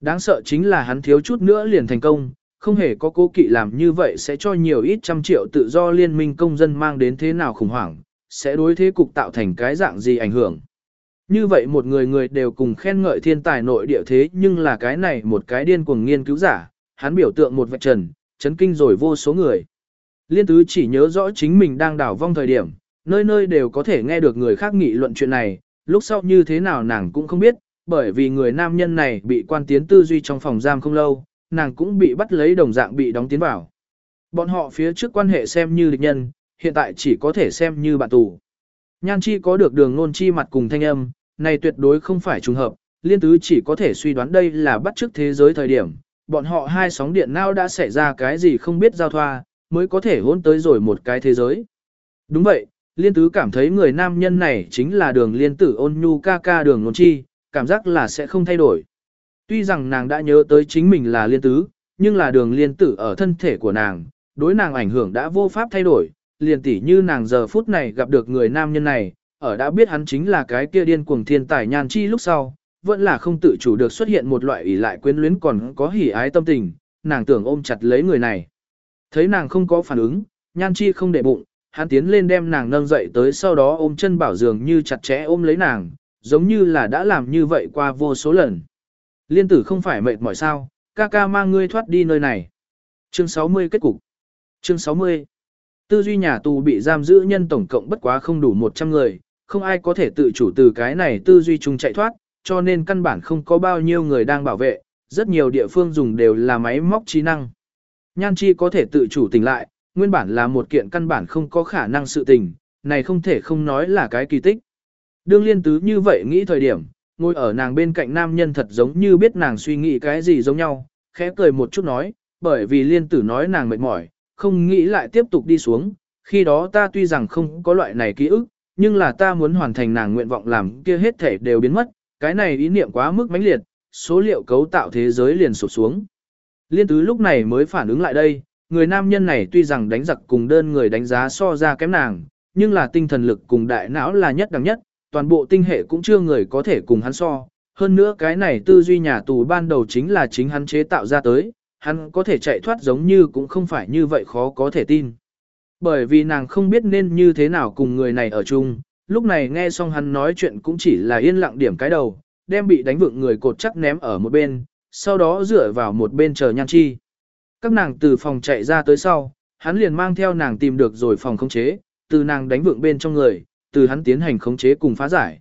Đáng sợ chính là hắn thiếu chút nữa liền thành công, không hề có cố kỵ làm như vậy sẽ cho nhiều ít trăm triệu tự do liên minh công dân mang đến thế nào khủng hoảng, sẽ đối thế cục tạo thành cái dạng gì ảnh hưởng. Như vậy một người người đều cùng khen ngợi thiên tài nội địa thế nhưng là cái này một cái điên cuồng nghiên cứu giả, hắn biểu tượng một vạch trần, chấn kinh rồi vô số người. Liên tứ chỉ nhớ rõ chính mình đang đảo vong thời điểm, nơi nơi đều có thể nghe được người khác nghị luận chuyện này, lúc sau như thế nào nàng cũng không biết, bởi vì người nam nhân này bị quan tiến tư duy trong phòng giam không lâu, nàng cũng bị bắt lấy đồng dạng bị đóng tiến vào. Bọn họ phía trước quan hệ xem như địch nhân, hiện tại chỉ có thể xem như bạn tù. Nhan chi có được đường nôn chi mặt cùng thanh âm, này tuyệt đối không phải trùng hợp, liên tứ chỉ có thể suy đoán đây là bắt trước thế giới thời điểm, bọn họ hai sóng điện não đã xảy ra cái gì không biết giao thoa, mới có thể hôn tới rồi một cái thế giới. Đúng vậy, liên tứ cảm thấy người nam nhân này chính là đường liên tử ôn nhu ca ca đường nôn chi, cảm giác là sẽ không thay đổi. Tuy rằng nàng đã nhớ tới chính mình là liên tứ, nhưng là đường liên tử ở thân thể của nàng, đối nàng ảnh hưởng đã vô pháp thay đổi, liền tỉ như nàng giờ phút này gặp được người nam nhân này, ở đã biết hắn chính là cái kia điên cuồng thiên tài nhan chi lúc sau, vẫn là không tự chủ được xuất hiện một loại ủy lại quyến luyến còn có hỉ ái tâm tình, nàng tưởng ôm chặt lấy người này. Thấy nàng không có phản ứng, nhan chi không để bụng, hắn tiến lên đem nàng nâng dậy tới sau đó ôm chân bảo dường như chặt chẽ ôm lấy nàng, giống như là đã làm như vậy qua vô số lần. Liên tử không phải mệt mỏi sao, ca ca mang ngươi thoát đi nơi này. Chương 60 kết cục. Chương 60. Tư duy nhà tù bị giam giữ nhân tổng cộng bất quá không đủ 100 người, không ai có thể tự chủ từ cái này tư duy chung chạy thoát, cho nên căn bản không có bao nhiêu người đang bảo vệ, rất nhiều địa phương dùng đều là máy móc trí năng. Nhan chi có thể tự chủ tỉnh lại, nguyên bản là một kiện căn bản không có khả năng sự tình, này không thể không nói là cái kỳ tích. Đương liên tứ như vậy nghĩ thời điểm, ngồi ở nàng bên cạnh nam nhân thật giống như biết nàng suy nghĩ cái gì giống nhau, khẽ cười một chút nói, bởi vì liên tử nói nàng mệt mỏi, không nghĩ lại tiếp tục đi xuống, khi đó ta tuy rằng không có loại này ký ức, nhưng là ta muốn hoàn thành nàng nguyện vọng làm kia hết thể đều biến mất, cái này ý niệm quá mức mãnh liệt, số liệu cấu tạo thế giới liền sụp xuống. Liên tứ lúc này mới phản ứng lại đây, người nam nhân này tuy rằng đánh giặc cùng đơn người đánh giá so ra kém nàng, nhưng là tinh thần lực cùng đại não là nhất đẳng nhất, toàn bộ tinh hệ cũng chưa người có thể cùng hắn so. Hơn nữa cái này tư duy nhà tù ban đầu chính là chính hắn chế tạo ra tới, hắn có thể chạy thoát giống như cũng không phải như vậy khó có thể tin. Bởi vì nàng không biết nên như thế nào cùng người này ở chung, lúc này nghe xong hắn nói chuyện cũng chỉ là yên lặng điểm cái đầu, đem bị đánh vựng người cột chắc ném ở một bên, sau đó dựa vào một bên chờ nhan chi. Các nàng từ phòng chạy ra tới sau, hắn liền mang theo nàng tìm được rồi phòng khống chế, từ nàng đánh vượng bên trong người, từ hắn tiến hành khống chế cùng phá giải.